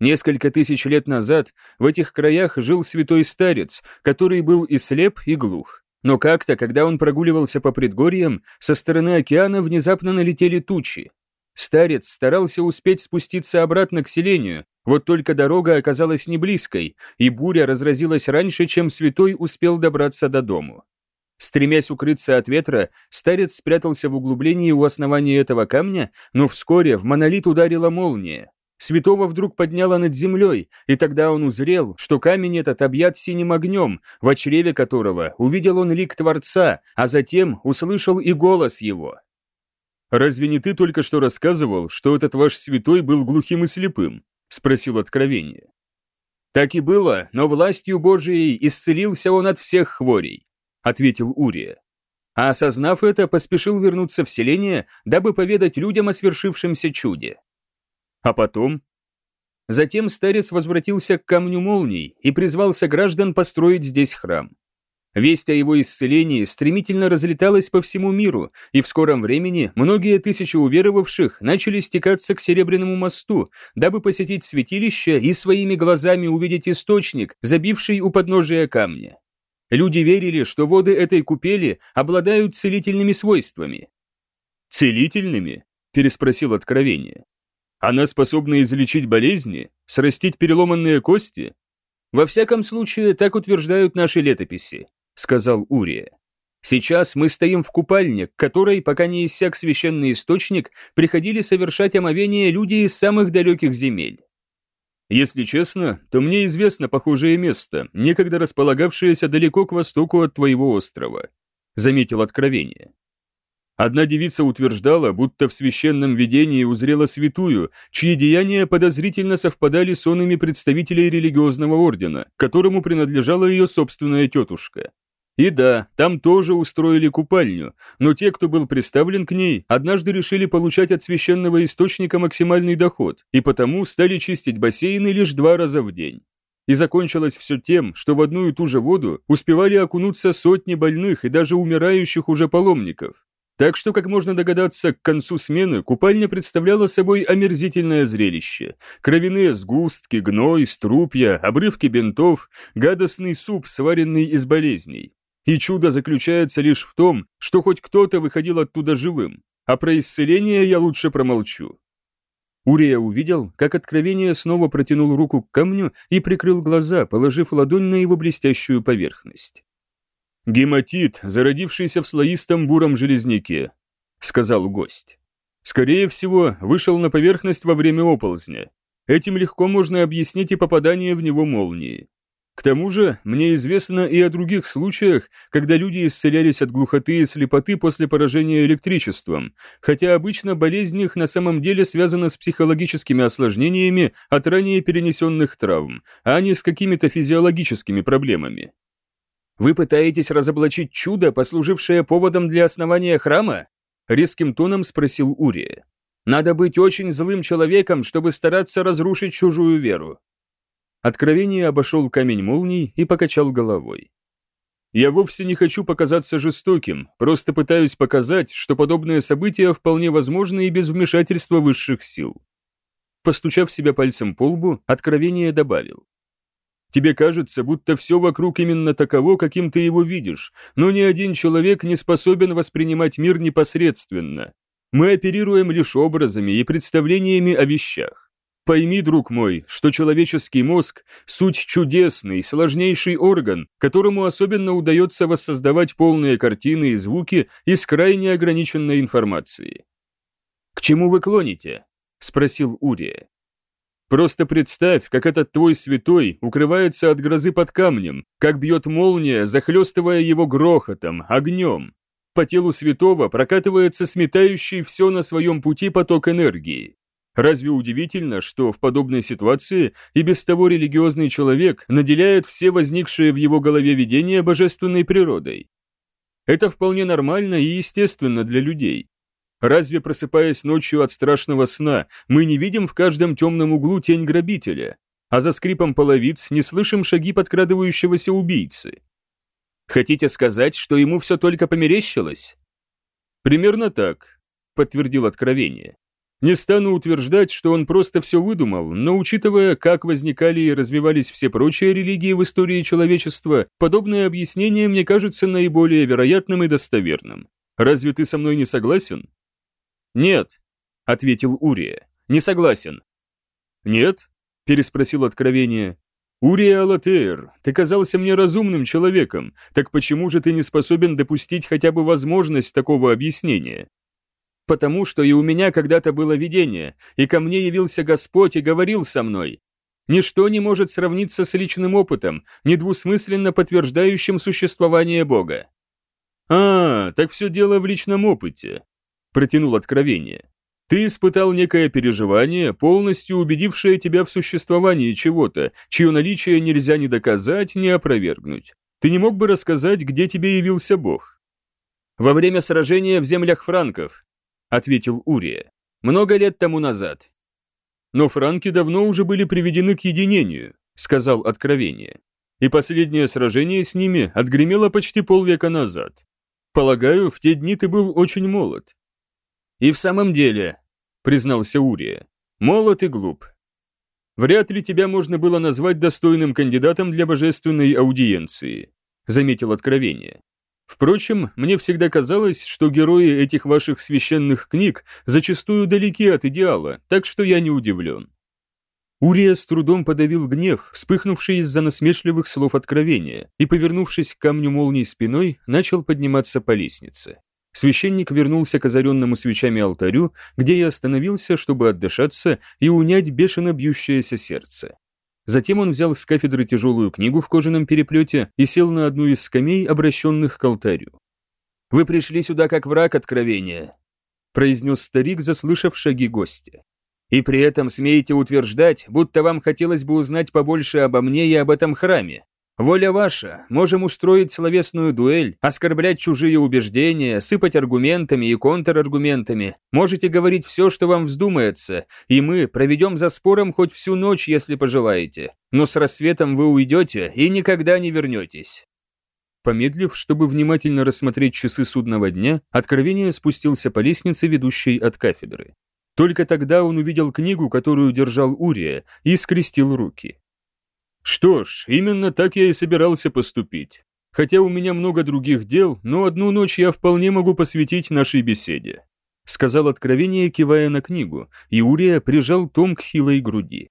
Speaker 1: Несколько тысяч лет назад в этих краях жил святой старец, который был и слеп, и глух. Но как-то, когда он прогуливался по предгорьям, со стороны океана внезапно налетели тучи. Старец старался успеть спуститься обратно к селению, вот только дорога оказалась не близкой, и буря разразилась раньше, чем святой успел добраться до дому. Стремясь укрыться от ветра, старец спрятался в углублении у основания этого камня, но вскоре в монолит ударила молния. Святого вдруг подняло над землей, и тогда он узрел, что камень этот объят синим огнем, в чреве которого увидел он лик Творца, а затем услышал и голос его. «Разве не ты только что рассказывал, что этот ваш святой был глухим и слепым?» — спросил Откровение. «Так и было, но властью Божией исцелился он от всех хворей», — ответил Урия. А осознав это, поспешил вернуться в селение, дабы поведать людям о свершившемся чуде. А потом? Затем старец возвратился к камню молний и призвался граждан построить здесь храм. Весть о его исцелении стремительно разлеталась по всему миру, и в скором времени многие тысячи уверовавших начали стекаться к Серебряному мосту, дабы посетить святилище и своими глазами увидеть источник, забивший у подножия камня. Люди верили, что воды этой купели обладают целительными свойствами. «Целительными?» – переспросил Откровение. Она способна излечить болезни, срастить переломанные кости? Во всяком случае, так утверждают наши летописи, сказал Урия. Сейчас мы стоим в купальне, к которой, пока не иссяк священный источник, приходили совершать омовение люди из самых далеких земель. Если честно, то мне известно похожее место, некогда располагавшееся далеко к востоку от твоего острова, заметил откровение. Одна девица утверждала, будто в священном видении узрела святую, чьи деяния подозрительно совпадали с онами представителей религиозного ордена, которому принадлежала ее собственная тетушка. И да, там тоже устроили купальню, но те, кто был представлен к ней, однажды решили получать от священного источника максимальный доход, и потому стали чистить бассейны лишь два раза в день. И закончилось все тем, что в одну и ту же воду успевали окунуться сотни больных и даже умирающих уже паломников. Так что, как можно догадаться, к концу смены купальня представляла собой омерзительное зрелище. Кровяные сгустки, гной, струпья, обрывки бинтов, гадостный суп, сваренный из болезней. И чудо заключается лишь в том, что хоть кто-то выходил оттуда живым, а про исцеление я лучше промолчу. Урия увидел, как откровение снова протянул руку к камню и прикрыл глаза, положив ладонь на его блестящую поверхность. Гематит, зародившийся в слоистом буром железняке.
Speaker 3: сказал гость. Скорее всего, вышел на поверхность во время оползня. Этим легко можно объяснить и попадание в него молнии. К тому же, мне известно и о других случаях, когда люди исцелялись от глухоты и слепоты после поражения электричеством, хотя обычно болезнь их на самом деле связана с психологическими осложнениями от ранее перенесенных травм, а не с какими-то физиологическими проблемами.
Speaker 5: «Вы пытаетесь разоблачить чудо, послужившее поводом для основания храма?»
Speaker 3: резким тоном спросил Урия.
Speaker 5: «Надо быть очень злым человеком, чтобы стараться разрушить чужую веру.
Speaker 3: Откровение обошел камень молний и покачал головой. «Я вовсе не хочу показаться жестоким, просто пытаюсь показать, что подобные события вполне возможны и без вмешательства высших сил». Постучав себя пальцем по лбу, Откровение добавил. «Тебе кажется, будто все вокруг именно таково, каким ты его видишь, но ни один человек не способен воспринимать мир непосредственно. Мы оперируем лишь образами и представлениями о вещах. Пойми, друг мой, что человеческий мозг – суть чудесный, сложнейший орган, которому особенно удается воссоздавать полные картины и звуки из крайне ограниченной информации.
Speaker 5: «К чему вы клоните?» – спросил Урия.
Speaker 3: Просто представь, как этот твой святой укрывается от грозы под камнем, как бьет молния, захлестывая его грохотом, огнем. По телу святого прокатывается сметающий все на своем пути поток энергии. Разве удивительно, что в подобной ситуации и без того религиозный человек наделяет все возникшие в его голове видения божественной природой? Это вполне нормально и естественно для людей. Разве просыпаясь ночью от страшного сна, мы не видим в каждом темном углу тень грабителя, а за скрипом половиц не слышим шаги подкрадывающегося убийцы?
Speaker 5: Хотите сказать, что ему все только померещилось?
Speaker 3: Примерно так, подтвердил откровение. Не стану утверждать, что он просто все выдумал, но учитывая, как возникали и развивались все прочие религии в истории человечества, подобное объяснение мне кажется наиболее вероятным и достоверным. Разве ты со мной не согласен?
Speaker 5: Нет, ответил Урия. Не согласен.
Speaker 3: Нет? переспросил откровение. Урия Алатеер, ты казался мне разумным человеком, так почему же ты не способен допустить хотя бы возможность такого объяснения?
Speaker 5: потому что и у меня когда-то было видение, и ко мне явился Господь и говорил со мной. Ничто не может сравниться с личным опытом, недвусмысленно подтверждающим существование Бога.
Speaker 3: «А, так все дело в личном опыте», – протянул откровение. «Ты испытал некое переживание, полностью убедившее тебя в существовании чего-то, чье наличие нельзя ни доказать, ни опровергнуть. Ты не мог бы рассказать, где тебе явился Бог?»
Speaker 5: «Во время сражения в землях франков», ответил Урия. Много лет тому назад.
Speaker 3: Но франки давно уже были приведены к единению, сказал Откровение. И последнее сражение с ними отгремело почти полвека назад. Полагаю, в те дни ты был очень молод.
Speaker 5: И в самом деле, признался Урия, молод и глуп.
Speaker 3: Вряд ли тебя можно было назвать достойным кандидатом для божественной аудиенции, заметил Откровение. Впрочем, мне всегда казалось, что герои этих ваших священных книг зачастую далеки от идеала, так что я не удивлен. Урия с трудом подавил гнев, вспыхнувший из-за насмешливых слов откровения, и, повернувшись к камню молнии спиной, начал подниматься по лестнице. Священник вернулся к озаренному свечами алтарю, где я остановился, чтобы отдышаться и унять бешено бьющееся сердце. Затем он взял с кафедры тяжелую книгу в кожаном переплете и сел на одну из скамей, обращенных к алтарю.
Speaker 5: «Вы пришли сюда как враг откровения», – произнес старик, заслышав шаги гостя. «И при этом смеете утверждать, будто вам хотелось бы узнать побольше обо мне и об этом храме. Воля ваша, можем устроить словесную дуэль, оскорблять чужие убеждения, сыпать аргументами и контраргументами. Можете говорить все, что вам вздумается, и мы проведем за спором хоть всю ночь, если пожелаете. Но с рассветом вы уйдете и никогда не вернетесь».
Speaker 3: Помедлив, чтобы внимательно рассмотреть часы судного дня, откровение спустился по лестнице, ведущей от кафедры. Только тогда он увидел книгу, которую держал Урия, и скрестил руки. Что ж, именно так я и собирался поступить. Хотя у меня много других дел, но одну ночь я вполне могу посвятить нашей беседе. Сказал откровение, кивая на книгу, и Урия прижал том к хилой груди.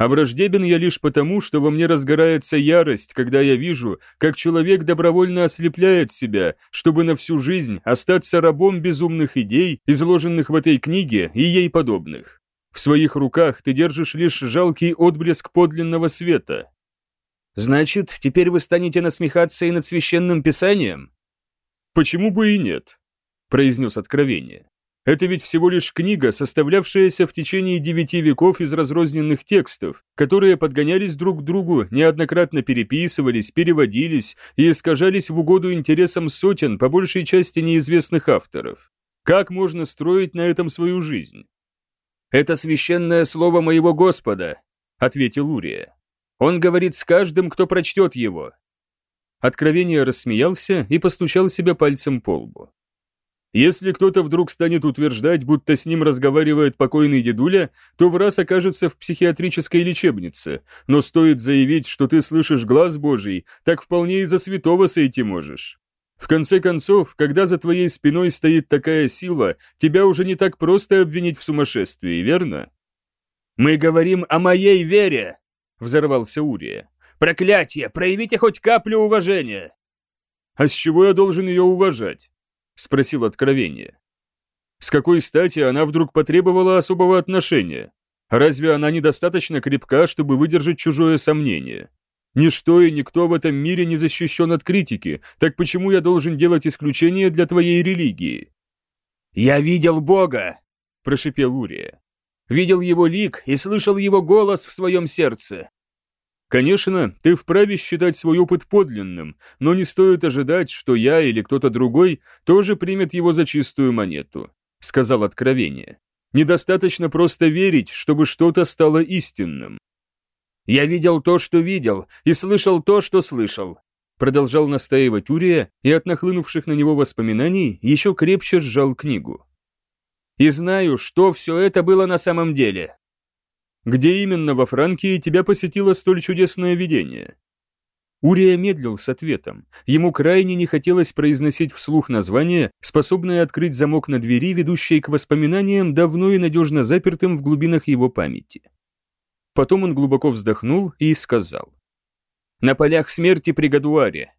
Speaker 2: А враждебен я лишь потому, что во мне разгорается ярость, когда я вижу, как человек добровольно ослепляет себя, чтобы на всю жизнь остаться рабом безумных идей, изложенных в этой книге и ей подобных. В своих руках ты держишь лишь жалкий отблеск подлинного света.
Speaker 5: Значит, теперь вы станете насмехаться и над священным писанием?
Speaker 2: Почему бы и нет? произнес откровение. Это ведь всего лишь книга, составлявшаяся в течение девяти веков из разрозненных текстов, которые подгонялись друг к другу, неоднократно переписывались, переводились и искажались в угоду интересам сотен, по большей части неизвестных авторов. Как можно строить на этом свою жизнь?
Speaker 5: «Это священное слово моего Господа», — ответил Урия. «Он говорит с каждым, кто прочтет его».
Speaker 2: Откровение рассмеялся и постучал себя пальцем по лбу. Если кто-то вдруг станет утверждать, будто с ним разговаривает покойный дедуля, то в раз окажется в психиатрической лечебнице, но стоит заявить, что ты слышишь глаз Божий, так вполне и за святого сойти можешь. В конце концов, когда за твоей спиной стоит такая сила, тебя уже не так просто обвинить в сумасшествии, верно?
Speaker 5: «Мы говорим о моей вере!» — взорвался Урия. «Проклятие! Проявите хоть каплю уважения!»
Speaker 2: «А с чего я должен ее уважать?» спросил откровение. С какой стати она вдруг потребовала особого отношения? Разве она недостаточно крепка, чтобы выдержать чужое сомнение? Ничто и никто в этом мире не защищен от критики, так почему я должен делать исключение для твоей религии?
Speaker 5: «Я видел Бога!» – прошипел Урия. «Видел его лик и слышал его голос в своем сердце.
Speaker 2: Конечно, ты вправе считать свой опыт подлинным, но не стоит ожидать, что я или кто-то другой тоже примет его за чистую монету», — сказал Откровение. «Недостаточно просто верить, чтобы что-то стало истинным».
Speaker 5: «Я видел то, что видел, и слышал то, что слышал», продолжал настаивать Урия и от нахлынувших на него воспоминаний еще крепче сжал книгу. «И знаю, что все это было на самом деле.
Speaker 2: Где именно во Франкии тебя посетило столь чудесное видение?»
Speaker 1: Урия медлил с ответом. Ему крайне не хотелось произносить вслух название, способное открыть замок на двери, ведущей к воспоминаниям, давно и надежно запертым в глубинах его памяти. Потом он глубоко вздохнул и сказал. «На полях смерти при Гадуаре».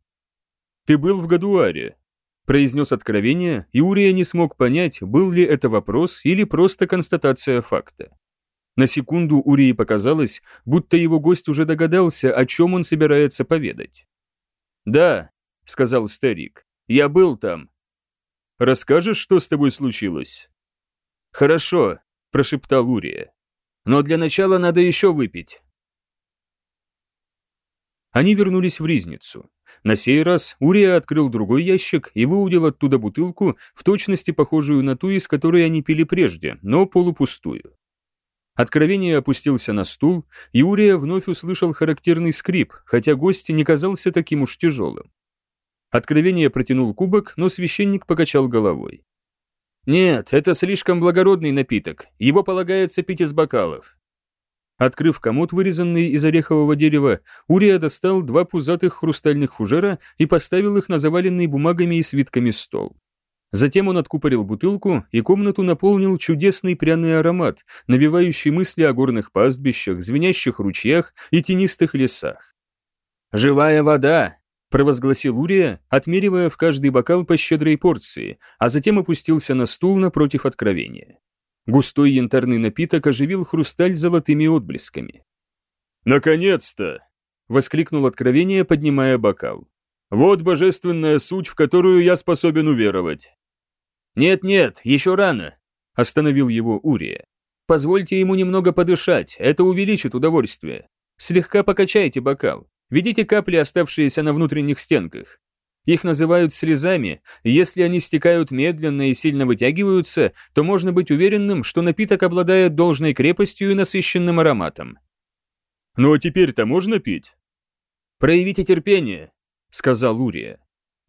Speaker 2: «Ты был в Гадуаре», — произнес откровение, и Урия не смог понять, был ли это вопрос или просто констатация факта. На секунду Урии показалось, будто его гость уже догадался, о чем он собирается поведать.
Speaker 5: «Да», — сказал старик, — «я был там».
Speaker 2: «Расскажешь, что с тобой случилось?»
Speaker 5: «Хорошо», — прошептал Урия. «Но для начала надо еще выпить».
Speaker 1: Они вернулись в Ризницу. На сей раз Урия открыл другой ящик и выудил оттуда бутылку, в точности похожую на ту, из которой они пили прежде, но полупустую. Откровение опустился на стул, и Урия вновь услышал характерный скрип, хотя гость не казался таким уж тяжелым. Откровение протянул кубок, но священник покачал головой.
Speaker 5: «Нет, это слишком благородный напиток, его полагается пить из бокалов».
Speaker 1: Открыв комод, вырезанный из орехового дерева, Урия достал два пузатых хрустальных фужера и поставил их на заваленный бумагами и свитками стол. Затем он откупорил бутылку, и комнату наполнил чудесный пряный аромат, навевающий мысли о горных пастбищах, звенящих ручьях и тенистых лесах.
Speaker 5: «Живая вода!»
Speaker 1: – провозгласил Урия, отмеривая в каждый бокал по щедрой порции, а затем опустился на стул напротив откровения. Густой янтарный напиток оживил хрусталь золотыми отблесками.
Speaker 2: «Наконец-то!» – воскликнул откровение, поднимая бокал. «Вот божественная суть, в которую я способен уверовать.
Speaker 5: «Нет-нет, еще рано», – остановил его Урия. «Позвольте ему немного подышать, это увеличит удовольствие. Слегка покачайте бокал, видите капли, оставшиеся на внутренних стенках. Их называют слезами, если они стекают медленно и сильно вытягиваются, то можно быть уверенным, что напиток обладает должной крепостью и насыщенным ароматом.
Speaker 2: «Ну а теперь-то можно пить?»
Speaker 5: «Проявите терпение», — сказал Урия.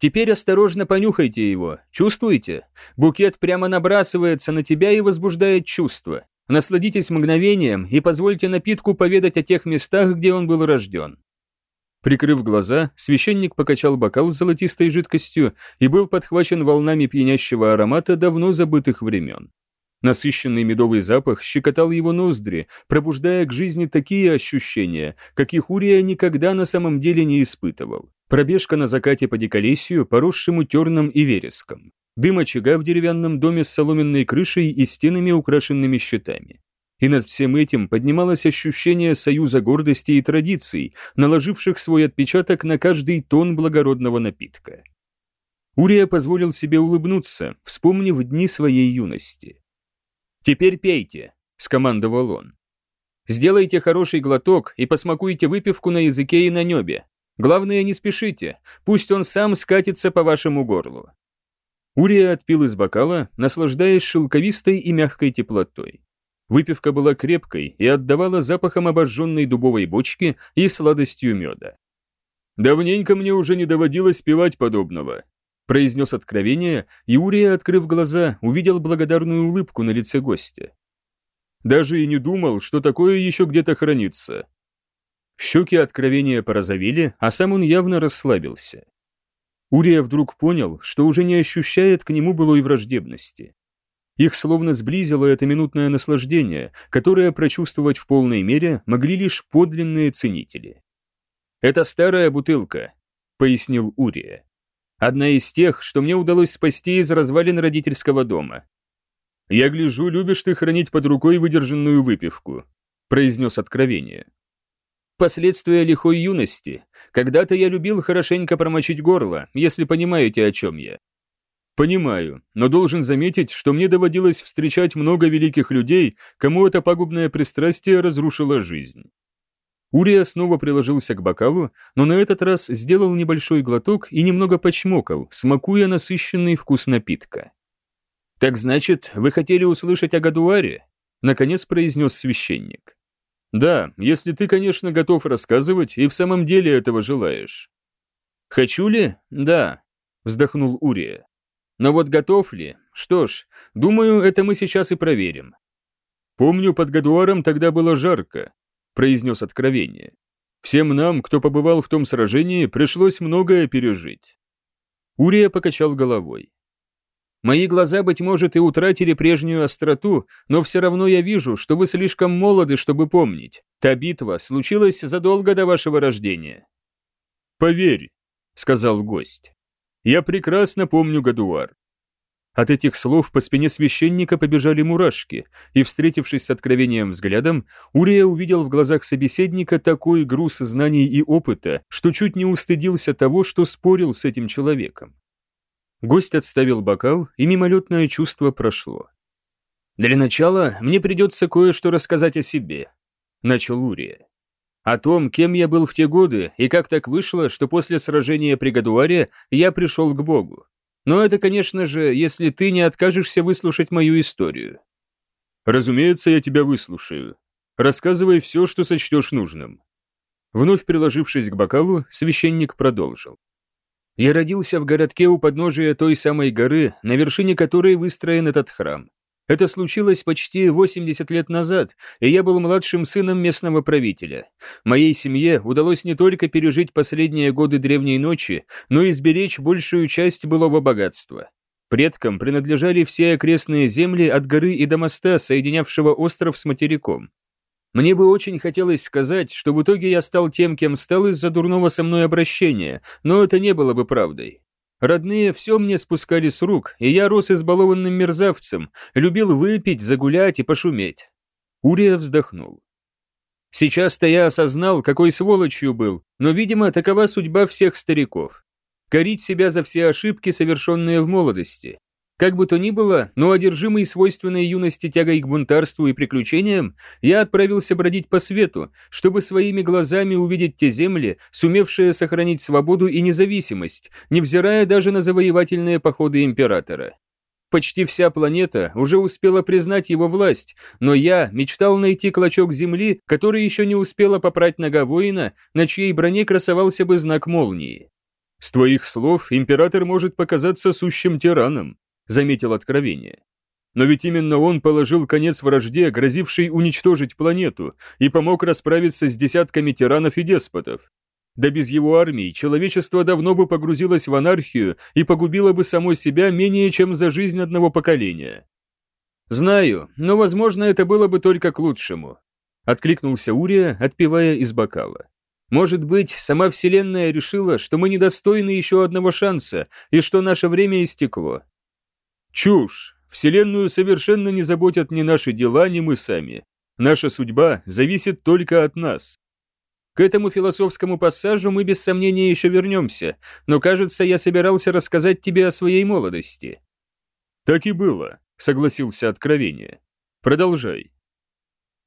Speaker 5: Теперь осторожно понюхайте его. Чувствуете? Букет прямо набрасывается на тебя и возбуждает чувства. Насладитесь мгновением и позвольте напитку поведать о тех местах, где он был рожден.
Speaker 1: Прикрыв глаза, священник покачал бокал с золотистой жидкостью и был подхвачен волнами пьянящего аромата давно забытых времен.
Speaker 3: Насыщенный медовый запах щекотал его ноздри, пробуждая к жизни такие ощущения, каких Урия никогда на самом деле не испытывал. Пробежка на закате по диколесью, поросшему терном и вереском. Дым очага в деревянном доме с соломенной крышей и стенами, украшенными щитами. И над всем этим поднималось ощущение союза гордости и традиций, наложивших свой отпечаток на каждый тон благородного напитка. Урия позволил себе улыбнуться, вспомнив дни своей юности. «Теперь пейте», — скомандовал он. «Сделайте хороший глоток и посмакуйте выпивку на языке и на небе. Главное, не спешите, пусть он сам скатится по вашему горлу». Урия отпил из бокала, наслаждаясь шелковистой и мягкой теплотой. Выпивка была крепкой и отдавала запахом обожженной дубовой бочки и сладостью меда. «Давненько мне уже не доводилось пивать подобного», произнес откровение, и Урия, открыв глаза, увидел благодарную улыбку на лице гостя. Даже и не думал, что такое еще где-то хранится. Щеки откровения порозовели, а сам он явно расслабился. Урия вдруг понял, что уже не ощущает к нему былой враждебности. Их словно сблизило это минутное наслаждение, которое прочувствовать в полной мере могли лишь подлинные ценители. «Это старая бутылка», — пояснил Урия. Одна из тех, что мне удалось спасти из развалин родительского дома. «Я гляжу, любишь ты хранить под рукой выдержанную выпивку», произнес откровение. Последствия лихой юности. Когда-то я любил хорошенько промочить горло, если понимаете, о чем я. Понимаю, но должен заметить, что мне доводилось встречать много великих людей, кому это пагубное пристрастие разрушило жизнь. Урия снова приложился к бокалу, но на этот раз сделал небольшой глоток и немного почмокал, смакуя насыщенный вкус напитка. «Так значит, вы хотели услышать о Гадуаре?» — наконец произнес священник. «Да, если ты, конечно, готов рассказывать и в самом деле этого желаешь». «Хочу ли? Да», — вздохнул Урия. «Но вот готов ли? Что ж, думаю, это мы сейчас и проверим». Помню, под Гадуаром тогда было жарко, произнес откровение. Всем нам, кто побывал в том сражении, пришлось многое пережить. Урия покачал головой. Мои глаза, быть может, и утратили прежнюю остроту, но все равно я вижу, что вы слишком молоды, чтобы помнить. Та битва случилась задолго до вашего рождения. Поверь, сказал гость. Я прекрасно помню Гадуар. От этих слов по спине священника побежали мурашки, и, встретившись с откровением взглядом, Урия увидел в глазах собеседника такой груз знаний и опыта, что чуть не устыдился того, что спорил с этим человеком. Гость отставил бокал, и мимолетное чувство прошло. «Для начала мне придется кое-что рассказать о себе», — начал Урия. «О том, кем я был в те годы, и как так вышло, что после сражения при Гадуаре я пришел к Богу. Но это, конечно же, если ты не откажешься выслушать мою историю. Разумеется, я тебя выслушаю. Рассказывай все, что сочтешь нужным. Вновь приложившись к бокалу, священник продолжил. Я родился в городке у подножия той самой горы, на вершине которой выстроен этот храм. Это случилось почти 80 лет назад, и я был младшим сыном местного правителя. Моей семье удалось не только пережить последние годы древней ночи, но и сберечь большую часть былого богатства. Предкам принадлежали все окрестные земли от горы и до моста, соединявшего остров с материком. Мне бы очень хотелось сказать, что в итоге я стал тем, кем стал из-за дурного со мной обращения, но это не было бы правдой. Родные все мне спускали с рук, и я рос избалованным мерзавцем, любил выпить, загулять и пошуметь. Урия вздохнул. Сейчас-то я осознал, какой сволочью был, но, видимо, такова судьба всех стариков. Корить себя за все ошибки, совершенные в молодости. Как бы то ни было, но одержимый свойственной юности тягой к бунтарству и приключениям, я отправился бродить по свету, чтобы своими глазами увидеть те земли, сумевшие сохранить свободу и независимость, невзирая даже на завоевательные походы императора. Почти вся планета уже успела признать его власть, но я мечтал найти клочок земли, который еще не успела попрать нога воина, на чьей броне красовался бы знак молнии. С твоих слов император может показаться сущим тираном, заметил откровение. Но ведь именно он положил конец вражде, грозившей уничтожить планету, и помог расправиться с десятками тиранов и деспотов. Да без его армии человечество давно бы погрузилось в анархию и погубило бы само себя менее чем за жизнь одного поколения.
Speaker 5: «Знаю, но, возможно, это было бы только к лучшему», — откликнулся Урия, отпивая из бокала. «Может быть, сама Вселенная решила, что мы недостойны еще одного шанса и что наше время истекло».
Speaker 2: «Чушь! Вселенную совершенно не заботят ни наши дела, ни мы сами. Наша судьба зависит только от нас.
Speaker 5: К этому философскому пассажу мы без сомнения еще вернемся, но, кажется, я собирался рассказать тебе о своей молодости».
Speaker 2: «Так и было», — согласился Откровение. «Продолжай».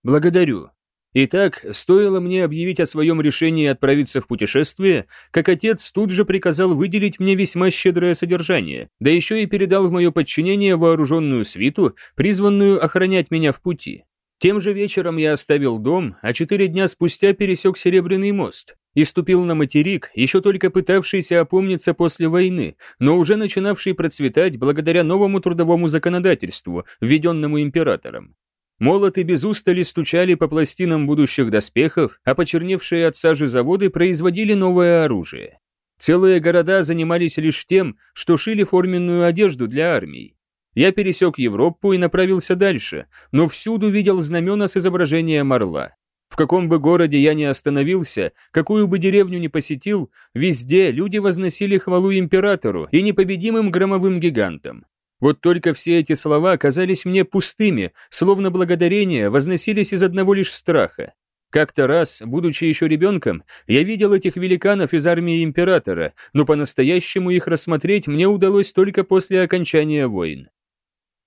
Speaker 5: «Благодарю. Итак, стоило мне объявить о своем решении отправиться в путешествие, как отец тут же приказал выделить мне весьма щедрое содержание, да еще и передал в мое подчинение вооруженную свиту, призванную охранять меня в пути. Тем же вечером я оставил дом, а четыре дня спустя пересек Серебряный мост и ступил на материк, еще только пытавшийся опомниться после войны, но уже начинавший процветать благодаря новому трудовому законодательству, введенному императором. Молоты без устали стучали по пластинам будущих доспехов, а почерневшие от сажи заводы производили новое оружие. Целые города занимались лишь тем, что шили форменную одежду для армий. Я пересек Европу и направился дальше, но всюду видел знамена с изображением орла. В каком бы городе я ни остановился, какую бы деревню ни посетил, везде люди возносили хвалу императору и непобедимым громовым гигантам. Вот только все эти слова казались мне пустыми, словно благодарения возносились из одного лишь страха. Как-то раз, будучи еще ребенком, я видел этих великанов из армии императора, но по-настоящему их рассмотреть мне удалось только после окончания войн.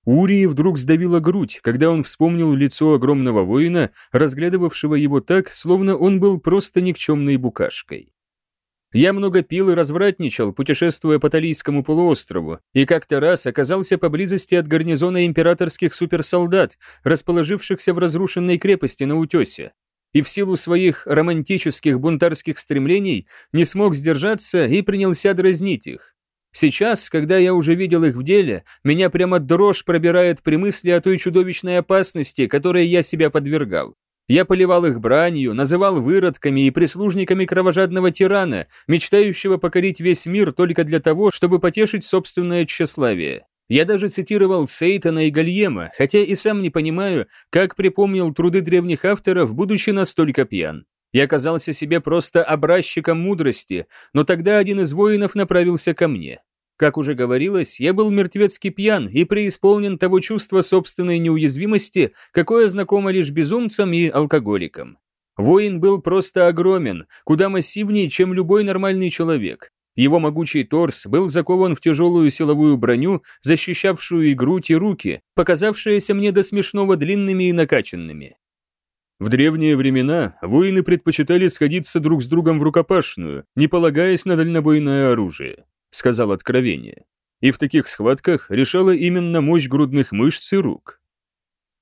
Speaker 2: Урии вдруг сдавила грудь, когда он вспомнил лицо огромного воина, разглядывавшего его так, словно он был просто никчемной букашкой.
Speaker 5: Я много пил и развратничал, путешествуя по Талийскому полуострову, и как-то раз оказался поблизости от гарнизона императорских суперсолдат, расположившихся в разрушенной крепости на утесе. И в силу своих романтических бунтарских стремлений не смог сдержаться и принялся дразнить их. Сейчас, когда я уже видел их в деле, меня прямо дрожь пробирает при мысли о той чудовищной опасности, которой я себя подвергал. Я поливал их бранью, называл выродками и прислужниками кровожадного тирана, мечтающего покорить весь мир только для того, чтобы потешить собственное тщеславие. Я даже цитировал Сейтана и Гальема, хотя и сам не понимаю, как припомнил труды древних авторов, будучи настолько пьян. Я казался себе просто образчиком мудрости, но тогда один из воинов направился ко мне. Как уже говорилось, я был мертвецки пьян и преисполнен того чувства собственной неуязвимости, какое знакомо лишь безумцам и алкоголикам. Воин был просто огромен, куда массивнее, чем любой нормальный человек. Его могучий торс был закован в тяжелую силовую броню, защищавшую и грудь, и руки, показавшиеся мне до смешного длинными и накачанными.
Speaker 2: В древние времена воины предпочитали сходиться друг с другом в рукопашную, не полагаясь на дальнобойное оружие, сказал Откровение. И в таких схватках решала именно мощь грудных мышц и рук.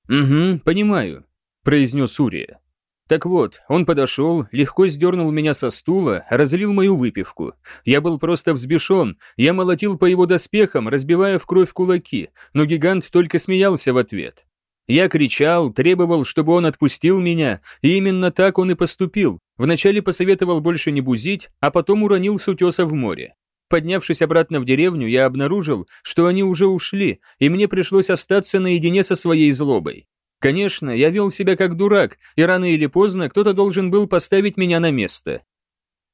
Speaker 5: «Угу, понимаю», – произнес Урия. Так вот, он подошел, легко сдернул меня со стула, разлил мою выпивку. Я был просто взбешен, я молотил по его доспехам, разбивая в кровь кулаки, но гигант только смеялся в ответ. Я кричал, требовал, чтобы он отпустил меня, и именно так он и поступил. Вначале посоветовал больше не бузить, а потом уронил с утеса в море. Поднявшись обратно в деревню, я обнаружил, что они уже ушли, и мне пришлось остаться наедине со своей злобой. Конечно, я вел себя как дурак, и рано или поздно кто-то должен был поставить меня на место.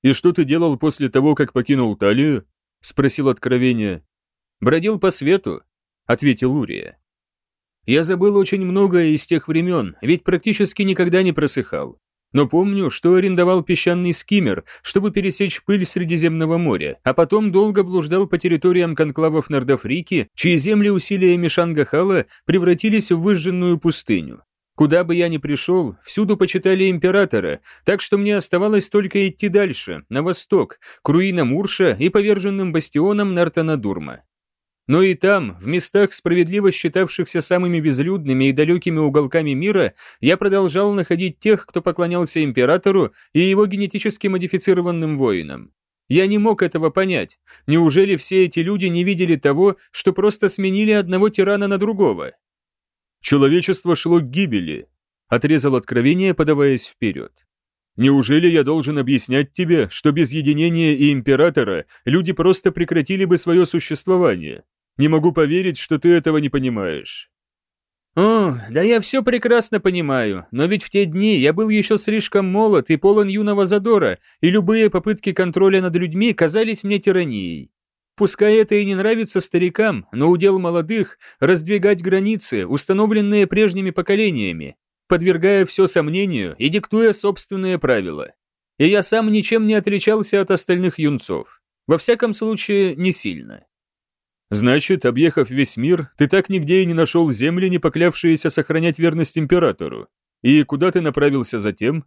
Speaker 2: «И что ты делал после того, как покинул Талию?» – спросил Откровение.
Speaker 5: «Бродил по свету», – ответил Урия. Я забыл очень многое из тех времен, ведь практически никогда не просыхал. Но помню, что арендовал песчаный скиммер, чтобы пересечь пыль Средиземного моря, а потом долго блуждал по территориям конклавов Нордофрики, чьи земли усилиями Шангахала превратились в выжженную пустыню. Куда бы я ни пришел, всюду почитали императора, так что мне оставалось только идти дальше, на восток, к руинам Урша и поверженным бастионам Нартана Дурма. Но и там, в местах, справедливо считавшихся самыми безлюдными и далекими уголками мира, я продолжал находить тех, кто поклонялся императору и его генетически модифицированным воинам. Я не мог этого понять. Неужели все эти люди не видели того, что просто сменили одного тирана на другого?
Speaker 2: Человечество шло к гибели, отрезал откровение, подаваясь вперед. Неужели я должен объяснять тебе, что без единения и императора люди просто прекратили бы свое существование? Не могу поверить, что ты этого не понимаешь».
Speaker 5: «О, да я все прекрасно понимаю, но ведь в те дни я был еще слишком молод и полон юного задора, и любые попытки контроля над людьми казались мне тиранией. Пускай это и не нравится старикам, но удел молодых – раздвигать границы, установленные прежними поколениями, подвергая все сомнению и диктуя собственные правила. И я сам ничем не отличался от остальных юнцов. Во всяком случае, не сильно.
Speaker 2: Значит, объехав весь мир, ты так нигде и не нашел земли, не поклявшиеся сохранять верность императору. И куда ты направился затем?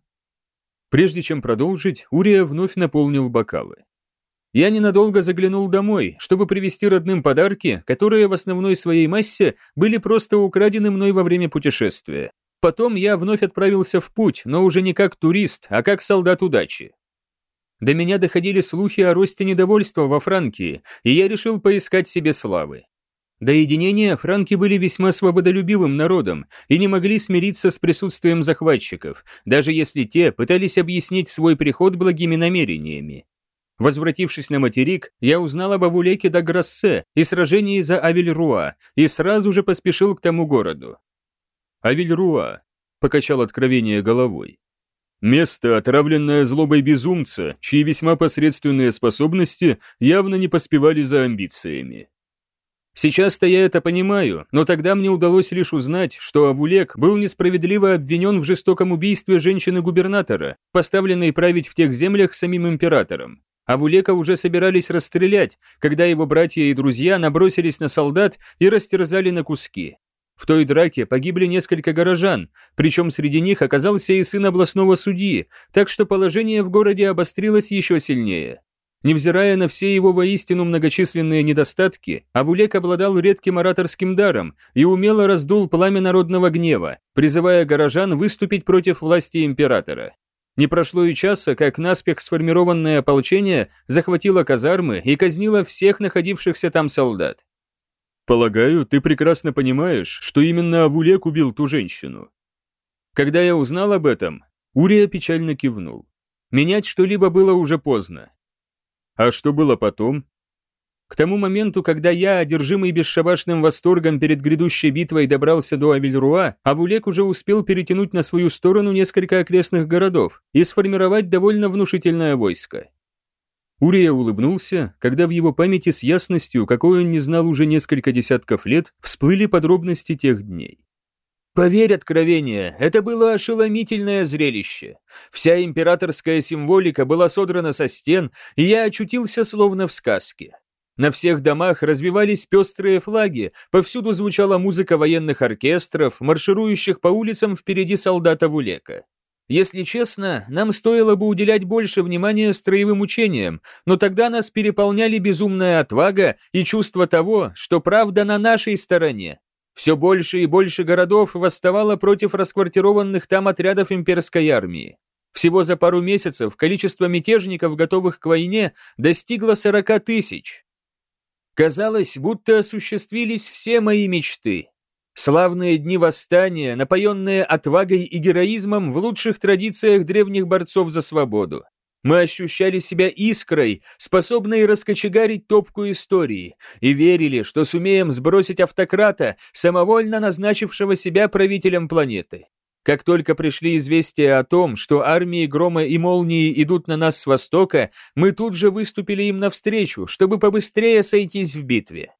Speaker 1: Прежде чем продолжить, Урия вновь наполнил бокалы. Я ненадолго заглянул домой, чтобы привезти родным подарки, которые в основной своей массе были просто украдены мной во время путешествия. Потом я вновь отправился в путь, но уже не как турист, а как солдат удачи. До меня доходили слухи о росте недовольства во Франкии, и я решил поискать себе славы. До единения франки были весьма свободолюбивым народом и не могли смириться с присутствием захватчиков, даже если те пытались объяснить свой приход благими намерениями. Возвратившись на материк, я узнал об Авулеке да Грассе и сражении за Авельруа и сразу же поспешил к тому городу.
Speaker 2: Авельруа покачал откровение головой. Место, отравленное злобой безумца, чьи весьма посредственные способности явно не поспевали за амбициями.
Speaker 1: Сейчас-то я это понимаю, но тогда мне удалось лишь узнать, что Авулек был несправедливо обвинен в жестоком убийстве женщины-губернатора, поставленной править в тех землях самим императором. Авулека уже собирались расстрелять, когда его братья и друзья набросились на солдат и растерзали на куски. В той драке погибли несколько горожан, причем среди них оказался и сын областного судьи, так что положение в городе обострилось еще сильнее. Невзирая на все его воистину многочисленные недостатки, Авулек обладал редким ораторским даром и умело раздул пламя народного гнева, призывая горожан выступить против власти императора. Не прошло и часа, как наспех сформированное ополчение захватило казармы и казнило всех находившихся там солдат.
Speaker 2: Полагаю, ты прекрасно понимаешь, что именно Авулек убил ту женщину.
Speaker 1: Когда я узнал об этом, Урия печально кивнул. Менять что-либо было уже поздно.
Speaker 2: А что было потом?
Speaker 1: К тому моменту, когда я, одержимый бесшабашным восторгом перед грядущей битвой, добрался до Авельруа, Авулек уже успел перетянуть на свою сторону несколько окрестных городов и сформировать довольно внушительное войско. Урия улыбнулся, когда в его памяти с ясностью, какой он не знал уже несколько десятков лет, всплыли подробности тех дней. Поверь, откровение, это было ошеломительное зрелище. Вся императорская символика была содрана со стен, и я очутился словно в сказке. На всех домах развивались пестрые флаги, повсюду звучала музыка военных оркестров, марширующих по улицам впереди солдата Вулека. Если честно, нам стоило бы уделять больше внимания строевым учениям, но тогда нас переполняли безумная отвага и чувство того, что правда на нашей стороне. Все больше и больше городов восставало против расквартированных там отрядов имперской армии. Всего за пару месяцев количество мятежников, готовых к войне, достигло 40 тысяч. Казалось, будто осуществились все мои мечты. Славные дни восстания, напоенные отвагой и героизмом в лучших традициях древних борцов за свободу. Мы ощущали себя искрой, способной раскочегарить топку истории, и верили, что сумеем сбросить автократа, самовольно назначившего себя правителем планеты. Как только пришли известия о том, что армии Грома и Молнии идут на нас с востока, мы тут же выступили им навстречу, чтобы побыстрее сойтись в битве.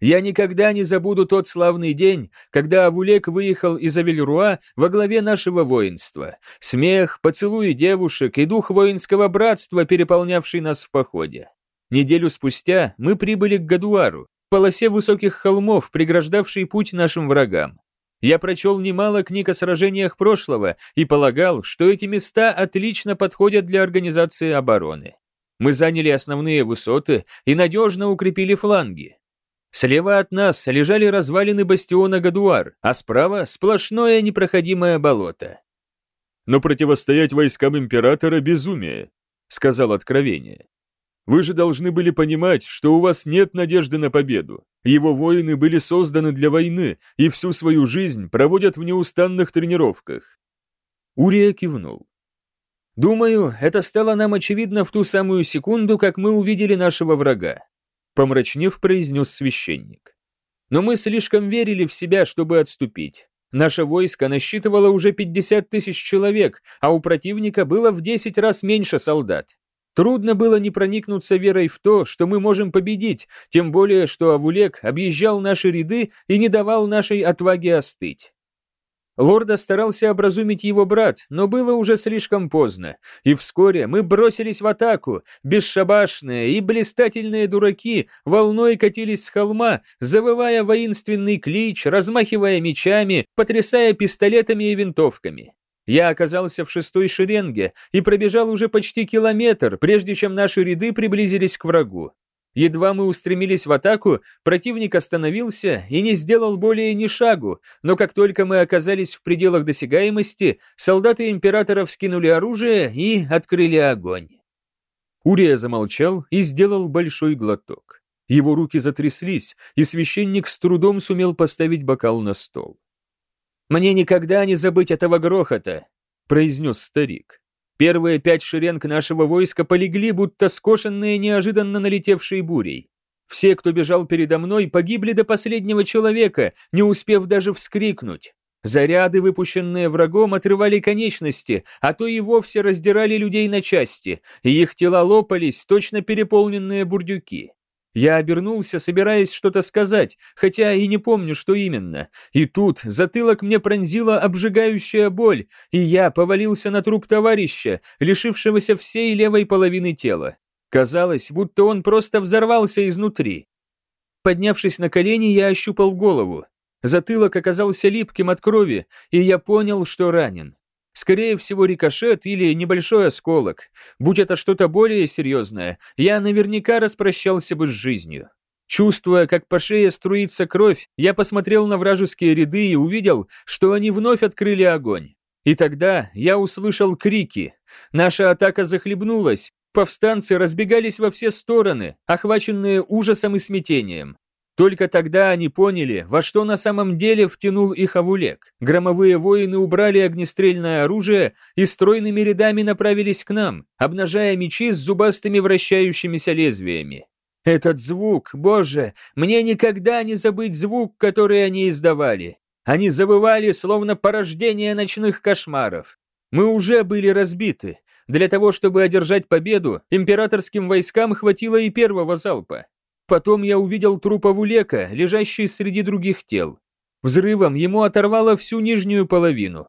Speaker 1: Я никогда не забуду тот славный день, когда Авулек выехал из Авельруа во главе нашего воинства. Смех, поцелуи девушек и дух воинского братства, переполнявший нас в походе. Неделю спустя мы прибыли к Гадуару, полосе высоких холмов, преграждавшей путь нашим врагам. Я прочел немало книг о сражениях прошлого и полагал, что эти места отлично подходят для организации обороны. Мы заняли основные высоты и надежно укрепили фланги. Слева от нас лежали развалины бастиона Гадуар, а справа сплошное непроходимое болото.
Speaker 2: «Но противостоять войскам императора – безумие», – сказал Откровение. Вы же должны были понимать, что у вас нет надежды на победу. Его воины были созданы для войны и всю свою жизнь проводят в неустанных тренировках.
Speaker 1: Урия кивнул. Думаю, это стало нам очевидно в ту самую секунду, как мы увидели нашего врага. Помрачнев, произнес священник.
Speaker 5: Но мы слишком верили в себя, чтобы отступить. Наше войско насчитывало уже 50 тысяч человек, а у противника было в 10 раз меньше солдат. Трудно было не проникнуться верой в то, что мы можем победить, тем более, что Авулек объезжал наши ряды и не давал нашей отваге остыть. Лорда старался образумить его брат, но было уже слишком поздно, и вскоре мы бросились в атаку. Бесшабашные и блистательные дураки волной катились с холма, завывая воинственный клич, размахивая мечами, потрясая пистолетами и винтовками. Я оказался в шестой шеренге и пробежал уже почти километр, прежде чем наши ряды приблизились к врагу. Едва мы устремились в атаку, противник остановился и не сделал более ни шагу, но как только мы оказались в пределах досягаемости, солдаты императора вскинули оружие и открыли огонь.
Speaker 1: Урия замолчал и сделал большой глоток. Его руки затряслись, и священник с трудом сумел поставить бокал на стол.
Speaker 5: «Мне никогда не забыть этого грохота», — произнес старик. Первые пять шеренг нашего войска полегли, будто скошенные неожиданно налетевшей бурей. Все, кто бежал передо мной, погибли до последнего человека, не успев даже вскрикнуть. Заряды, выпущенные врагом, отрывали конечности, а то и вовсе раздирали людей на части, и их тела лопались, точно переполненные бурдюки. Я обернулся, собираясь что-то сказать, хотя и не помню, что именно. И тут затылок мне пронзила обжигающая боль, и я повалился на труп товарища, лишившегося всей левой половины тела. Казалось, будто он просто взорвался изнутри. Поднявшись на колени, я ощупал голову. Затылок оказался липким от крови, и я понял, что ранен. Скорее всего, рикошет или небольшой осколок. Будь это что-то более серьезное, я наверняка распрощался бы с жизнью. Чувствуя, как по шее струится кровь, я посмотрел на вражеские ряды и увидел, что они вновь открыли огонь. И тогда я услышал крики. Наша атака захлебнулась, повстанцы разбегались во все стороны, охваченные ужасом и смятением. Только тогда они поняли, во что на самом деле втянул их Авулек. Громовые воины убрали огнестрельное оружие и стройными рядами направились к нам, обнажая мечи с зубастыми вращающимися лезвиями. Этот звук, боже, мне никогда не забыть звук, который они издавали. Они завывали, словно порождение ночных кошмаров. Мы уже были разбиты. Для того, чтобы одержать победу, императорским войскам хватило и первого залпа. Потом я увидел труп Авулека, лежащий среди других тел. Взрывом ему оторвало всю нижнюю половину.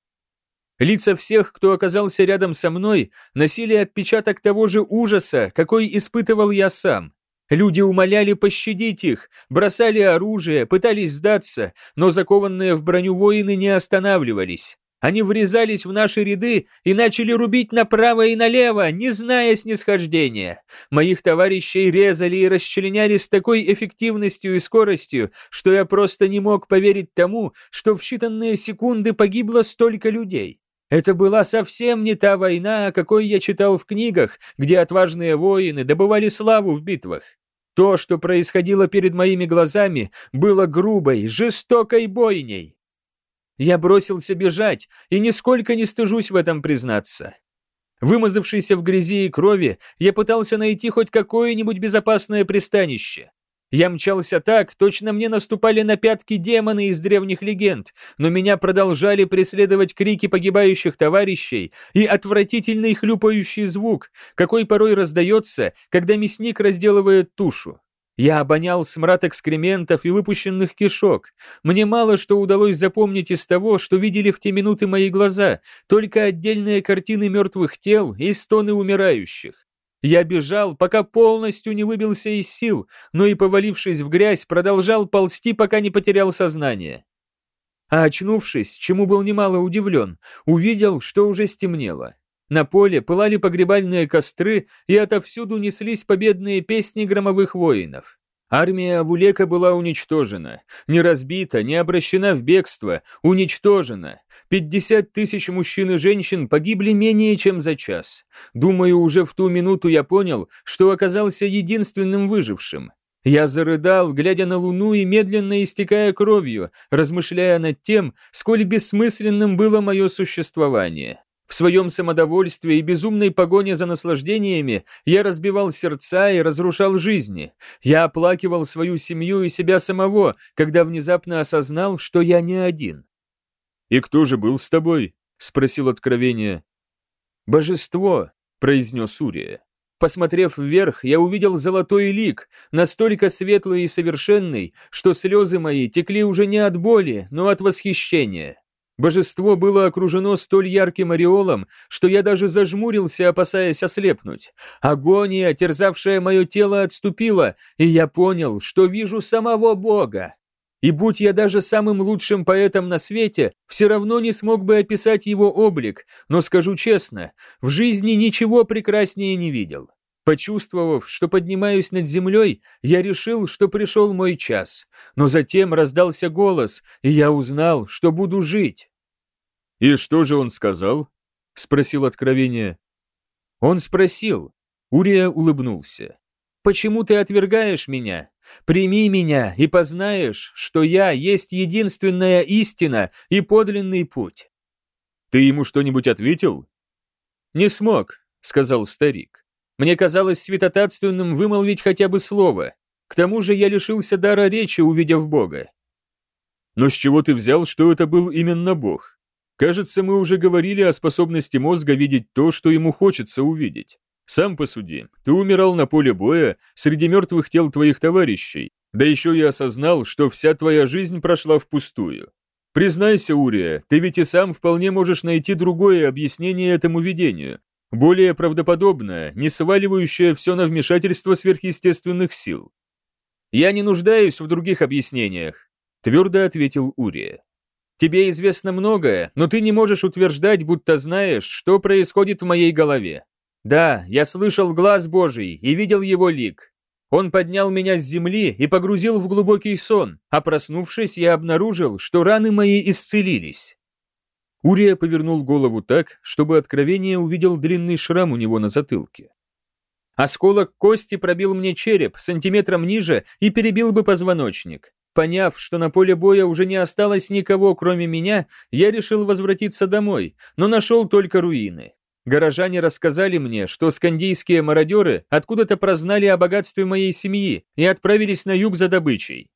Speaker 5: Лица всех, кто оказался рядом со мной, носили отпечаток того же ужаса, какой испытывал я сам. Люди умоляли пощадить их, бросали оружие, пытались сдаться, но закованные в броню воины не останавливались. Они врезались в наши ряды и начали рубить направо и налево, не зная снисхождения. Моих товарищей резали и расчленяли с такой эффективностью и скоростью, что я просто не мог поверить тому, что в считанные секунды погибло столько людей. Это была совсем не та война, о какой я читал в книгах, где отважные воины добывали славу в битвах. То, что происходило перед моими глазами, было грубой, жестокой бойней. Я бросился бежать, и нисколько не стыжусь в этом признаться. Вымазавшийся в грязи и крови, я пытался найти хоть какое-нибудь безопасное пристанище. Я мчался так, точно мне наступали на пятки демоны из древних легенд, но меня продолжали преследовать крики погибающих товарищей и отвратительный хлюпающий звук, какой порой раздается, когда мясник разделывает тушу. Я обонял смрад экскрементов и выпущенных кишок. Мне мало что удалось запомнить из того, что видели в те минуты мои глаза, только отдельные картины мертвых тел и стоны умирающих. Я бежал, пока полностью не выбился из сил, но и, повалившись в грязь, продолжал ползти, пока не потерял сознание. А очнувшись, чему был немало удивлен, увидел, что уже стемнело. На поле пылали погребальные костры, и отовсюду неслись победные песни громовых воинов. Армия Авулека была уничтожена, не разбита, не обращена в бегство, уничтожена. Пятьдесят тысяч мужчин и женщин погибли менее чем за час. Думаю, уже в ту минуту я понял, что оказался единственным выжившим. Я зарыдал, глядя на луну и медленно истекая кровью, размышляя над тем, сколь бессмысленным было мое существование. В своем самодовольстве и безумной погоне за наслаждениями я разбивал сердца и разрушал жизни. Я оплакивал свою семью и себя самого, когда внезапно осознал, что я не один.
Speaker 2: «И кто же был с тобой?» — спросил откровение.
Speaker 5: «Божество», — произнес Урия. Посмотрев вверх, я увидел золотой лик, настолько светлый и совершенный, что слезы мои текли уже не от боли, но от восхищения. Божество было окружено столь ярким ореолом, что я даже зажмурился, опасаясь ослепнуть. Агония, терзавшая мое тело, отступила, и я понял, что вижу самого Бога. И будь я даже самым лучшим поэтом на свете, все равно не смог бы описать его облик, но скажу честно, в жизни ничего прекраснее не видел. Почувствовав, что поднимаюсь над землей, я решил, что пришел мой час. Но затем раздался голос, и я узнал, что буду жить.
Speaker 2: «И что же он сказал?» — спросил откровение.
Speaker 5: «Он спросил». Урия улыбнулся. «Почему ты отвергаешь меня? Прими меня и познаешь, что я есть единственная истина и подлинный путь».
Speaker 2: «Ты ему что-нибудь ответил?»
Speaker 5: «Не смог», — сказал старик. «Мне казалось святотатственным вымолвить хотя бы слово. К тому же я лишился дара речи, увидев Бога».
Speaker 2: «Но с чего ты взял, что это был именно Бог?» Кажется, мы уже говорили о способности мозга видеть то, что ему хочется увидеть. Сам посуди, ты умирал на поле боя среди мертвых тел твоих товарищей, да еще и осознал, что вся твоя жизнь прошла впустую. Признайся, Урия, ты ведь и сам вполне можешь найти другое объяснение этому видению, более правдоподобное, не сваливающее все на вмешательство сверхъестественных сил.
Speaker 5: «Я не нуждаюсь в других объяснениях», – твердо ответил Урия. Тебе известно многое, но ты не можешь утверждать, будто знаешь, что происходит в моей голове. Да, я слышал глаз Божий и видел его лик. Он поднял меня с земли и погрузил в глубокий сон, а проснувшись, я обнаружил, что раны мои исцелились.
Speaker 2: Урия повернул голову так, чтобы откровение увидел длинный шрам у него на затылке.
Speaker 5: Осколок кости пробил мне череп сантиметром ниже и перебил бы позвоночник. Поняв, что на поле боя уже не осталось никого, кроме меня, я решил возвратиться домой, но нашел только руины. Горожане рассказали мне, что скандийские мародеры откуда-то прознали о богатстве моей семьи и отправились на юг за добычей.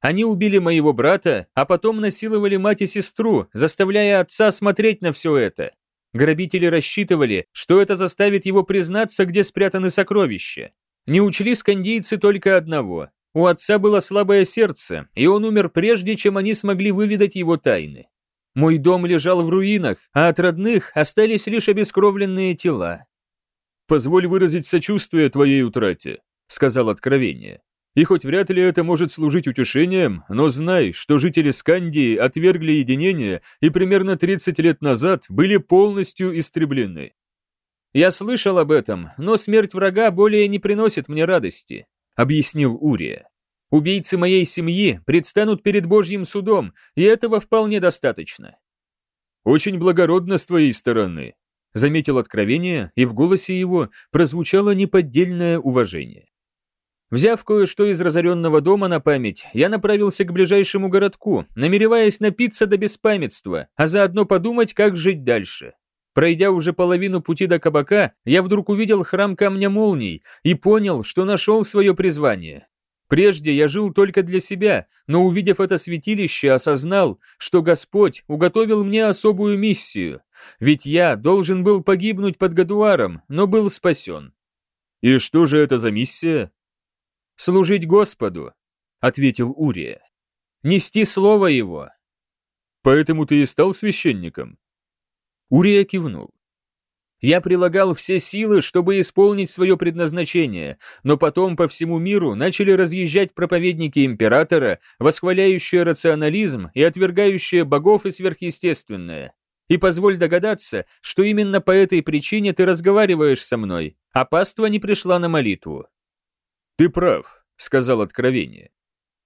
Speaker 5: Они убили моего брата, а потом насиловали мать и сестру, заставляя отца смотреть на все это. Грабители рассчитывали, что это заставит его признаться, где спрятаны сокровища. Не учли скандийцы только одного у отца было слабое сердце, и он умер прежде, чем они смогли выведать его тайны. Мой дом лежал в руинах, а от родных остались лишь обескровленные тела.
Speaker 2: «Позволь выразить сочувствие твоей утрате», — сказал Откровение. «И хоть вряд ли это может служить утешением, но знай, что жители Скандии отвергли единение и примерно 30 лет назад были полностью истреблены».
Speaker 5: «Я слышал об этом, но смерть врага более не приносит мне радости объяснил Урия. Убийцы моей семьи предстанут перед Божьим судом, и этого вполне достаточно.
Speaker 2: Очень благородно с твоей стороны, заметил откровение, и в голосе его прозвучало неподдельное уважение.
Speaker 5: Взяв кое-что из разоренного дома на память, я направился к ближайшему городку, намереваясь напиться до беспамятства, а заодно подумать, как жить дальше. Пройдя уже половину пути до кабака, я вдруг увидел храм камня молний и понял, что нашел свое призвание. Прежде я жил только для себя, но увидев это святилище, осознал, что Господь уготовил мне особую миссию, ведь я должен был погибнуть под Гадуаром, но был спасен.
Speaker 2: «И что же это за миссия?»
Speaker 5: «Служить Господу», — ответил Урия. «Нести слово Его».
Speaker 2: «Поэтому ты и стал священником?»
Speaker 5: Урия кивнул. Я прилагал все силы, чтобы исполнить свое предназначение, но потом по всему миру начали разъезжать проповедники императора, восхваляющие рационализм и отвергающие богов и сверхъестественное. И позволь догадаться, что именно по этой причине ты разговариваешь со мной, а паства не пришла на молитву.
Speaker 2: «Ты прав», — сказал откровение.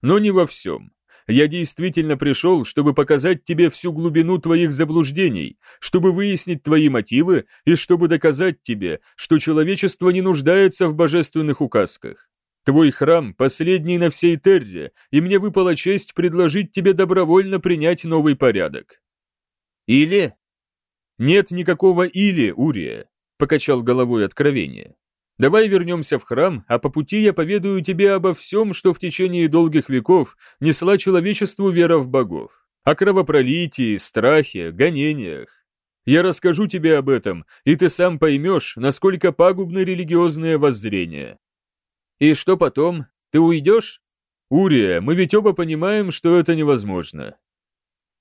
Speaker 2: «Но не во всем. Я действительно пришел, чтобы показать тебе всю глубину твоих заблуждений, чтобы выяснить твои мотивы и чтобы доказать тебе, что человечество не нуждается в божественных указках. Твой храм последний на всей Терре, и мне выпала честь предложить тебе добровольно принять новый порядок.
Speaker 5: Или...
Speaker 3: «Нет никакого «или», Урия», — покачал головой откровение. «Давай вернемся в храм, а по пути я поведаю тебе обо всем, что в течение долгих веков несла человечеству вера в богов. О кровопролитии, страхе, гонениях. Я расскажу тебе об этом, и ты сам поймешь, насколько пагубны религиозные воззрения». «И что потом? Ты уйдешь?» «Урия, мы ведь оба понимаем, что это невозможно».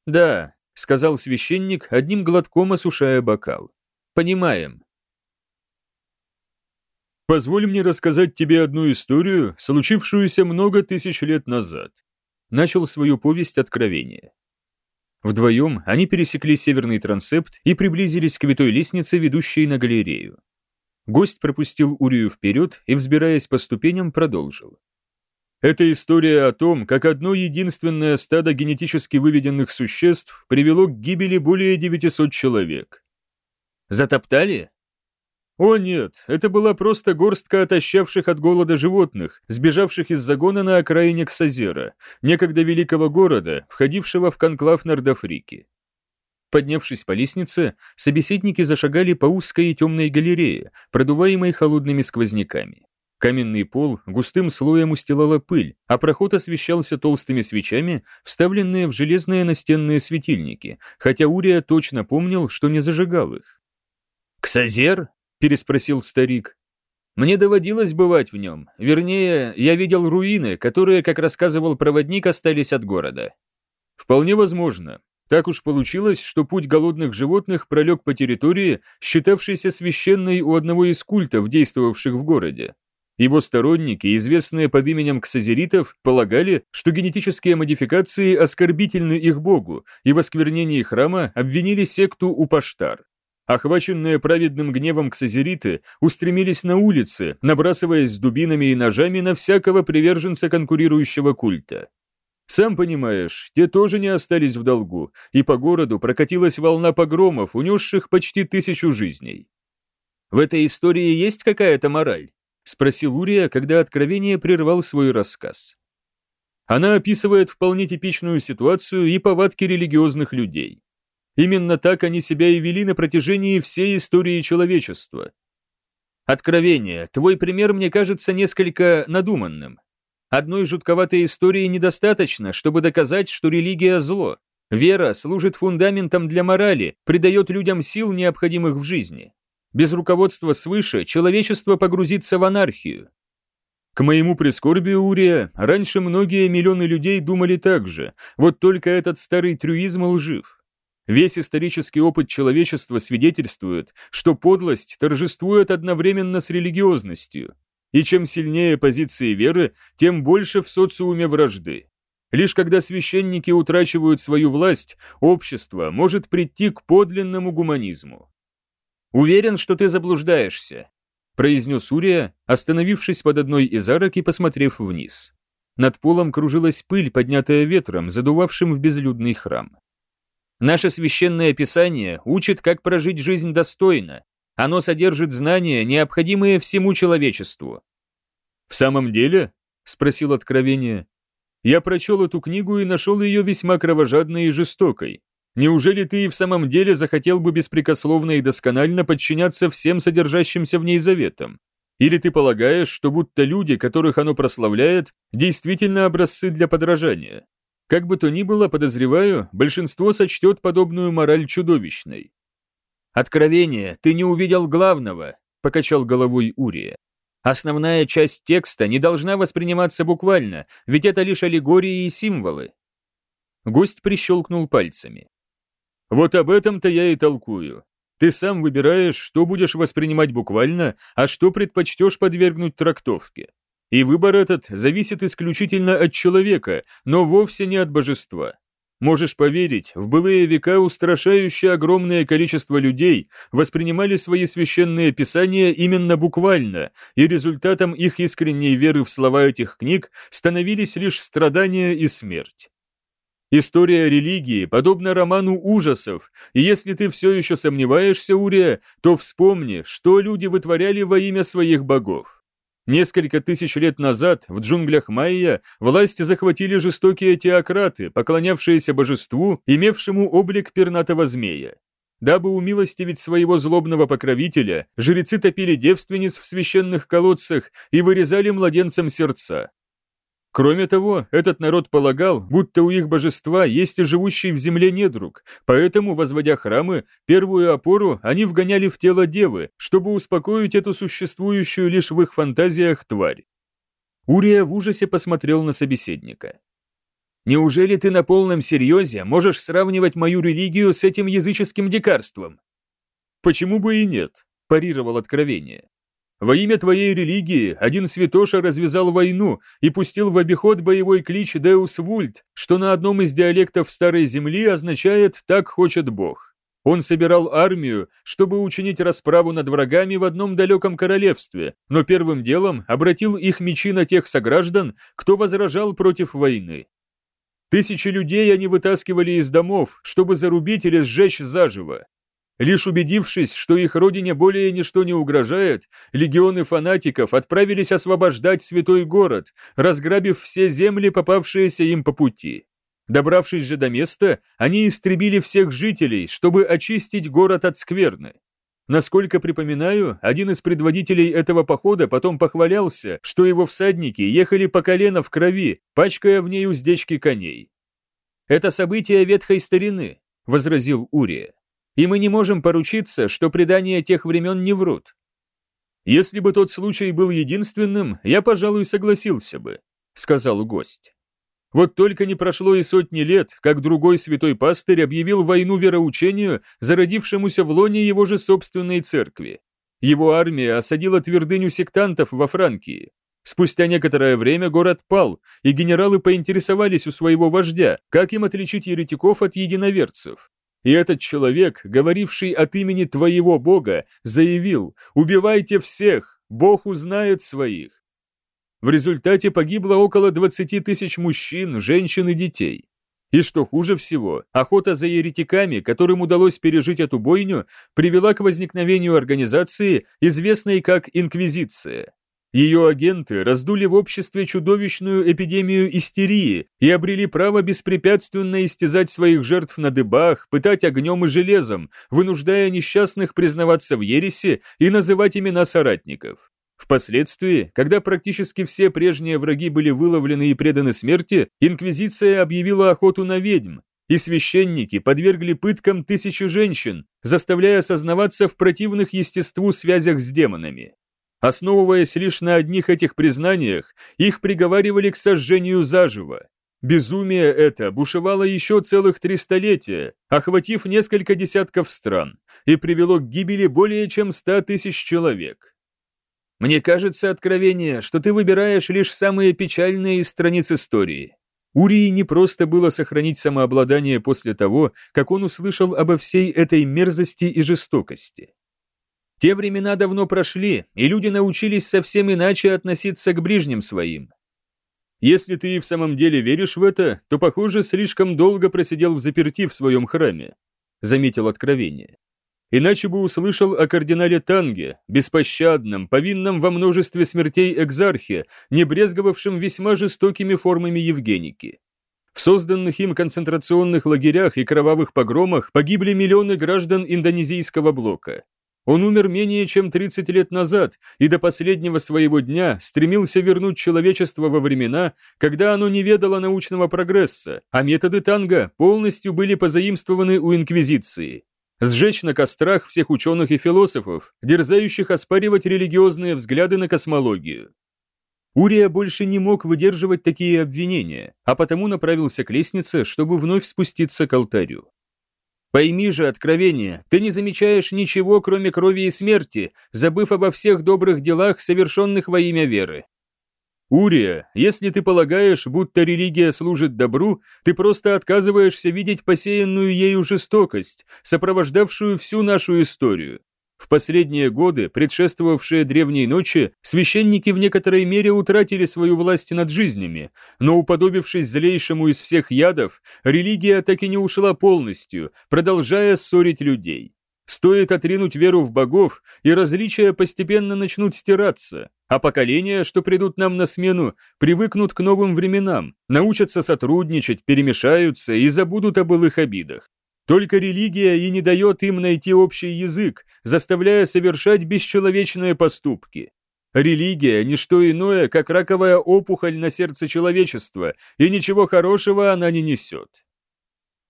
Speaker 3: «Да, сказал священник, одним глотком осушая бокал. «Понимаем».
Speaker 2: «Позволь мне рассказать тебе одну историю, случившуюся много тысяч лет назад», начал свою повесть откровения.
Speaker 3: Вдвоем они пересекли северный трансепт и приблизились к витой лестнице, ведущей на галерею. Гость пропустил Урию вперед и, взбираясь по ступеням, продолжил.
Speaker 2: Это история о том, как одно единственное стадо генетически выведенных существ привело к гибели более 900 человек.
Speaker 3: Затоптали?
Speaker 2: О нет, это была просто горстка отощавших от голода животных, сбежавших из загона на окраине Ксазера, некогда великого города, входившего в конклав Нордафрики.
Speaker 3: Поднявшись по лестнице, собеседники зашагали по узкой и темной галерее, продуваемой холодными сквозняками. Каменный пол густым слоем устилала пыль, а проход освещался толстыми свечами, вставленные в железные настенные светильники, хотя Урия точно помнил, что не зажигал их. «Ксазер?» – переспросил старик. «Мне доводилось бывать в нем. Вернее, я видел руины, которые, как рассказывал проводник, остались от города».
Speaker 2: «Вполне возможно. Так уж получилось, что путь голодных животных пролег по территории, считавшейся священной у одного из культов, действовавших в городе. Его сторонники, известные под именем ксазеритов, полагали, что генетические модификации оскорбительны их богу, и в осквернении храма обвинили секту Упаштар. Охваченные праведным гневом ксазериты устремились на улицы, набрасываясь с дубинами и ножами на всякого приверженца конкурирующего культа. Сам понимаешь, те тоже не остались в долгу, и по городу прокатилась волна погромов, унесших почти тысячу жизней.
Speaker 3: В этой истории есть какая-то мораль? спросил Урия, когда откровение прервал свой рассказ.
Speaker 2: Она описывает вполне типичную ситуацию и повадки религиозных людей. Именно так они себя и вели на протяжении всей истории человечества.
Speaker 3: Откровение, твой пример мне кажется несколько надуманным. Одной жутковатой истории недостаточно, чтобы доказать, что религия зло. Вера служит фундаментом для морали, придает людям сил, необходимых в жизни. Без руководства свыше человечество погрузится в анархию.
Speaker 2: К моему прискорбию, Урия, раньше многие миллионы людей думали так же, вот только этот старый трюизм лжив. Весь исторический опыт человечества свидетельствует, что подлость торжествует одновременно с религиозностью. И чем сильнее позиции веры, тем больше в социуме вражды. Лишь когда священники утрачивают свою власть, общество может прийти к подлинному гуманизму.
Speaker 3: «Уверен, что ты заблуждаешься», – произнес Урия, остановившись под одной из арок и посмотрев вниз. Над полом кружилась пыль, поднятая ветром, задувавшим в безлюдный храм. «Наше священное писание учит, как прожить жизнь достойно. Оно содержит знания, необходимые всему человечеству».
Speaker 2: «В самом деле?» – спросил Откровение. «Я прочел эту книгу и нашел ее весьма кровожадной и жестокой. Неужели ты и в самом деле захотел бы беспрекословно и досконально подчиняться всем содержащимся в ней заветам? Или ты полагаешь, что будто люди, которых оно прославляет, действительно образцы для подражания? Как бы то ни было, подозреваю, большинство сочтет подобную мораль чудовищной.
Speaker 3: «Откровение, ты не увидел главного», – покачал головой Урия. «Основная часть текста не должна восприниматься буквально, ведь это лишь аллегории и символы».
Speaker 2: Гость прищелкнул пальцами. Вот об этом-то я и толкую. Ты сам выбираешь, что будешь воспринимать буквально, а что предпочтешь подвергнуть трактовке. И выбор этот зависит исключительно от человека, но вовсе не от божества. Можешь поверить, в былые века устрашающее огромное количество людей воспринимали свои священные писания именно буквально, и результатом их искренней веры в слова этих книг становились лишь страдания и смерть. История религии подобна роману ужасов, и если ты все еще сомневаешься, Урия, то вспомни, что люди вытворяли во имя своих богов. Несколько тысяч лет назад в джунглях Майя власть захватили жестокие теократы, поклонявшиеся божеству, имевшему облик пернатого змея.
Speaker 3: Дабы умилостивить своего злобного покровителя, жрецы топили девственниц в священных колодцах и вырезали младенцам сердца. Кроме того, этот народ полагал, будто у их божества есть и живущий в земле недруг, поэтому, возводя храмы, первую опору они вгоняли в тело девы, чтобы успокоить эту существующую лишь в их фантазиях тварь. Урия в ужасе посмотрел на собеседника. «Неужели ты на полном серьезе можешь сравнивать мою религию с этим языческим дикарством?» «Почему бы и нет?» – парировал откровение. Во имя твоей религии один святоша развязал войну и пустил в обиход боевой клич «Деус Вульт», что на одном из диалектов Старой Земли означает «Так хочет Бог». Он собирал армию, чтобы учинить расправу над врагами в одном далеком королевстве, но первым делом обратил их мечи на тех сограждан, кто возражал против войны. Тысячи людей они вытаскивали из домов, чтобы зарубить или сжечь заживо. Лишь убедившись, что их родине более ничто не угрожает, легионы фанатиков отправились освобождать святой город, разграбив все земли, попавшиеся им по пути. Добравшись же до места, они истребили всех жителей, чтобы очистить город от скверны. Насколько припоминаю, один из предводителей этого похода потом похвалялся, что его всадники ехали по колено в крови, пачкая в ней уздечки коней. «Это событие ветхой старины», — возразил Урия и мы не можем поручиться, что предания тех времен не врут. Если бы тот случай был единственным, я, пожалуй, согласился бы, сказал гость. Вот только не прошло и сотни лет, как другой святой пастырь объявил войну вероучению, зародившемуся в лоне его же собственной церкви. Его армия осадила твердыню сектантов во Франкии. Спустя некоторое время город пал, и генералы поинтересовались у своего вождя, как им отличить еретиков от единоверцев. И этот человек, говоривший от имени твоего Бога, заявил «Убивайте всех, Бог узнает своих». В результате погибло около 20 тысяч мужчин, женщин и детей. И что хуже всего, охота за еретиками, которым удалось пережить эту бойню, привела к возникновению организации, известной как Инквизиция. Ее агенты раздули в обществе чудовищную эпидемию истерии и обрели право беспрепятственно истязать своих жертв на дыбах, пытать огнем и железом, вынуждая несчастных признаваться в ересе и называть имена соратников. Впоследствии, когда практически все прежние враги были выловлены и преданы смерти, Инквизиция объявила охоту на ведьм, и священники подвергли пыткам тысячи женщин, заставляя сознаваться в противных естеству связях с демонами. Основываясь лишь на одних этих признаниях, их приговаривали к сожжению заживо. Безумие это бушевало еще целых три столетия, охватив несколько десятков стран, и привело к гибели более чем ста тысяч человек. Мне кажется, откровение, что ты выбираешь лишь самые печальные из страниц истории. Урии не просто было сохранить самообладание после того, как он услышал обо всей этой мерзости и жестокости. Те времена давно прошли, и люди научились совсем иначе относиться к ближним своим. Если ты и в самом деле веришь в это, то, похоже, слишком долго просидел в заперти в своем храме, заметил откровение. Иначе бы услышал о кардинале Танге, беспощадном, повинном во множестве смертей экзархе, не брезговавшем весьма жестокими формами Евгеники. В созданных им концентрационных лагерях и кровавых погромах погибли миллионы граждан индонезийского блока. Он умер менее чем 30 лет назад и до последнего своего дня стремился вернуть человечество во времена, когда оно не ведало научного прогресса, а методы танго полностью были позаимствованы у Инквизиции. Сжечь на кострах всех ученых и философов, дерзающих оспаривать религиозные взгляды на космологию. Урия больше не мог выдерживать такие обвинения, а потому направился к лестнице, чтобы вновь спуститься к алтарю. Пойми же откровение, ты не замечаешь ничего, кроме крови и смерти, забыв обо всех добрых делах, совершенных во имя веры. Урия, если ты полагаешь, будто религия служит добру, ты просто отказываешься видеть посеянную ею жестокость, сопровождавшую всю нашу историю. В последние годы, предшествовавшие древней ночи, священники в некоторой мере утратили свою власть над жизнями, но уподобившись злейшему из всех ядов, религия так и не ушла полностью, продолжая ссорить людей. Стоит отринуть веру в богов, и различия постепенно начнут стираться, а поколения, что придут нам на смену, привыкнут к новым временам, научатся сотрудничать, перемешаются и забудут о былых обидах. Только религия и не дает им найти общий язык, заставляя совершать бесчеловечные поступки. Религия – не что иное, как раковая опухоль на сердце человечества, и ничего хорошего она не несет.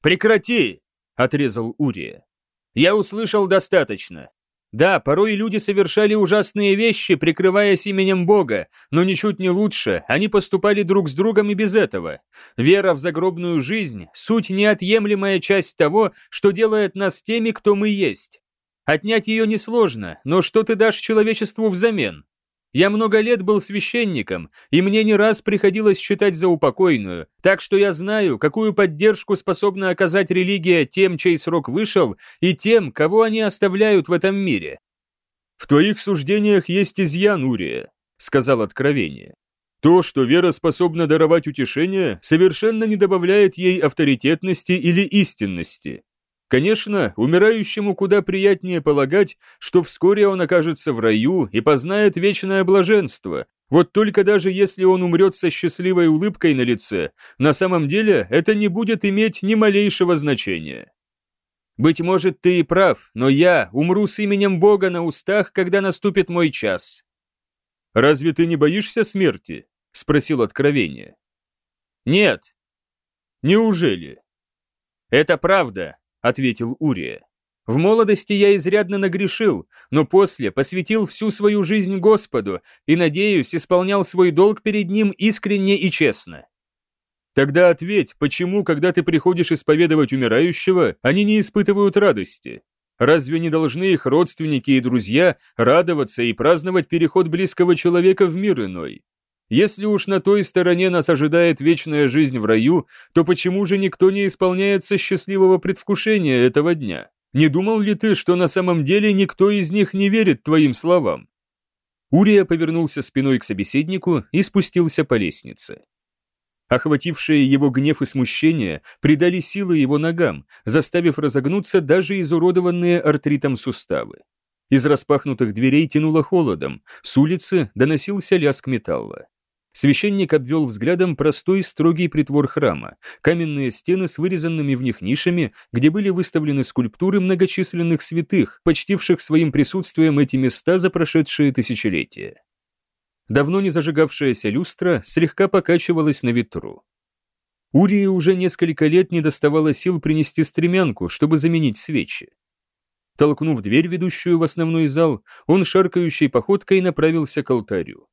Speaker 5: «Прекрати!» – отрезал Урия. «Я услышал достаточно. Да, порой люди совершали ужасные вещи, прикрываясь именем Бога, но ничуть не лучше, они поступали друг с другом и без этого. Вера в загробную жизнь – суть неотъемлемая часть того, что делает нас теми, кто мы есть. Отнять ее несложно, но что ты дашь человечеству взамен? Я много лет был священником, и мне не раз приходилось считать за упокойную, так что я знаю, какую поддержку способна оказать религия тем, чей срок вышел, и тем, кого они оставляют в этом мире.
Speaker 3: «В твоих суждениях есть изъян, Урия», — сказал Откровение. «То, что вера способна даровать утешение, совершенно не добавляет ей авторитетности или истинности. Конечно, умирающему куда приятнее полагать, что вскоре он окажется в раю и познает вечное блаженство. Вот только даже если он умрет со счастливой улыбкой на лице, на самом деле это не будет иметь ни малейшего значения. Быть может, ты и прав, но я умру с именем Бога на устах, когда наступит мой час. Разве ты не боишься смерти? спросил Откровение.
Speaker 5: Нет.
Speaker 3: Неужели?
Speaker 5: Это правда, — ответил Урия. «В молодости я изрядно нагрешил, но после посвятил всю свою жизнь Господу и, надеюсь, исполнял свой долг перед Ним искренне и честно».
Speaker 3: «Тогда ответь, почему, когда ты приходишь исповедовать умирающего, они не испытывают радости? Разве не должны их родственники и друзья радоваться и праздновать переход близкого человека в мир иной? Если уж на той стороне нас ожидает вечная жизнь в раю, то почему же никто не исполняется счастливого предвкушения этого дня? Не думал ли ты, что на самом деле никто из них не верит твоим словам?» Урия повернулся спиной к собеседнику и спустился по лестнице. Охватившие его гнев и смущение придали силы его ногам, заставив разогнуться даже изуродованные артритом суставы. Из распахнутых дверей тянуло холодом, с улицы доносился лязг металла. Священник обвел взглядом простой строгий притвор храма, каменные стены с вырезанными в них нишами, где были выставлены скульптуры многочисленных святых, почтивших своим присутствием эти места за прошедшие тысячелетия. Давно не зажигавшаяся люстра слегка покачивалась на ветру. Урии уже несколько лет не доставало сил принести стремянку, чтобы заменить свечи. Толкнув дверь, ведущую в основной зал, он шаркающей походкой направился к алтарю.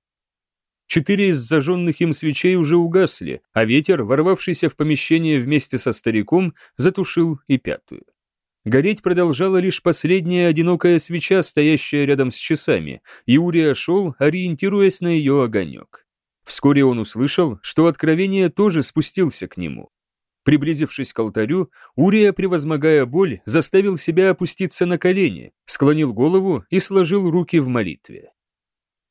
Speaker 3: Четыре из зажженных им свечей уже угасли, а ветер, ворвавшийся в помещение вместе со стариком, затушил и пятую. Гореть продолжала лишь последняя одинокая свеча, стоящая рядом с часами, и Урия шел, ориентируясь на ее огонек. Вскоре он услышал, что откровение тоже спустился к нему. Приблизившись к алтарю, Урия, превозмогая боль, заставил себя опуститься на колени, склонил голову и сложил руки в молитве.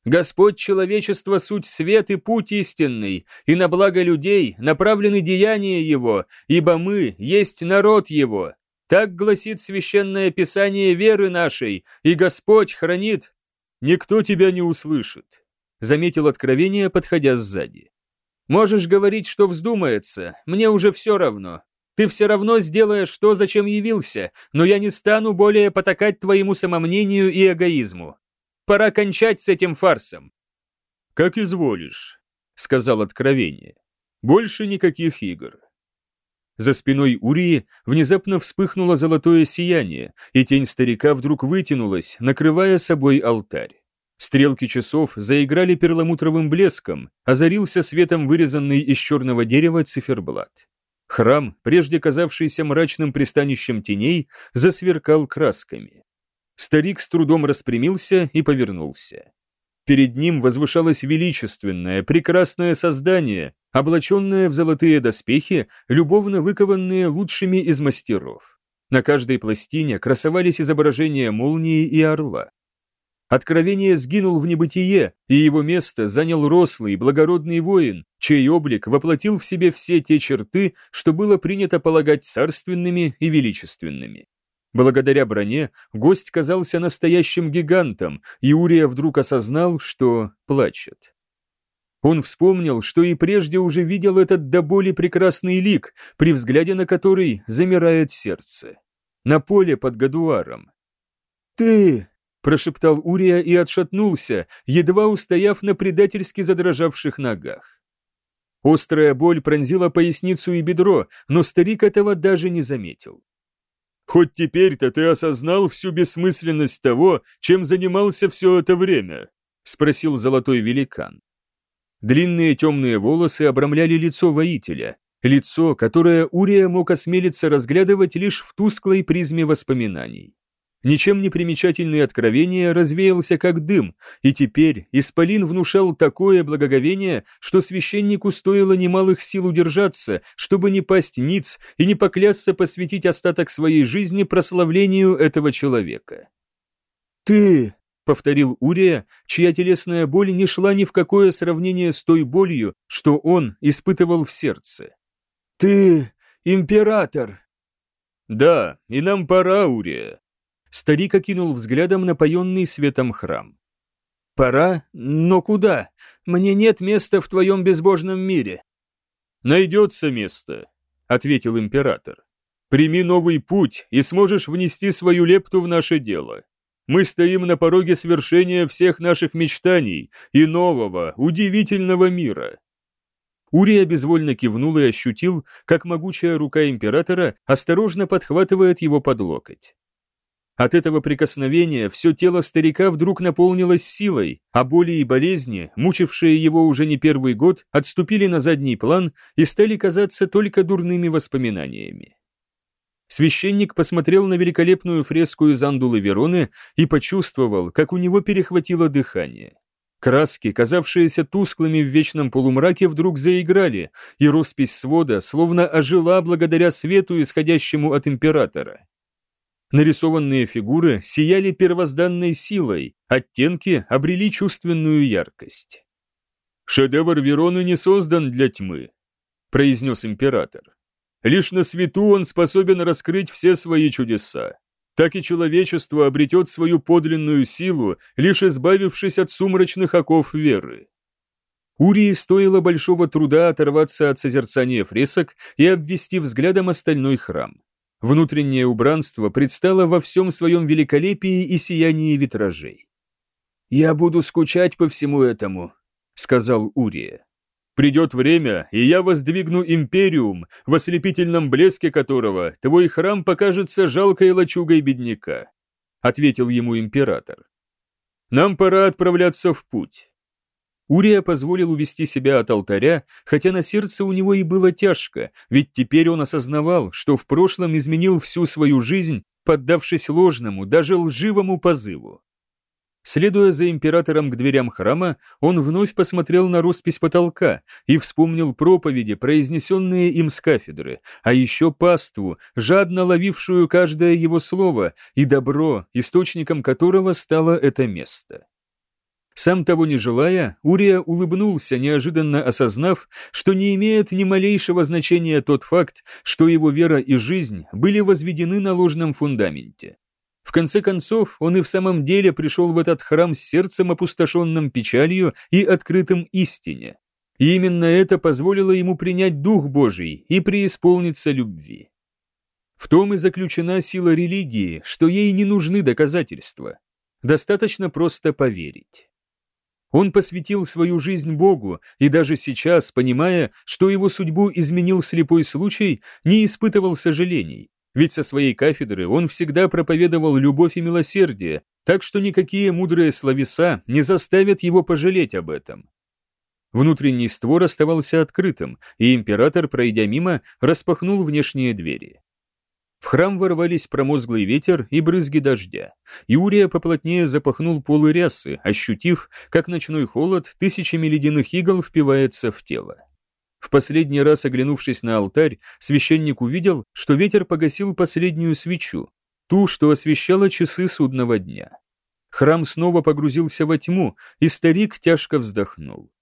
Speaker 3: Господь человечества суть свет и путь истинный, и на благо людей направлены деяния Его, ибо мы есть народ Его. Так гласит священное писание веры нашей, и Господь хранит. Никто тебя не услышит, заметил откровение, подходя сзади. Можешь говорить, что вздумается, мне уже все равно. Ты все равно сделаешь то, зачем явился, но я не стану более потакать твоему самомнению и эгоизму. Пора кончать с этим фарсом. Как изволишь, сказал откровение. Больше никаких игр. За спиной Урии внезапно вспыхнуло золотое сияние, и тень старика вдруг вытянулась, накрывая собой алтарь. Стрелки часов заиграли перламутровым блеском, озарился светом вырезанный из черного дерева циферблат. Храм, прежде казавшийся мрачным пристанищем теней, засверкал красками. Старик с трудом распрямился и повернулся. Перед ним возвышалось величественное, прекрасное создание, облаченное в золотые доспехи, любовно выкованные лучшими из мастеров. На каждой пластине красовались изображения молнии и орла. Откровение сгинул в небытие, и его место занял рослый, благородный воин, чей облик воплотил в себе все те черты, что было принято полагать царственными и величественными. Благодаря броне гость казался настоящим гигантом, и Урия вдруг осознал, что плачет. Он вспомнил, что и прежде уже видел этот до боли прекрасный лик, при взгляде на который замирает сердце. на поле под Гадуаром. «Ты!» – прошептал Урия и отшатнулся, едва устояв на предательски задрожавших ногах. Острая боль пронзила поясницу и бедро, но старик этого даже не заметил. «Хоть теперь-то ты осознал всю бессмысленность того, чем занимался все это время?» – спросил золотой великан. Длинные темные волосы обрамляли лицо воителя, лицо, которое Урия мог осмелиться разглядывать лишь в тусклой призме воспоминаний. Ничем не примечательный откровение развеялся как дым, и теперь Исполин внушал такое благоговение, что священнику стоило немалых сил удержаться, чтобы не пасть ниц и не поклясться посвятить остаток своей жизни прославлению этого человека. «Ты!» — повторил Урия, чья телесная боль не шла ни в какое сравнение с той болью, что он испытывал в сердце. «Ты император!» «Да, и нам пора, Урия», Старик окинул взглядом напоенный светом храм. «Пора? Но куда? Мне нет места в твоем безбожном мире». «Найдется место», — ответил император. «Прими новый путь и сможешь внести свою лепту в наше дело. Мы стоим на пороге свершения всех наших мечтаний и нового, удивительного мира». Урия безвольно кивнул и ощутил, как могучая рука императора осторожно подхватывает его под локоть. От этого прикосновения все тело старика вдруг наполнилось силой, а боли и болезни, мучившие его уже не первый год, отступили на задний план и стали казаться только дурными воспоминаниями. Священник посмотрел на великолепную фреску из Андулы Вероны и почувствовал, как у него перехватило дыхание. Краски, казавшиеся тусклыми в вечном полумраке, вдруг заиграли, и роспись свода словно ожила благодаря свету, исходящему от императора. Нарисованные фигуры сияли первозданной силой, оттенки обрели чувственную яркость. «Шедевр Вероны не создан для тьмы», – произнес император. «Лишь на свету он способен раскрыть все свои чудеса. Так и человечество обретет свою подлинную силу, лишь избавившись от сумрачных оков веры». Урии стоило большого труда оторваться от созерцания фресок и обвести взглядом остальной храм. Внутреннее убранство предстало во всем своем великолепии и сиянии витражей. «Я буду скучать по всему этому», — сказал Урия. «Придет время, и я воздвигну империум, в ослепительном блеске которого твой храм покажется жалкой лачугой бедняка», — ответил ему император. «Нам пора отправляться в путь. Урия позволил увести себя от алтаря, хотя на сердце у него и было тяжко, ведь теперь он осознавал, что в прошлом изменил всю свою жизнь, поддавшись ложному, даже лживому позыву. Следуя за императором к дверям храма, он вновь посмотрел на роспись потолка и вспомнил проповеди, произнесенные им с кафедры, а еще паству, жадно ловившую каждое его слово, и добро, источником которого стало это место. Сам того не желая, Урия улыбнулся, неожиданно осознав, что не имеет ни малейшего значения тот факт, что его вера и жизнь были возведены на ложном фундаменте. В конце концов, он и в самом деле пришел в этот храм с сердцем, опустошенным печалью и открытым истине. И именно это позволило ему принять Дух Божий и преисполниться любви. В том и заключена сила религии, что ей не нужны доказательства. Достаточно просто поверить. Он посвятил свою жизнь Богу, и даже сейчас, понимая, что его судьбу изменил слепой случай, не испытывал сожалений. Ведь со своей кафедры он всегда проповедовал любовь и милосердие, так что никакие мудрые словеса не заставят его пожалеть об этом. Внутренний створ оставался открытым, и император, пройдя мимо, распахнул внешние двери. В храм ворвались промозглый ветер и брызги дождя. Иурия поплотнее запахнул полы рясы, ощутив, как ночной холод тысячами ледяных игл впивается в тело. В последний раз оглянувшись на алтарь, священник увидел, что ветер погасил последнюю свечу, ту, что освещала часы судного дня. Храм снова погрузился во тьму, и старик тяжко вздохнул.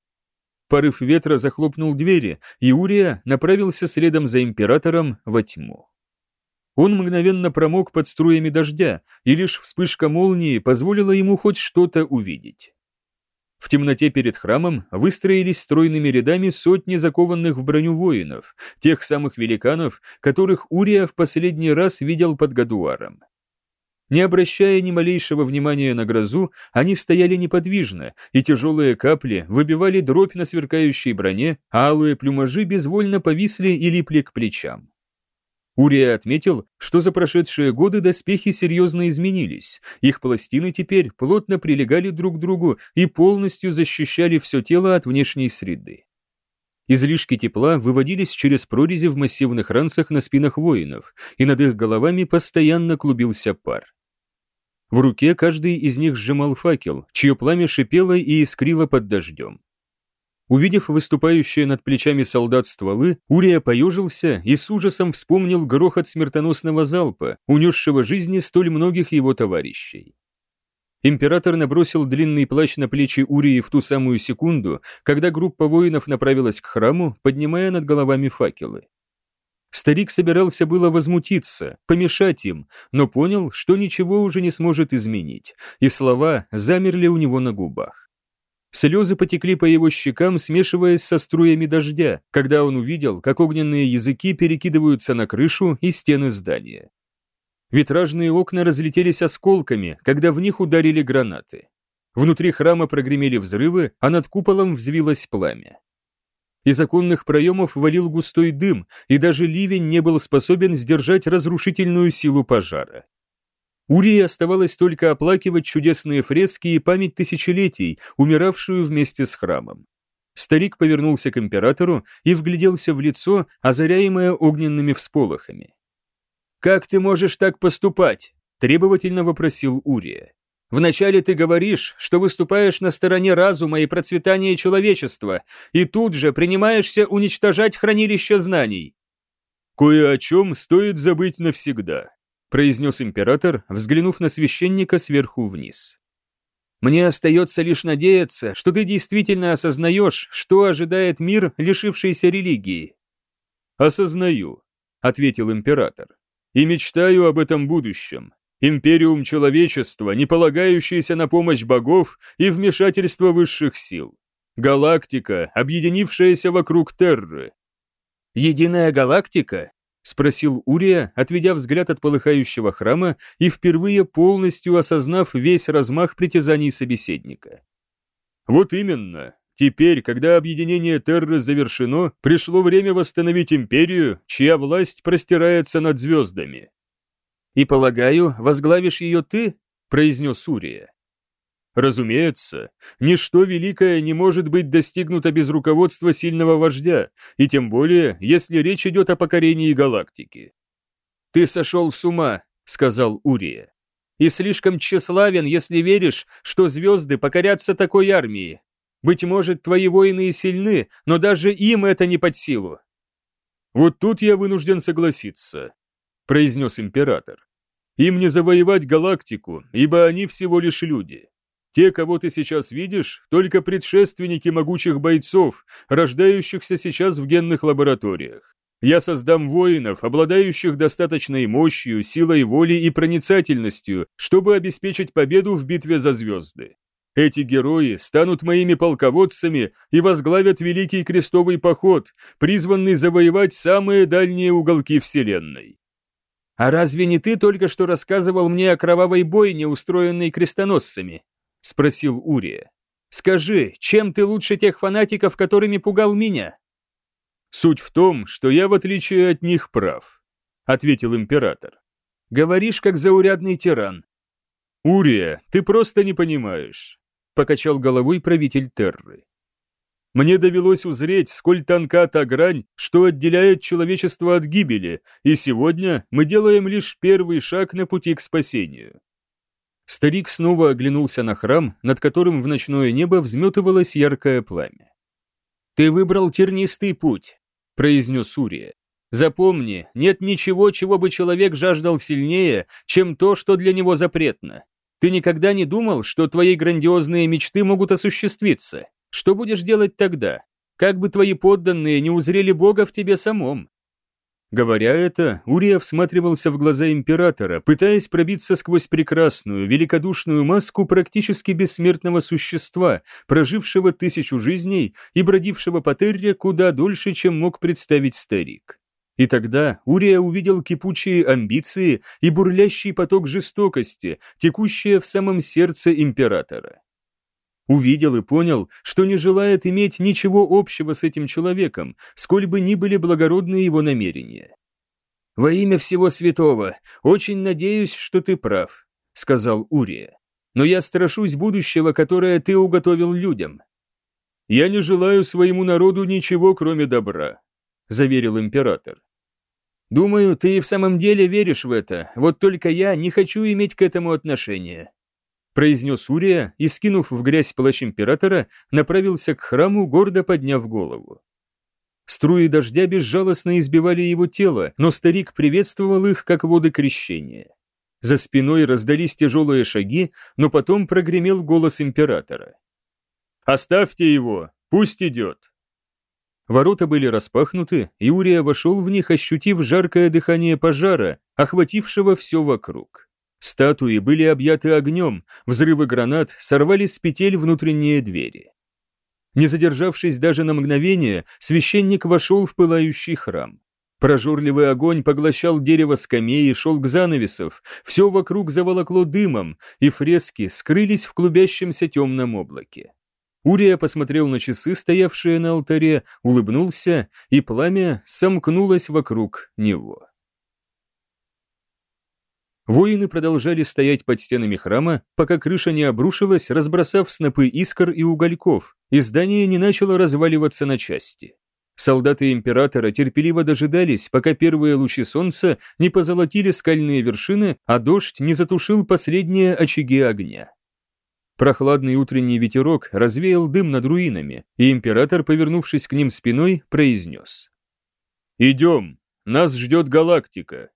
Speaker 3: Порыв ветра захлопнул двери, и Урия направился следом за императором во тьму. Он мгновенно промок под струями дождя, и лишь вспышка молнии позволила ему хоть что-то увидеть.
Speaker 1: В темноте перед храмом выстроились стройными рядами сотни закованных в броню воинов, тех самых великанов, которых Урия в последний раз видел под Гадуаром. Не обращая ни малейшего внимания на грозу, они стояли неподвижно, и тяжелые капли выбивали дробь на сверкающей броне, а алые плюмажи безвольно повисли и липли к плечам. Урия отметил, что за прошедшие годы доспехи серьезно изменились, их пластины теперь плотно прилегали друг к другу и полностью защищали все тело от внешней среды. Излишки тепла выводились через прорези в массивных ранцах на спинах воинов, и над их головами постоянно клубился пар. В руке каждый из них сжимал факел, чье пламя шипело и искрило под дождем. Увидев выступающие над плечами солдат стволы, Урия поежился и с ужасом вспомнил грохот смертоносного залпа, унесшего жизни столь многих его товарищей. Император набросил длинный плащ на плечи Урии в ту самую секунду, когда группа воинов направилась к храму, поднимая над головами факелы. Старик собирался было возмутиться, помешать им, но понял, что ничего уже не сможет изменить, и слова замерли у него на губах. Слезы потекли по его щекам, смешиваясь со струями дождя, когда он увидел, как огненные языки перекидываются на крышу и стены здания. Витражные окна разлетелись осколками, когда в них ударили гранаты. Внутри храма прогремели взрывы, а над куполом взвилось пламя. Из оконных проемов валил густой дым, и даже ливень не был способен сдержать разрушительную силу пожара. Урии оставалось только оплакивать чудесные фрески и память тысячелетий, умиравшую вместе с храмом. Старик повернулся к императору и вгляделся в лицо, озаряемое огненными всполохами. «Как ты можешь так поступать?» – требовательно вопросил Урия. Вначале ты говоришь, что выступаешь на стороне разума и процветания человечества, и тут же принимаешься уничтожать хранилище знаний.
Speaker 2: Кое о чем стоит забыть навсегда, произнес император, взглянув на священника сверху вниз.
Speaker 5: Мне остается лишь надеяться, что ты действительно осознаешь, что ожидает мир, лишившийся религии.
Speaker 2: Осознаю, ответил император, и мечтаю об этом будущем, Империум человечества, не полагающийся на помощь богов и вмешательство высших сил. Галактика, объединившаяся вокруг Терры.
Speaker 5: «Единая галактика?» — спросил Урия, отведя взгляд от полыхающего храма и впервые полностью осознав весь размах притязаний собеседника.
Speaker 2: «Вот именно. Теперь, когда объединение Терры завершено, пришло время восстановить империю, чья власть простирается над звездами.
Speaker 5: «И, полагаю, возглавишь ее ты?» – произнес Урия.
Speaker 2: Разумеется, ничто великое не может быть достигнуто без руководства сильного вождя, и тем более, если речь идет о покорении галактики.
Speaker 5: «Ты сошел с ума», — сказал Урия. «И слишком тщеславен, если веришь, что звезды покорятся такой армии. Быть может, твои воины и сильны, но даже им это не под силу».
Speaker 2: «Вот тут я вынужден согласиться», — произнес император. «Им не завоевать галактику, ибо они всего лишь люди. Те, кого ты сейчас видишь, только предшественники могучих бойцов, рождающихся сейчас в генных лабораториях. Я создам воинов, обладающих достаточной мощью, силой воли и проницательностью, чтобы обеспечить победу в битве за звезды. Эти герои станут моими полководцами и возглавят Великий Крестовый Поход, призванный завоевать самые дальние уголки Вселенной.
Speaker 5: «А разве не ты только что рассказывал мне о кровавой бойне, устроенной крестоносцами?» — спросил Урия. «Скажи, чем ты лучше тех фанатиков, которыми пугал меня?»
Speaker 2: «Суть в том, что я, в отличие от них, прав», — ответил император.
Speaker 5: «Говоришь, как заурядный тиран».
Speaker 2: «Урия, ты просто не понимаешь», — покачал головой правитель Терры. Мне довелось узреть, сколь тонка та грань, что отделяет человечество от гибели, и сегодня мы делаем лишь первый шаг на пути к спасению. Старик снова оглянулся на храм, над которым в ночное небо взметывалось яркое пламя.
Speaker 5: «Ты выбрал тернистый путь», — произнес Урия. «Запомни, нет ничего, чего бы человек жаждал сильнее, чем то, что для него запретно. Ты никогда не думал, что твои грандиозные мечты могут осуществиться?» Что будешь делать тогда? Как бы твои подданные не узрели Бога в тебе самом?
Speaker 1: Говоря это, Урия всматривался в глаза императора, пытаясь пробиться сквозь прекрасную, великодушную маску практически бессмертного существа, прожившего тысячу жизней и бродившего по Терре куда дольше, чем мог представить старик. И тогда Урия увидел кипучие амбиции и бурлящий поток жестокости, текущие в самом сердце императора. Увидел и понял, что не желает иметь ничего общего с этим человеком, сколь бы ни были благородны его намерения. «Во имя всего святого, очень надеюсь, что ты прав», — сказал Урия. «Но я страшусь будущего, которое ты уготовил людям».
Speaker 2: «Я не желаю своему народу ничего, кроме добра», — заверил император.
Speaker 1: «Думаю, ты и в самом деле веришь в это, вот только я не хочу иметь к этому отношения произнес Урия и, скинув в грязь плащ императора, направился к храму, гордо подняв голову. Струи дождя безжалостно избивали его тело, но старик приветствовал их, как воды крещения. За спиной раздались тяжелые шаги, но потом прогремел голос императора.
Speaker 2: «Оставьте его! Пусть идет!»
Speaker 1: Ворота были распахнуты, и Урия вошел в них, ощутив жаркое дыхание пожара, охватившего все вокруг. Статуи были объяты огнем, взрывы гранат сорвали с петель внутренние двери. Не задержавшись даже на мгновение, священник вошел в пылающий храм. Прожорливый огонь поглощал дерево скамей и шел к занавесов, все вокруг заволокло дымом, и фрески скрылись в клубящемся темном облаке. Урия посмотрел на часы, стоявшие на алтаре, улыбнулся, и пламя сомкнулось вокруг него. Воины продолжали стоять под стенами храма, пока крыша не обрушилась, разбросав снопы искр и угольков, и здание не начало разваливаться на части. Солдаты императора терпеливо дожидались, пока первые лучи солнца не позолотили скальные вершины, а дождь не затушил последние очаги огня. Прохладный утренний ветерок развеял дым над руинами, и император, повернувшись к ним спиной, произнес.
Speaker 2: «Идем, нас ждет галактика».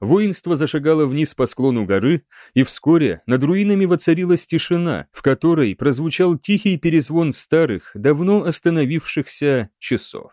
Speaker 1: Воинство зашагало вниз по склону горы, и вскоре над руинами воцарилась тишина, в которой прозвучал тихий перезвон старых, давно остановившихся часов.